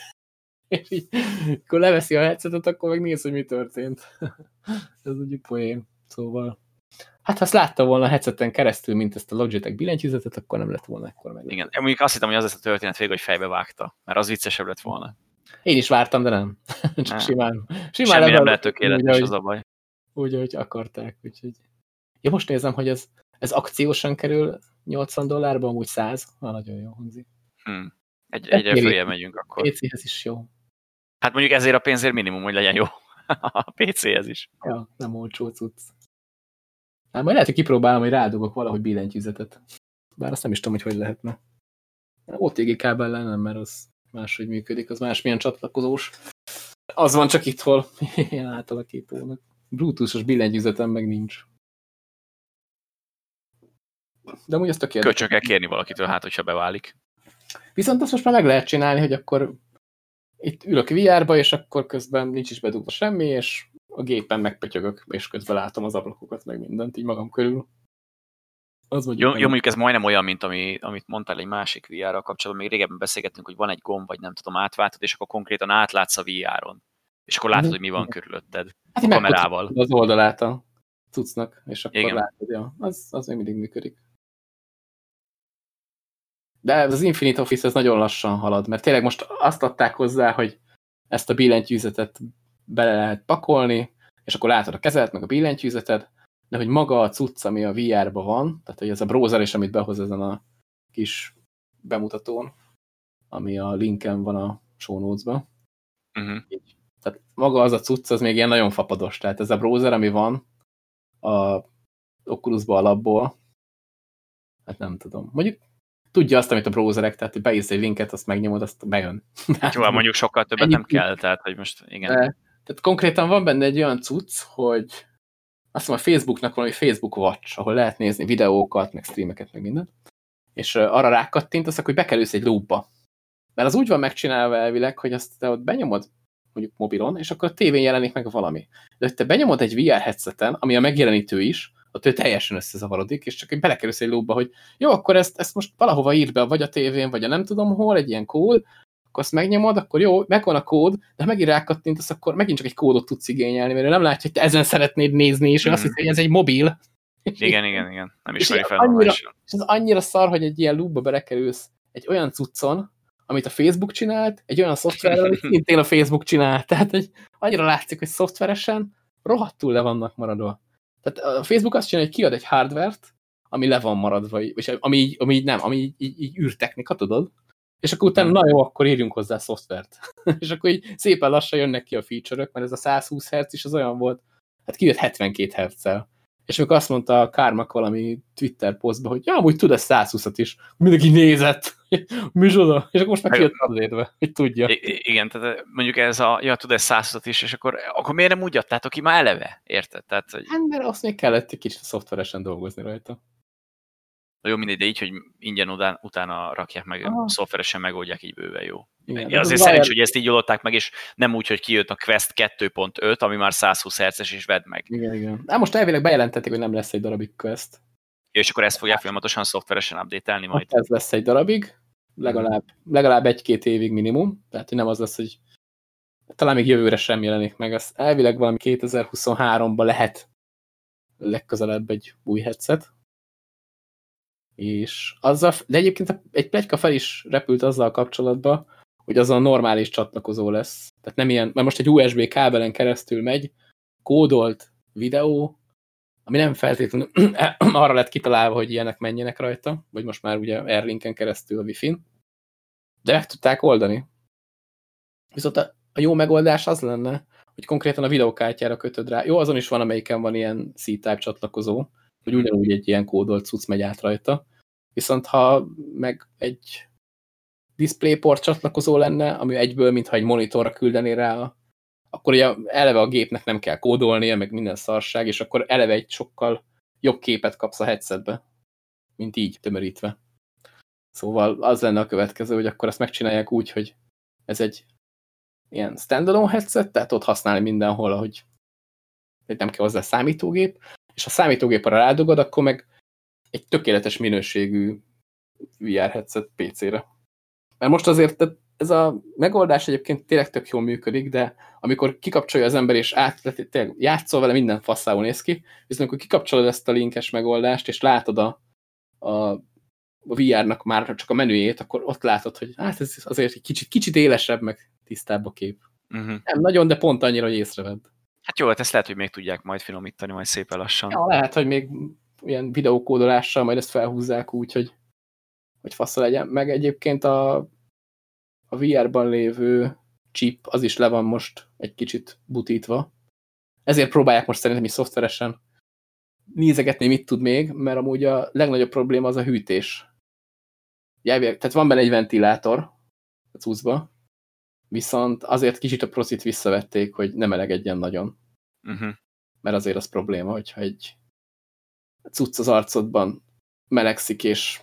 akkor leveszi a headsetet, akkor meg néz, hogy mi történt. Ez ugye poén. Szóval... Hát ha azt látta volna a headseten keresztül, mint ezt a Logitech billentyűzetet, akkor nem lett volna ekkor meg. Igen, mondjuk azt hittem, hogy az lesz a történet végül, hogy fejbe vágta, mert az viccesebb lett volna. Én is vártam, de nem. Csak nem. simán. simán Semmi nem lehet tökéletes, az a baj. Úgy, ahogy akarták, úgyhogy... Ja, most nézem, hogy ez, ez akciósan kerül 80 dollárba, amúgy 100, ha nagyon jó hangzik. Hmm. Egy, egyre följebb megyünk akkor. PC-hez is jó. Hát mondjuk ezért a pénzért minimum, hogy legyen jó. a PC-hez is. Ja, nem olcsó cucc. Hát majd lehet, hogy kipróbálom, hogy rádugok valahogy billentyűzetet. Bár azt nem is tudom, hogy hogy lehetne. OTG kábel nem, mert az máshogy működik, az másmilyen csatlakozós. Az van csak itt, hol ilyen átalakítónak. Bluetooth-os billentyűzetem meg nincs. De amúgy ez tökéletes. Köcsön kell kérni valakitől, hát, hogyha beválik. Viszont azt most már meg lehet csinálni, hogy akkor itt ülök VR-ba, és akkor közben nincs is bedugva semmi, és a gépen megpötyögök, és közben látom az ablakokat, meg mindent így magam körül. Az jó, jó, mondjuk ez majdnem olyan, mint ami, amit mondtál egy másik VR-ral kapcsolatban, még régebben beszélgettünk, hogy van egy gomb, vagy nem tudom, átváltod, és akkor konkrétan átlátsz a VR-on. És akkor látod, hogy mi van körülötted. Hát a kamerával. Az oldalát a cuccnak, és akkor Igen. látod, ja, az, az még mindig működik. De az Infinite Office ez nagyon lassan halad, mert tényleg most azt adták hozzá, hogy ezt a billentyűzetet bele lehet pakolni, és akkor látod a kezedet, meg a billentyűzeted, de hogy maga a cucc, ami a VR-ba van, tehát hogy ez a browser is, amit behoz ezen a kis bemutatón, ami a linken van a show notes-ba. Uh -huh. Tehát maga az a cucc, az még ilyen nagyon fapados. Tehát ez a browser, ami van a Oculusba alapból, hát nem tudom. Mondjuk tudja azt, amit a browserek, tehát beírsz egy linket, azt megnyomod, azt bejön. Jó, hát mondjuk sokkal többet nem kell, tehát hogy most igen. De, tehát konkrétan van benne egy olyan cucc, hogy azt mondom, a Facebooknak valami Facebook Watch, ahol lehet nézni videókat, meg streameket, meg mindent, és arra rákattintasz, akkor bekerülsz egy loopba. Mert az úgy van megcsinálva elvileg, hogy azt te ott benyomod mondjuk mobilon, és akkor a tévén jelenik meg valami. De hogy te benyomod egy VR headseten, ami a megjelenítő is, ott ő teljesen összezavarodik, és csak egy belekerülsz egy lóba, hogy jó, akkor ezt, ezt most valahova ír be, vagy a tévén, vagy a nem tudom hol, egy ilyen kód, akkor azt megnyomod, akkor jó, megvan a kód, de megint rákattintasz, akkor megint csak egy kódot tudsz igényelni, mert ő nem látja, hogy te ezen szeretnéd nézni, és mm. azt hiszi, hogy ez egy mobil. Igen, igen, igen. Nem ismeri fel annyira, És ez annyira szar, hogy egy ilyen loopba belekerülsz egy olyan cuccon, amit a Facebook csinált, egy olyan szoftverrel, amit szintén a Facebook csinált. Tehát hogy annyira látszik, hogy szoftveresen rohadtul le vannak maradva. Tehát a Facebook azt csinálja, hogy kiad egy hardvert, ami le van maradva, és ami így, ami így nem, ami így, így, így űrtechnika, tudod? És akkor utána, na jó, akkor írjunk hozzá szoftvert. és akkor így szépen lassan jönnek ki a feature-ök, mert ez a 120 Hz is az olyan volt, hát kijött 72 Hz-szel. És amikor azt mondta a Kármak valami Twitter posztba, hogy ja, amúgy tud ez 120-at is. Mindenki nézett. Micsoda? És akkor most meg kijött azért, hogy tudja. I igen, tehát mondjuk ez a, ja, tud ez 120-at is, és akkor, akkor miért nem úgy adtátok ki már eleve? Érted? Tehát, hogy... Hát, mert azt még kellett egy kicsit szoftveresen dolgozni rajta. Na jó, mindegy, de így, hogy ingyen után, utána rakják meg, Aha. szoftveresen megoldják, így bőven jó. Igen, Én azért szerencs, hogy ezt így oldották meg, és nem úgy, hogy kijött a Quest 2.5, ami már 120 Hz-es, és vedd meg. Igen, igen. Hát most elvileg bejelentették, hogy nem lesz egy darabig Quest. Ja, és akkor ezt fogják folyamatosan szoftveresen update-elni majd? Hát ez lesz egy darabig, legalább, legalább egy-két évig minimum, tehát hogy nem az lesz, hogy talán még jövőre sem jelenik meg. Az elvileg valami 2023-ban lehet legközelebb egy új headset, és azzal, de egyébként egy plegyka fel is repült azzal kapcsolatban, hogy az a normális csatlakozó lesz. Tehát nem ilyen, mert most egy USB kábelen keresztül megy, kódolt videó, ami nem feltétlenül arra lett kitalálva, hogy ilyenek menjenek rajta, vagy most már ugye Airlinken keresztül a Wi-Fi-n, de meg tudták oldani. Viszont a, a jó megoldás az lenne, hogy konkrétan a videókártyára kötöd rá. Jó, azon is van, amelyiken van ilyen C-Type csatlakozó, hogy ugyanúgy egy ilyen kódolt cucc megy át rajta. Viszont ha meg egy DisplayPort csatlakozó lenne, ami egyből, mintha egy monitorra küldené rá, akkor ugye eleve a gépnek nem kell kódolnia, meg minden szarság, és akkor eleve egy sokkal jobb képet kapsz a headsetbe, mint így tömörítve. Szóval az lenne a következő, hogy akkor ezt megcsinálják úgy, hogy ez egy ilyen standalone headset, tehát ott használni mindenhol, ahogy nem kell hozzá számítógép, és ha számítógép arra rádugod, akkor meg egy tökéletes minőségű VR headset PC-re. Mert most azért ez a megoldás egyébként tényleg tök jól működik, de amikor kikapcsolja az ember és át, tényleg játszol vele, minden faszául néz ki, viszont amikor kikapcsolod ezt a linkes megoldást, és látod a, a, a VR-nak már csak a menüjét, akkor ott látod, hogy hát ez azért egy kicsit, kicsit élesebb, meg tisztább a kép. Uh mhm. -huh. Nem nagyon, de pont annyira, hogy észrevedd. Hát jó, hát ezt lehet, hogy még tudják majd finomítani, majd szépen lassan. Ja, lehet, hogy még ilyen videókódolással majd ezt felhúzzák úgy, hogy, hogy fassa legyen. Meg egyébként a, a VR-ban lévő chip, az is le van most egy kicsit butítva. Ezért próbálják most szerintem is szoftveresen nézegetni, mit tud még, mert amúgy a legnagyobb probléma az a hűtés. Tehát van benne egy ventilátor a cuccba, viszont azért kicsit a procit visszavették, hogy nem melegedjen nagyon. Uh mhm. -huh. Mert azért az probléma, hogyha egy cucc az arcodban melegszik, és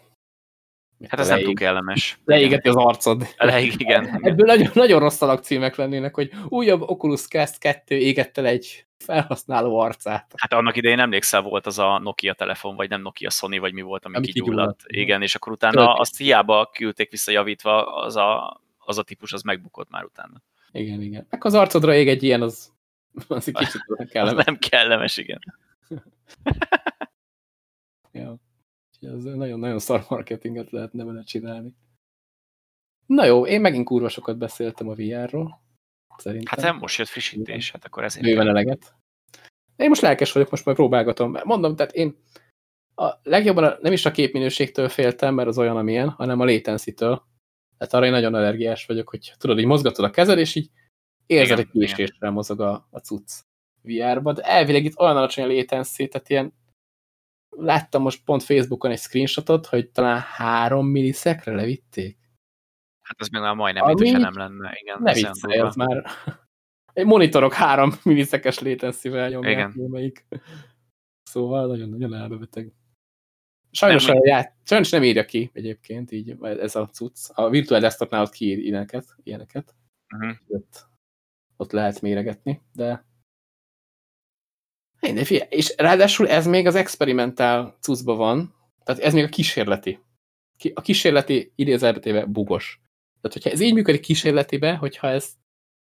Hát ez leég, nem túl kellemes. Leégeti az arcod. Leég, igen. Ebből nagyon, nagyon rossz alakcímek lennének, hogy újabb Oculus Quest 2 égette egy felhasználó arcát. Hát annak idején emlékszel, volt az a Nokia telefon, vagy nem Nokia Sony, vagy mi volt, ami, ami kigyulladt. Igen, és akkor utána Tölték. azt hiába küldték visszajavítva, az a, az a típus az megbukott már utána. Igen, igen. Meg az arcodra ég egy ilyen, az, az egy kicsit kellemes. Az nem kellemes, igen. ja. Ez nagyon-nagyon szar marketinget lehetne vele csinálni. Na jó, én megint kurva sokat beszéltem a VR-ról. Szerintem. Hát nem most jött frissítés, hát akkor ezért. Bőven eleget. Én most lelkes vagyok, most majd próbálgatom. Mondom, tehát én a legjobban nem is a képminőségtől féltem, mert az olyan, amilyen, hanem a latency-től. Tehát arra én nagyon allergiás vagyok, hogy tudod, így mozgatod a kezed, és így érzed, hogy késésre mozog a, a cucc VR-ba, de elvileg itt olyan alacsony a latency, tehát ilyen láttam most pont Facebookon egy screenshotot, hogy talán három millisekre levitték. Hát az még már majdnem, mint hogyha nem lenne. Igen, ne viccelj, az már egy monitorok három millisekes latency-vel nyomják Igen. némelyik. Szóval nagyon-nagyon elbebeteg. Sajnos, nem, a ját... Sajnos nem írja ki egyébként így ez a cucc. A Virtual Desktopnál ott kiír ilyeneket, ilyeneket. Uh -huh. ott, ott lehet méregetni, de Minden, fia. És ráadásul ez még az experimentál cuccban van, tehát ez még a kísérleti. A kísérleti idézelbetéve bugos. Tehát, hogyha ez így működik kísérletibe, hogyha ez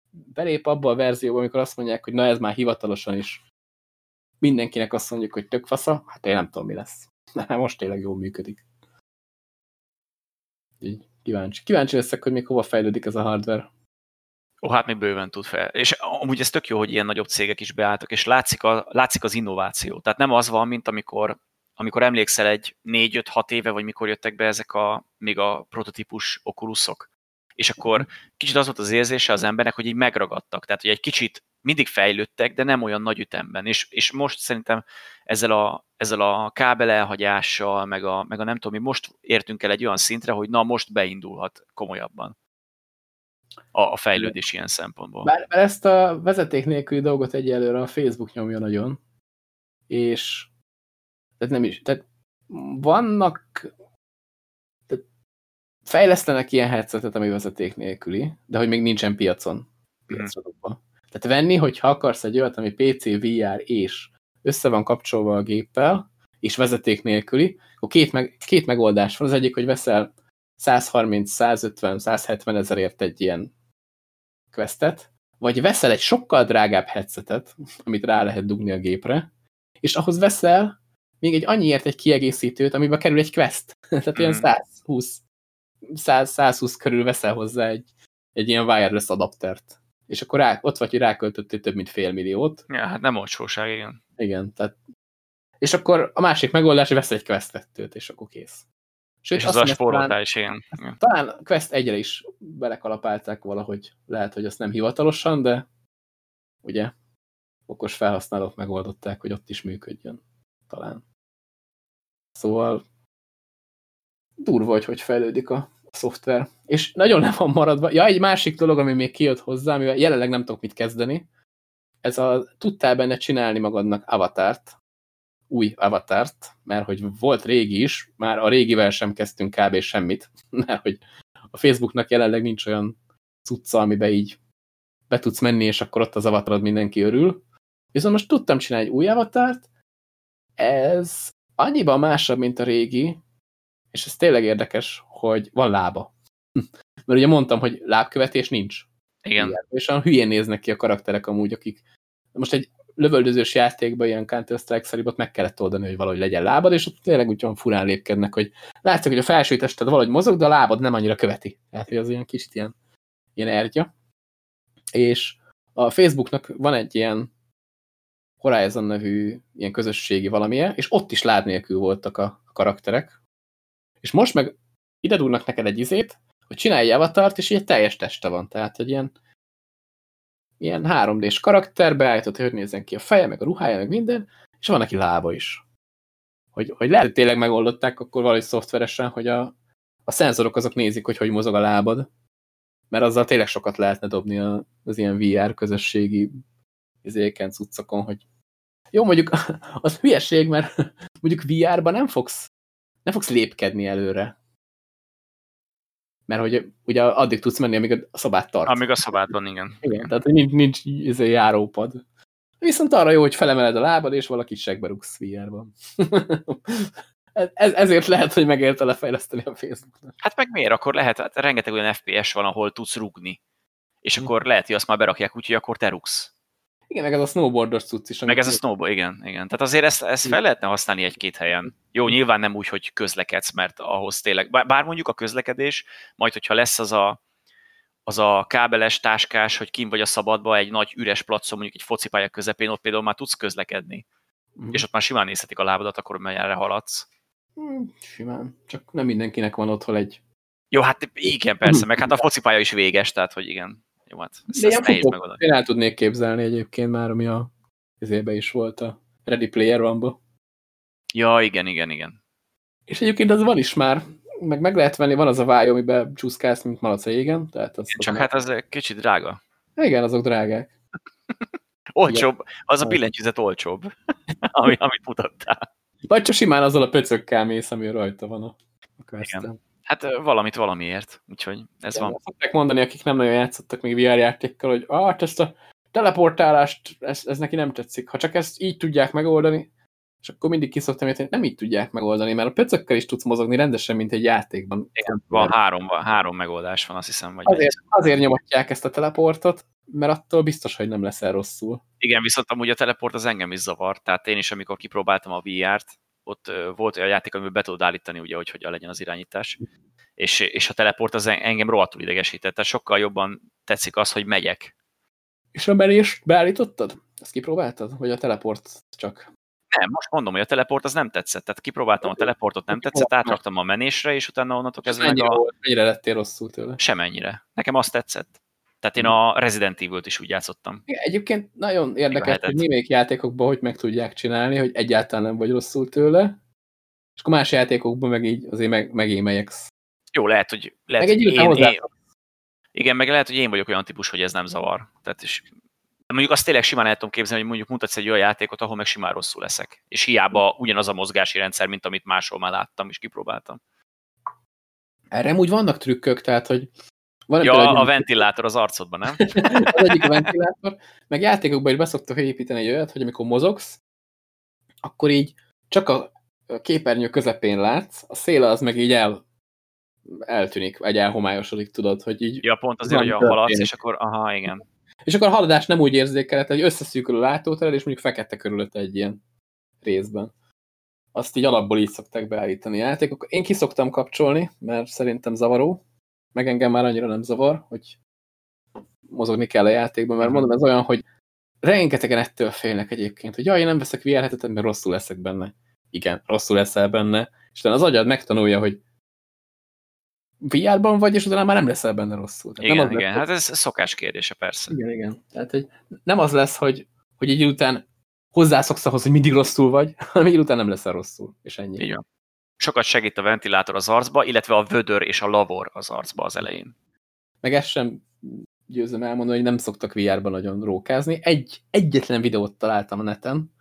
belép abba a verzióba, amikor azt mondják, hogy na ez már hivatalosan is mindenkinek azt mondjuk, hogy tök fasza, hát én nem tudom, mi lesz. Na, most tényleg jól működik. Így kíváncsi. Kíváncsi leszek, hogy még hova fejlődik ez a hardware. Ó, hát még bőven tud fel. És amúgy ez tök jó, hogy ilyen nagyobb cégek is beálltak, és látszik, a, látszik az innováció. Tehát nem az van, mint amikor, amikor emlékszel egy 4-5-6 éve, vagy mikor jöttek be ezek a még a prototípus okuruszok, és akkor kicsit az volt az érzése az embernek, hogy így megragadtak. Tehát, hogy egy kicsit mindig fejlődtek, de nem olyan nagy ütemben. És, és most szerintem ezzel a, ezzel a kábel elhagyással, meg a, meg a nem tudom, mi most értünk el egy olyan szintre, hogy na most beindulhat komolyabban a, a fejlődés ilyen szempontból. Bár, bár ezt a vezeték nélküli dolgot egyelőre a Facebook nyomja nagyon, és tehát nem is, tehát vannak tehát fejlesztenek ilyen headsetet, ami vezeték nélküli, de hogy még nincsen piacon. Piacra hmm. Tehát venni, hogyha akarsz egy olyat, ami PC, VR és össze van kapcsolva a géppel, és vezeték nélküli, akkor két, meg, két megoldás van. Az egyik, hogy veszel 130, 150, 170 ezerért egy ilyen questet, vagy veszel egy sokkal drágább headsetet, amit rá lehet dugni a gépre, és ahhoz veszel még egy annyiért egy kiegészítőt, amiben kerül egy quest. Tehát ilyen 120, mm. 100, 120 körül veszel hozzá egy, egy ilyen wireless adaptert. És akkor rá, ott vagy, hogy ráköltöttél több mint fél milliót. Ja, hát nem olcsóság, igen. Igen, tehát és akkor a másik megoldás, hogy vesz egy Quest 2 és akkor kész. Sőt, és az a spóroltál is, igen. Talán Quest 1 is belekalapálták valahogy, lehet, hogy azt nem hivatalosan, de ugye okos felhasználók megoldották, hogy ott is működjön. Talán. Szóval durva, hogy hogy fejlődik a szoftver. És nagyon le van maradva. Ja, egy másik dolog, ami még kijött hozzá, amivel jelenleg nem tudok mit kezdeni, ez a tudtál benne csinálni magadnak avatárt, új avatárt, mert hogy volt régi is, már a régivel sem kezdtünk kb. semmit, mert hogy a Facebooknak jelenleg nincs olyan cucca, amiben így be tudsz menni, és akkor ott az avatarod mindenki örül. Viszont most tudtam csinálni egy új avatárt, ez annyiban másabb, mint a régi, és ez tényleg érdekes, hogy van lába. Mert ugye mondtam, hogy lábkövetés nincs. Igen. Igen. És olyan hülyén néznek ki a karakterek amúgy, akik most egy lövöldözős játékban, ilyen Counter-Strike meg kellett oldani, hogy valahogy legyen lábad, és ott tényleg úgy olyan furán lépkednek, hogy látszik, hogy a felső tested valahogy mozog, de a lábad nem annyira követi. Tehát, hogy az ilyen kicsit ilyen, ilyen ergya. És a Facebooknak van egy ilyen Horizon nevű ilyen közösségi valamilyen, és ott is láb nélkül voltak a karakterek. És most meg ide dugnak neked egy izét, hogy csinálj avatart, és egy teljes teste van. Tehát, hogy ilyen, ilyen 3D-s karakter, beállított, hogy nézzen ki a feje, meg a ruhája, meg minden, és van neki lába is. Hogy, hogy lehet, hogy tényleg megoldották akkor valahogy szoftveresen, hogy a, a szenzorok azok nézik, hogy hogy mozog a lábad, mert azzal tényleg sokat lehetne dobni az ilyen VR közösségi izéken, cuccokon, hogy jó, mondjuk az hülyeség, mert mondjuk VR-ban nem fogsz, nem fogsz lépkedni előre. Mert hogy ugye addig tudsz menni, amíg a szobát tart. Amíg a szobát van, igen. Igen, tehát nincs, nincs izé járópad. Viszont arra jó, hogy felemeled a lábad, és valaki segbe rúgsz VR-ban. ez, ezért lehet, hogy megérte lefejleszteni a Facebook-nak. Hát meg miért? Akkor lehet, hát rengeteg olyan FPS van, ahol tudsz rugni. És hm. akkor lehet, hogy azt már berakják úgy, hogy akkor te rugsz. Igen, meg ez a snowboardos cucc is. Meg ez a snowboard, igen, igen. Tehát azért ezt, ezt fel lehetne használni egy-két helyen. Jó, nyilván nem úgy, hogy közlekedsz, mert ahhoz tényleg, bár mondjuk a közlekedés, majd hogyha lesz az a, az a kábeles táskás, hogy kim vagy a szabadba egy nagy üres placon, mondjuk egy focipálya közepén, ott például már tudsz közlekedni. Mm. És ott már simán nézhetik a lábadat, akkor merre haladsz. Mm, simán. Csak nem mindenkinek van otthon egy... Jó, hát igen, persze, meg hát a focipálya is véges, tehát hogy igen. Jó, hát ezt, De ezt nehéz megoldani. Én el tudnék képzelni egyébként már, ami a ezébe is volt a Ready Player one Ja, igen, igen, igen. És egyébként az van is már, meg meg lehet venni, van az a vály, amiben csúszkálsz, mint malac a égen. Tehát az Csak hát az kicsit drága. Igen, azok drágák. olcsóbb, az a billentyűzet olcsóbb, ami, amit mutattál. Vagy csak simán azzal a pöcökkel mész, ami rajta van a, a Igen. Hát valamit valamiért, úgyhogy ez Igen, van. Szokták mondani, akik nem nagyon játszottak még VR játékkal, hogy ah, ezt a teleportálást, ez, ez neki nem tetszik. Ha csak ezt így tudják megoldani, és akkor mindig kiszoktam érteni, nem így tudják megoldani, mert a pöcökkel is tudsz mozogni rendesen, mint egy játékban. Igen, van három, van három megoldás van, azt hiszem. Vagy azért, azért nyomatják ezt a teleportot, mert attól biztos, hogy nem leszel rosszul. Igen, viszont amúgy a teleport az engem is zavar, tehát én is, amikor kipróbáltam a VR-t, ott volt olyan játék, amiben be tudod állítani, ugye, hogy hogyan legyen az irányítás, és, és a teleport az engem rohadtul idegesített, tehát sokkal jobban tetszik az, hogy megyek. És a menést beállítottad? Ezt kipróbáltad? Vagy a teleport csak nem, most mondom, hogy a teleport az nem tetszett. Tehát kipróbáltam a teleportot, nem tetszett, átraktam a menésre, és utána onnantól kezdve meg a... Mennyire lettél rosszul tőle? Semennyire. Nekem azt tetszett. Tehát én a Resident Evil-t is úgy játszottam. Igen, egyébként nagyon érdekes, hogy némelyik játékokban hogy meg tudják csinálni, hogy egyáltalán nem vagy rosszul tőle, és akkor más játékokban meg így azért meg, megémelyeksz. Jó, lehet, hogy, lehet, meg egy én, én, igen, meg lehet, hogy én vagyok olyan típus, hogy ez nem zavar. Tehát is mondjuk azt tényleg simán el tudom képzelni, hogy mondjuk mutatsz egy olyan játékot, ahol meg simán rosszul leszek. És hiába ugyanaz a mozgási rendszer, mint amit máshol már láttam és kipróbáltam. Erre úgy vannak trükkök, tehát, hogy van ja, a ventilátor az arcodban, nem? az egyik a ventilátor, meg játékokban is beszoktak építeni egy olyat, hogy amikor mozogsz, akkor így csak a képernyő közepén látsz, a szél az meg így el, eltűnik, vagy elhomályosodik, tudod, hogy így... Ja, pont azért, hogy haladsz, és akkor, aha, igen. És akkor a haladás nem úgy érzékelhet, hogy összeszűkül a látótered, és mondjuk fekete körülött egy ilyen részben. Azt így alapból így szokták beállítani a játékok. Én kiszoktam kapcsolni, mert szerintem zavaró, meg engem már annyira nem zavar, hogy mozogni kell a játékban, mert mondom, ez olyan, hogy rengetegen ettől félnek egyébként, hogy jaj, én nem veszek VR hetetet, mert rosszul leszek benne. Igen, rosszul leszel benne, és az agyad megtanulja, hogy VR-ban vagy, és utána már nem leszel benne rosszul. Tehát igen, nem igen, lesz, hát ez szokás kérdése, persze. Igen, igen. Tehát, hogy nem az lesz, hogy, hogy egy után hozzászoksz ahhoz, hogy mindig rosszul vagy, hanem egy után nem leszel rosszul, és ennyi. Igen. Sokat segít a ventilátor az arcba, illetve a vödör és a lavor az arcba az elején. Meg ezt sem győzöm elmondani, hogy nem szoktak VR-ban nagyon rókázni. Egy, egyetlen videót találtam a neten,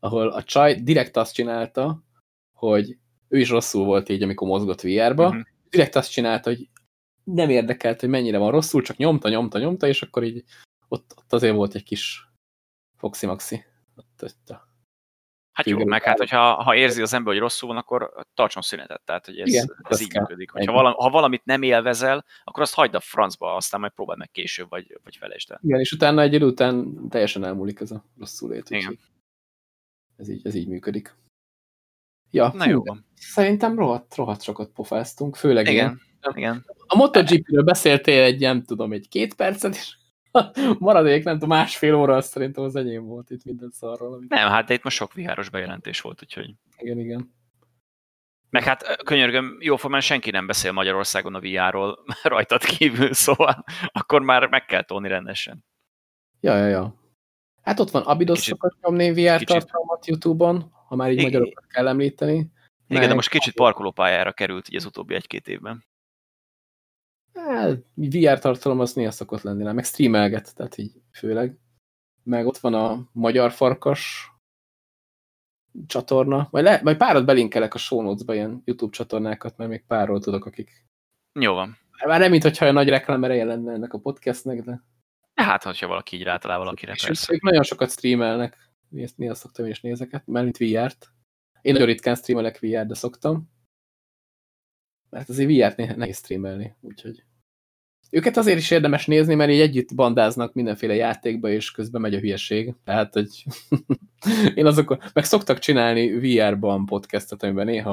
ahol a csaj direkt azt csinálta, hogy ő is rosszul volt így, amikor mozgott VR-ba, uh mhm. -huh direkt azt csinálta, hogy nem érdekelt, hogy mennyire van rosszul, csak nyomta, nyomta, nyomta, és akkor így ott, ott azért volt egy kis foxi-maxi. Ott, ott a hát jó, meg hát, hogyha ha érzi az ember, hogy rosszul van, akkor tartson szünetet. Tehát, hogy ez, Igen, ez így működik. Hogyha valami, ha valamit nem élvezel, akkor azt hagyd a francba, aztán majd próbáld meg később, vagy, vagy felejtsd el. Igen, és utána egy idő után teljesen elmúlik ez a rosszul lét. Igen. Ez így, ez így működik. Ja, Na jó. Szerintem rohadt, rohadt sokat pofáztunk, főleg igen. Én. igen. A MotoGP-ről beszéltél egy, nem tudom, egy két percet, és Maradék, nem tudom, másfél óra, azt szerintem az enyém volt itt minden szarról. Amit... Nem, hát de itt most sok viháros bejelentés volt, úgyhogy... Igen, igen. Meg hát könyörgöm, jóformán senki nem beszél Magyarországon a VR-ról rajtad kívül, szóval akkor már meg kell tolni rendesen. Ja, ja, ja. Hát ott van Abidos szokott nyomni VR kicsit. tartalmat Youtube-on, ha már így magyarokat kell említeni. Igen, de most kicsit parkolópályára került így az utóbbi egy-két évben. Hát, VR tartalom az néha szokott lenni, nem? meg streamelget, tehát így főleg. Meg ott van a Magyar Farkas csatorna, vagy, le, vagy párat belinkelek a show notes-ba ilyen YouTube csatornákat, mert még párról tudok, akik... Jó van. Már nem, mintha a nagy reklám ereje lenne ennek a podcastnek, de... Hát, hogyha valaki így rátalál valakire, és persze. Ők nagyon sokat streamelnek, ezt néha szoktam is nézeket, mert mint VR-t. Én nagyon ritkán streamelek VR, de szoktam. Mert azért VR-t nehéz streamelni, úgyhogy... Őket azért is érdemes nézni, mert így együtt bandáznak mindenféle játékba, és közben megy a hülyeség. Tehát, hogy én azok, meg szoktak csinálni VR-ban podcastot, amiben néha,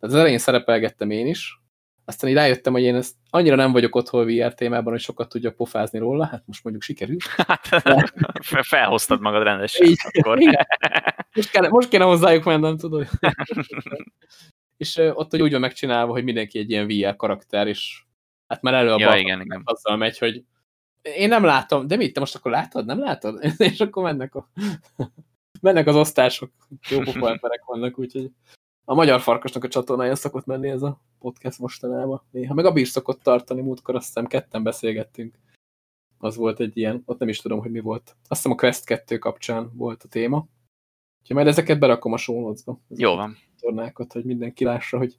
tehát az elején szerepelgettem én is, aztán így rájöttem, hogy én ezt annyira nem vagyok otthon VR témában, hogy sokat tudjak pofázni róla, hát most mondjuk sikerült. Hát, de... felhoztad magad rendesen. Így, akkor. Most, kéne, most kéne hozzájuk mennem, tudod. és ott hogy úgy van megcsinálva, hogy mindenki egy ilyen VR karakter, és Hát már elő a ja, igen, igen. azzal megy, hogy én nem látom, de mit, te most akkor látod, nem látod? És akkor mennek, a, mennek az osztások, jó pofa emberek vannak, úgyhogy a Magyar Farkasnak a csatornája szokott menni ez a podcast mostanában. Néha meg a bír szokott tartani, múltkor azt hiszem ketten beszélgettünk. Az volt egy ilyen, ott nem is tudom, hogy mi volt. Azt hiszem a Quest 2 kapcsán volt a téma. Úgyhogy majd ezeket berakom a show. Jó van. Tornákat, hogy mindenki lássa, hogy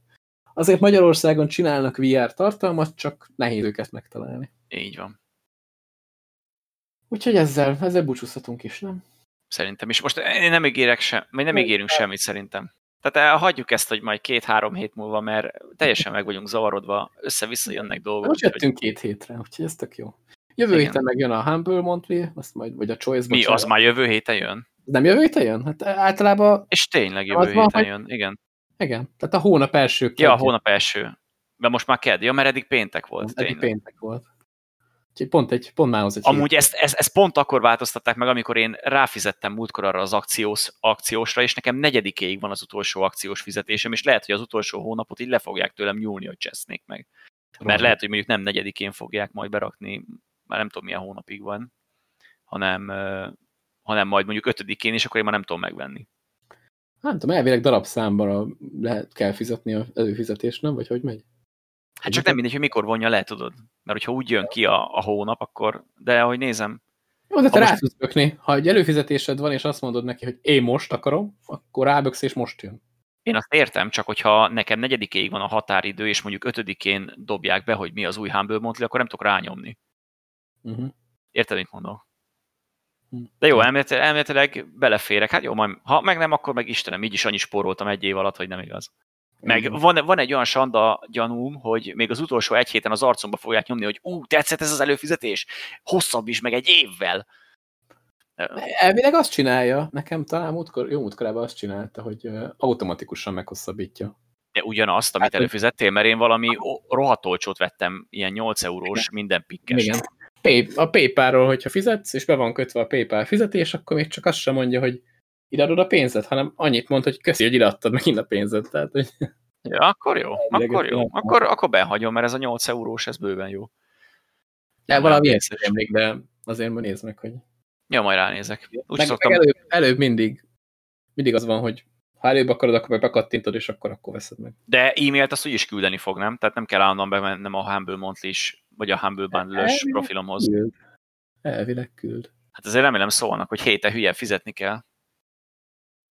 Azért Magyarországon csinálnak VR tartalmat, csak nehéz őket megtalálni. Így van. Úgyhogy ezzel, ezzel búcsúzhatunk is, nem? Szerintem is. Most én nem ígérek sem, vagy nem ígérünk semmit szerintem. Tehát eh, hagyjuk ezt, hogy majd két-három hét múlva, mert teljesen meg vagyunk zavarodva, össze-vissza jönnek dolgok. Most jöttünk hogy... két hétre, úgyhogy ez tök jó. Jövő Igen. héten megjön a Humble Monthly, azt majd, vagy a Choice. Mi, az már jövő héten jön? Nem jövő héten jön? Hát általában... És tényleg jövő héten van, jön, igen. Igen, tehát a hónap első. Ja, a hónap első. De most már kedd. Ja, mert eddig péntek volt. Eddig tényleg. péntek volt. Úgyhogy pont, egy, pont mához egy Amúgy ezt, ezt, ezt, pont akkor változtatták meg, amikor én ráfizettem múltkor arra az akciós, akciósra, és nekem negyedikéig van az utolsó akciós fizetésem, és lehet, hogy az utolsó hónapot így le fogják tőlem nyúlni, hogy csesznék meg. Mert lehet, hogy mondjuk nem negyedikén fogják majd berakni, már nem tudom milyen hónapig van, hanem, hanem majd mondjuk ötödikén, és akkor én már nem tudom megvenni. Nem tudom, elvileg darabszámban lehet, kell fizetni az előfizetést, nem? Vagy hogy megy? Hát csak nem mindegy, hogy mikor vonja le, tudod. Mert hogyha úgy jön ki a, a hónap, akkor... De ahogy nézem... Jó, de te most... rá tudsz bökni. Ha egy előfizetésed van, és azt mondod neki, hogy én most akarom, akkor ráböksz, és most jön. Én azt értem, csak hogyha nekem negyedikéig van a határidő, és mondjuk ötödikén dobják be, hogy mi az új Humble Monthly, akkor nem tudok rányomni. Uh mhm. -huh. Érted, mit mondom? Hm. De jó, elméletileg, elméletileg beleférek. Hát jó, majd, ha meg nem, akkor meg Istenem, így is annyi spóroltam egy év alatt, hogy nem igaz. Meg van, van egy olyan sanda gyanúm, hogy még az utolsó egy héten az arcomba fogják nyomni, hogy ú, tetszett ez az előfizetés? Hosszabb is, meg egy évvel. Elvileg azt csinálja, nekem talán múltkor, jó múltkorában azt csinálta, hogy automatikusan meghosszabbítja. De ugyanazt, amit hát, előfizettél, mert én valami rohadt olcsót vettem, ilyen 8 eurós minden pikkes. Igen a PayPal-ról, hogyha fizetsz, és be van kötve a PayPal fizetés, akkor még csak azt sem mondja, hogy ideadod a pénzet, hanem annyit mond, hogy köszi, hogy ideadtad megint a pénzet. Tehát, hogy... Ja, akkor jó, akkor jó. Akkor, akkor behagyom, mert ez a 8 eurós, ez bőven jó. De valami ezt emlék, de azért ma nézd meg, hogy... Ja, majd ránézek. Úgy meg, szoktam... meg előbb, előbb mindig, mindig az van, hogy ha előbb akarod, akkor meg bekattintod, és akkor akkor veszed meg. De e-mailt azt úgyis küldeni fog, nem? Tehát nem kell állandóan bemennem a Humble Monthly is vagy a Humble bundle profilomhoz. Küld. Elvileg küld. Hát azért remélem szólnak, hogy héten hülye fizetni kell.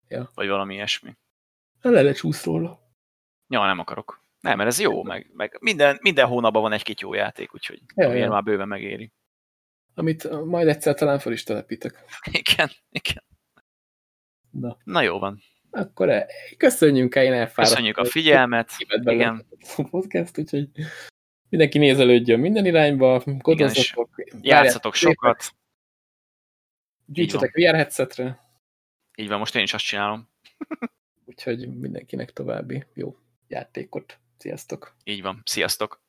Ja. Vagy valami ilyesmi. Le lecsúsz róla. Ja, nem akarok. Nem, mert ez jó, meg, meg minden, minden hónapban van egy-két jó játék, úgyhogy ja, ja. már bőven megéri. Amit majd egyszer talán fel is telepítek. Igen, igen. Na. Na jó van. Akkor el, köszönjünk el, én elfáradtam. Köszönjük a figyelmet. Igen. A podcast, úgyhogy Mindenki nézelődjön minden irányba, kodozzatok. Játszatok sokat. Gyűjtsetek VR headsetre. Így van, most én is azt csinálom. Úgyhogy mindenkinek további jó játékot. Sziasztok! Így van, sziasztok!